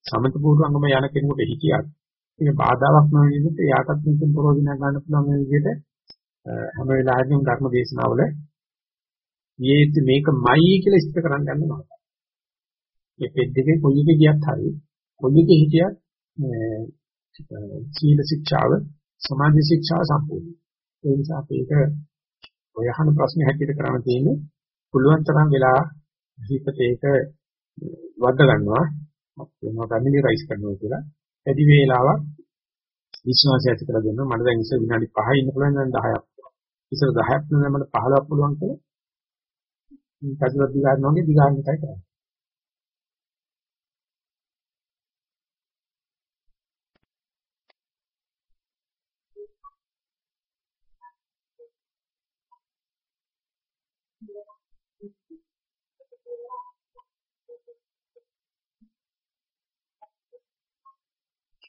Speaker 1: සමත පූර්වංගම යන කෙනෙකුට හිතියක් ඒක බාධාවක් නොවන විදිහට යාටත් මේකෙන් ප්‍රයෝජන ගන්න පුළුවන් විදිහට හැම වෙලාවෙම ධර්ම දේශනාවල මේක මේකමයි කියලා ඉස්ත කරන්න යන්න නෑ. මේ පෙත් දෙකේ කොයි එක ගියත් හරි කොයි එක හිටියත් සීල ශික්ෂාව සමාධි ශික්ෂාව සම්පූර්ණයි. ඒ නිසා අපි ඒක ඔය අහන ප්‍රශ්න හැටියට කරන්න තියෙන්නේ පුළුවන් තරම් වෙලා හිතට ඒක වද්ද ගන්නවා වෙනවා ෆැමිලියරයිස් කරනවා කියලා. වැඩි වේලාවක් විශ්වාසය ඇති කරලා දෙනවා. මට දැන් ඉස්සර විනාඩි 5 ඉන්න පුළුවන් දැන් 10ක්. ඉස්සර 10ක් නෙවෙයි මට 15ක් පුළුවන් කියලා. මේ කඩුවක් දිගාරනවා වගේ දිගාරන එකයි කරන්නේ.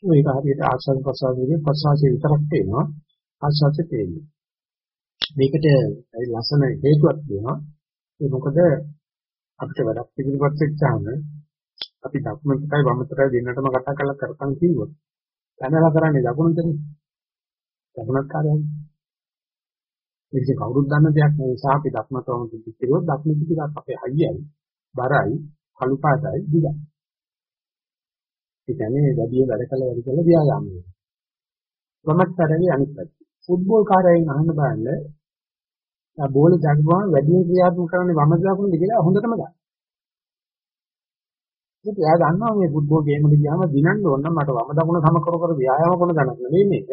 Speaker 1: ඒක හරියට ආස්වාද ප්‍රසාරයේ ප්‍රසාරයේ විතරක් තේනවා ආස්වාදයේ තේන්නේ. මේකට ලස්සන හේතුවක් තියෙනවා. ඒ මොකද අපිට වැඩක් පිළිපත් වෙච්චාම අපි දකුණටයි වමටයි දෙන්නටම කතා කරලා කරපන් කිව්වොත් දැනලා කරන්නේ දකුණටනේ. දකුණත් කාර්යයි. මේක කවුරුත් දන්න දෙයක් නෙවෙයි. නිසා අපි දකුණටම කිව්වොත් දකුණ පිටිකක් අපේ හයියයි, බරයි, කළු පාටයි දිගයි. ඒ කියන්නේ වැඩි වැඩ කළ වැඩි කළ ව්‍යායාම වෙනවා. වමත් කරන්නේ අනිත් පැත්ත. ෆුට්බෝල් කාර්යයෙන් අහන්න බලන්න ආ බෝල ජග්ගුවම වැඩි ක්‍රියාත්මක කරන්නේ වම දකුණද කියලා හොඳටම ගන්න. ඒක එයා දන්නවා මේ ෆුට්බෝල් ගේම් එකට ගියාම දිනන්න ඕන නම් මට වම දකුණ සම කර කර ව්‍යායාම කරන දණක් නෙවෙයි මේක.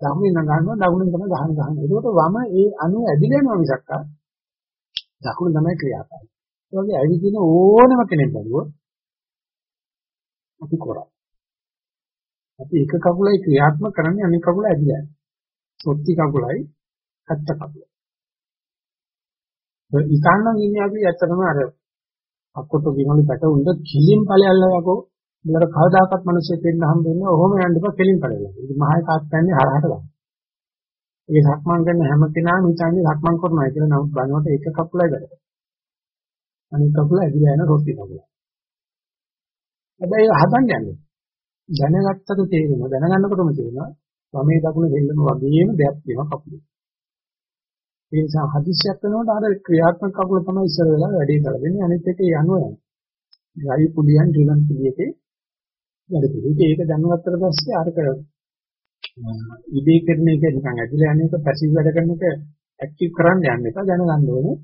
Speaker 1: දකුණෙන් නම් ගන්නවා දකුණෙන් තමයි ගහන ගහන. ඒකට වම ඒ අණු ඇදිලා යනවා මිසක් දකුණ තමයි ක්‍රියාකාරී. ඒ වගේ ඇවිදින ඕනම කෙනෙක් බැලුවොත් අපි කරා. අපි එක කකුලයි ක්‍රියාත්මක කරන්නේ අනෙක් කකුල ඇදිලා යනවා. සොත්ති කකුලයි හත්ත කකුල. ඒ ඉතින්නම් ඉන්නේ අපි ඇත්තටම අර අක්කොට විනෝඩ පැට උන්ද කිලින් ඵලයල්ලා යකෝ උඹලට කවදාකවත් මිනිස්සු දෙන්න හම්බ වෙන්නේ ඔහොම යන්න එපා කෙලින් ඵලයල්ලා. ඉතින් මහා කාත් කියන්නේ හරහට ගන්න. ඒ සක්මන් කරන හැම කෙනාම හිතන්නේ සක්මන් කරනවා කියලා නමුත් බලනකොට එක කකුලයි වැඩ. අනිත් කකුල ඇදිලා යන රොටි කකුල. හැබැයි හදන්න යන්නේ. දැනගත්තට තේරෙනවා දැනගන්නකොටම තේරෙනවා වමේ දකුණ දෙන්නම වගේම දෙයක් තියෙනවා කකුලේ. ඒ නිසා හදිස්සියක් වෙනකොට අර ක්‍රියාත්මක කකුල තමයි ඉස්සර වෙලා වැඩේ කරගන්නේ අනිත් එකේ යනවා යනවා. ගයි පුලියන් ඩ්‍රිලන් පුලියකේ වැඩ පිළිවෙල. ඒක දැනගත්තට පස්සේ අරක ඉබේ කරන එක නිකන් ඇදලා යන එක පැසිව් වැඩ කරන එක ඇක්ටිව් කරන්න යන්න එපා දැනගන්න ඕනේ.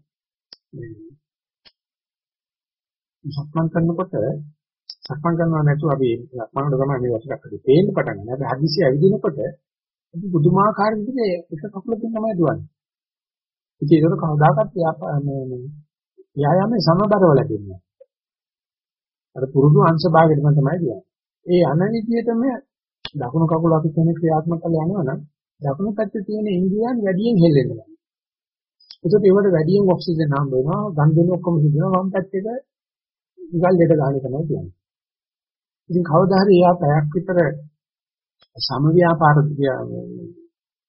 Speaker 1: සක්මන් කරනකොට සක්මන් කරනවා නැතුව අපි සක්මනට තමයි මේ වශයෙන් අපිට තේින්න පටන් ගන්න. අපි හදිසිය ඇවිදිනකොට අපි පුදුමාකාර විදිහට එක කකුලකින් තමයි දුවන්නේ. ඉතින් ඒක කවදාකවත් මේ ව්‍යායාමයේ සමබරව ලැබෙන්නේ අර පුරුදු අංශ භාගයටම තමයි කියන්නේ. ඒ අන විදිහටම දකුණු කකුල අපි කෙනෙක් ක්‍රියාත්මක කරලා යනවා නම් දකුණු පැත්තේ තියෙන ඉන්ද්‍රියන් වැඩියෙන් හෙල්ලෙනවා. ඒකට ඒවට වැඩියෙන් ඔක්සිජන් හම්බ වෙනවා, ගන් දෙන ඔක්කොම හිටිනවා වම් පැත්තේ නිකල් දෙක ගන්න තමයි කියන්නේ. ඉතින් කවදා හරි එයා පැයක් විතර සම ව්‍යාපාර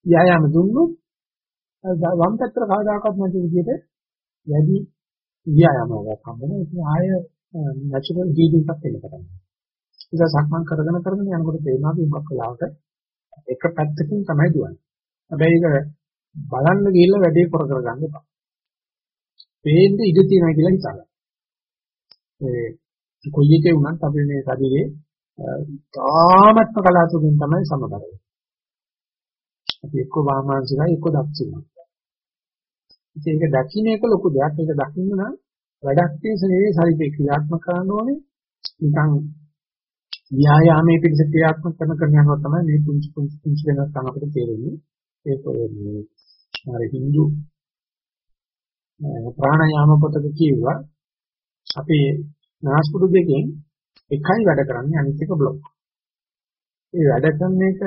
Speaker 1: ව්‍යායාම දුන්නොත් වම් පැත්තට කවදාකවත් නැති විදිහට වැඩි ව්‍යායාමයක් හම්බෙනවා. ඉතින් ආය නැචරල් හීලින්ග් එකක් එන්න පටන් ගන්නවා. ඒක සක්මන් කරගෙන කරගෙන යනකොට තේරෙනවා අපි මොකක් වෙලාවට එක පැත්තකින් තමයි දුවන්නේ. හැබැයි ඒක බලන්න ගිහිල්ලා වැඩේ කර කර ගන්න එපා. පේන්න ඉඩ තියෙනවා කියලා හිතන්න. ඒ කොයි එකේ වුණත් අපේ මේ ශරීරයේ තාමත්ම කලාතුරකින් තමයි සමබර වෙන්නේ. අපි එක්ක වාමාංශිකයි එක්ක දක්ෂිනයි. ඉතින් ඒක දකින්න එක ලොකු දෙයක්. ඒක දකින්න නම් වැඩක් තියෙන නෙවෙයි ශරීරේ ක්‍රියාත්මක කරන්න ඕනේ. නිකන් ව්‍යායාමයේ පිටස ක්‍රියාත්මක කරන කරනවා තමයි මේ පුංචි පුංචි පුංචි වෙනස්කම් අපිට තේරෙන්නේ. ඒක මේ අර හින්දු ප්‍රාණයාම පොතක කියුවා අපේ නාස්පුඩු දෙකෙන් එකයි වැඩ කරන්නේ අනිත් එක બ્લોක්. ඒ වැඩ කරන එක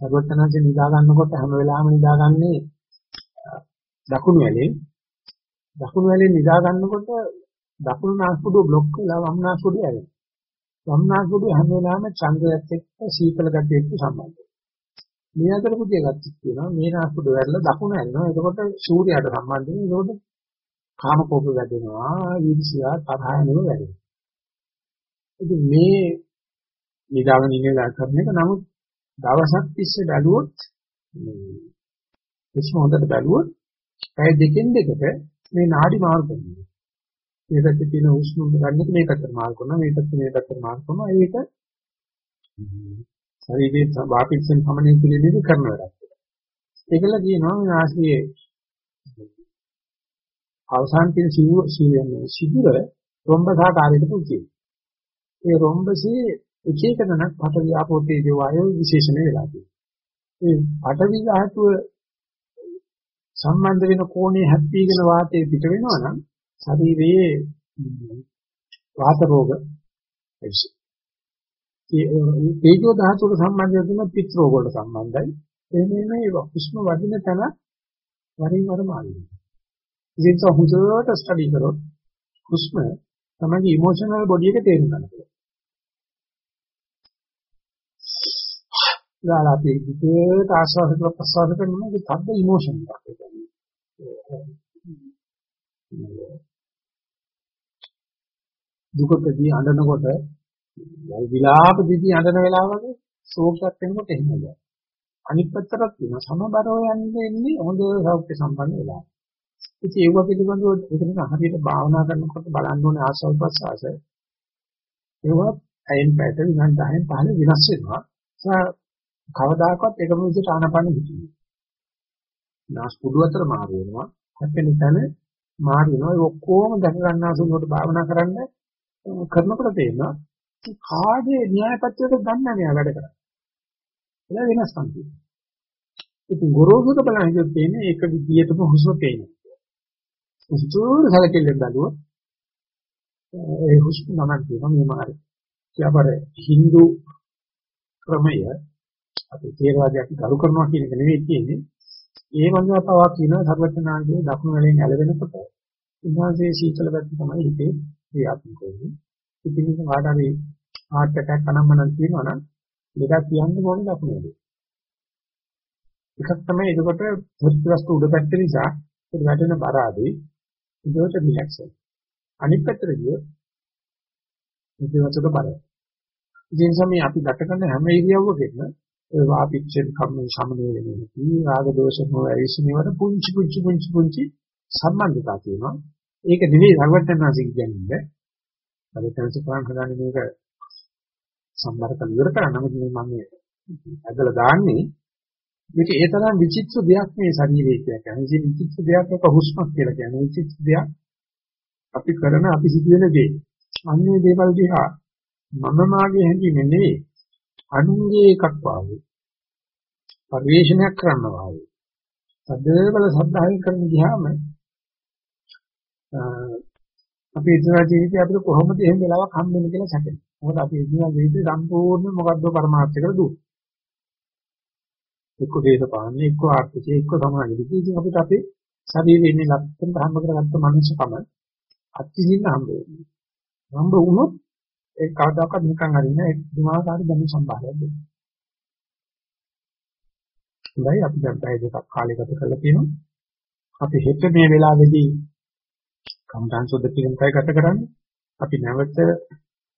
Speaker 1: සර්වඥාන්සේ නිදා ගන්නකොට හැම වෙලාවෙම නිදාගන්නේ දකුණු ඇලෙන් දකුණු ඇලෙන් නිදා ගන්නකොට දකුණු නාස්පුඩු બ્લોක් වෙලා වම් නාස්පුඩු ඇලෙනවා. වම් නාස්පුඩු හැම වෙලාවෙම චන්ද්‍රයත් එක්ක සීතල ගතිය එක්ක සම්බන්ධයි. මේ අතර පුතිය ගත්තොත් කියනවා මේ නාස්පුඩු වැරලා දකුණ ඇලෙනවා. එතකොට සූර්යයාට සම්බන්ධ වෙන ඒකට කාම කෝප වැඩෙනවා, ඊර්ෂ්‍යා තරහ නෙවෙයි වැඩෙනවා. ඉතින් මේ නිදාගෙන ඉන්න කරන එක නමුත් දවසක් තිස්සේ බැලුවොත් මේ හොඳට බැලුවොත් පැය දෙකෙන් දෙකට මේ නාඩි මාරු කරනවා. මේ පැත්තේ තියෙන උෂ්ණ ගන්න මේකට මාරු කරනවා, මේ පැත්තේ මේ පැත්තට මාරු කරනවා. ඒක ශරීරයේ වාපිච්චෙන් සමනය කිරීමේදී කරන වැඩක්. ඒකල කියනවා මේ ආශ්‍රයේ අවසාන තියෙන සිදුර රොම්බසාකාරයකට පුතියි. ඒ රොම්බසේ එක එක දණක් පඨවි ආපෝ තේජෝ වායෝ විශේෂණ වෙලා තියෙනවා. මේ පඨවි ධාතුව සම්බන්ධ වෙන කෝණේ හැප්පීගෙන වාතයේ පිට වෙනවා නම් ශරීරයේ වාත රෝග එවිස. ඒ තේජෝ ධාතුවට සම්බන්ධ වෙන පිත් රෝග වලට සම්බන්ධයි. එන්නේ මේ හුස්ම වදින තැන වරින් වර මාරුයි. ඉතින් හුදුවට ස්ටඩි කරොත් හුස්ම තමයි ඉමෝෂනල් බොඩි එක තේරුම් ගන්න පුළුවන්. ඊළඟ අපි විදේට ආස්වාද කරලා ප්‍රසවාස කරනවා ඒක තද්ද ඉමෝෂන් එකක් දුකකදී අඬනකොට විලාප දිදී අඬන වෙලාවක ශෝකයක් වෙනකොට එහෙමද අනිත් පැත්තට තියෙන සමබරව යන්නේ ඉන්නේ හොඳ සෞඛ්‍ය සම්පන්න වෙලා. ඉතින් ඒව පිළිබඳව ඒකන හරියට භාවනා කරනකොට බලන්න ඕනේ ආස්වාද ප්‍රසවාස. ඒවා අයින් පැට විනාඩි 10න් 15 වෙනස් වෙනවා. කවදාකවත් එකම විදිහට ආනපන හිටින්නේ. නාස් පුඩු අතර මාරු වෙනවා. හැපෙන තැන මාරු වෙනවා. ඒ ඔක්කොම දැක ගන්න අසුනට භාවනා කරන්න කරනකොට තේරෙනවා කාගේ න්‍යාය පත්‍රයට ගන්න නෑ වැඩ කරන්නේ. ඒක වෙනස්කම් තියෙනවා. ඉතින් ගොරෝසුක බලන හිතේ තියෙන ඒක විදියටම හුස්ම පේනවා. හුස්ම සැලකෙල්ලෙන් බැලුවොත් ඒ හුස්ම නමක් තියෙනවා මේ මාරේ. කියපර Hindu ක්‍රමය අපි තේරවාදයක් ගරු කරනවා කියන එක නෙවෙයි කියන්නේ. ඒ වගේ පවක් කියනවා සර්වඥාන්ගේ දකුණු වලින් ඇලවෙනකොට උන්වහන්සේ සීතල පැත්ත තමයි හිතේ ක්‍රියාත්මක වෙන්නේ. ඉතින් ඒක කාට හරි heart attack අනම්මනම් තියෙනවා නම් දෙකක් කියන්න ඕනේ දකුණු වලින්. එකක් තමයි එතකොට ප්‍රතිවස්තු උඩ පැත්ත නිසා ඒක වැටෙන බර අඩුයි. ඒකට රිලැක්ස් වෙනවා. අනිත් පැත්තට ගියොත් ප්‍රතිවස්තුක බරයි. ඉතින් සමේ අපි ගත කරන හැම ඉරියව්වකෙම ඒ වාපිච්චෙන් කම්ම සමනය වෙන්නේ රාග දෝෂ මොහ ඇවිස්සීමවල පුංචි පුංචි පුංචි පුංචි සම්බන්ධතා තියෙනවා. ඒක නෙවෙයි රවට්ටනාසි කියන්නේ. රවට්ටනාසි කරන් හදාන්නේ මේක සම්බර කළ ඉවර කරා. නම් මේ මම ඇදලා දාන්නේ මේක ඒ තරම් විචිත්‍ර දෙයක් මේ ශරීරය කියන්නේ. ඉතින් විචිත්‍ර දෙයක් එක හුස්මක් කියලා කියන්නේ. විචිත්‍ර දෙයක් අපි කරන අපි සිදුවෙන දේ. අන්නේ දේවල් දිහා මම මාගේ හැඟීම නෙවෙයි. අනුන්ගේ එකක් වාගේ පරිවේශනයක් කරනවා වාගේ සදේවල සද්ධායෙන් කරන ගියාම අපි ඉදිරිය ජීවිතේ අපිට කොහොමද එහෙම වෙලාවක් හම්බෙන්නේ කියලා සැකෙනවා. මොකද අපි ඉදිරිය ජීවිතේ සම්පූර්ණ මොකද්ද පරමාර්ථයකට දුව. එක්ක දේශපාලනේ එක්ක ආර්ථිකය එක්ක සමාජික ඉතින් අපිට අපේ ශරීරයේ ඉන්නේ ලක්ෂණ හම්බ කරගත්ත මනුස්සකම අත්‍යසින්න හම්බ වෙනවා. හම්බ වුණොත් ඒ කවදාකවත් නිකන් හරිනේ ඒ පුදුමාකාර ධර්ම සම්භාරයක් දෙන්නේ. හොඳයි අපි දැන් පැය දෙකක් කාලය ගත කරලා තියෙනවා. අපි හෙට මේ වෙලාවේදී කම්දාන් සුද්ධ කිරීමයි ගත කරන්නේ. අපි නැවත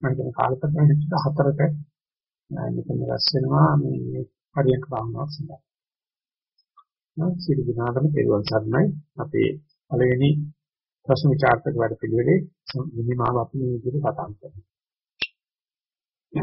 Speaker 1: මම කියන කාලකටන හිට හතරට මෙතන රැස් වෙනවා මේ පරියක් භාවනාවක් සඳහා. නම් සියලු දෙනාටම පෙරවන් සරණයි. අපේ පළවෙනි ප්‍රශ්න විචාරක වැඩ පිළිවෙලේ නිමාව අපි මේ විදිහට කතා කරනවා. Yeah.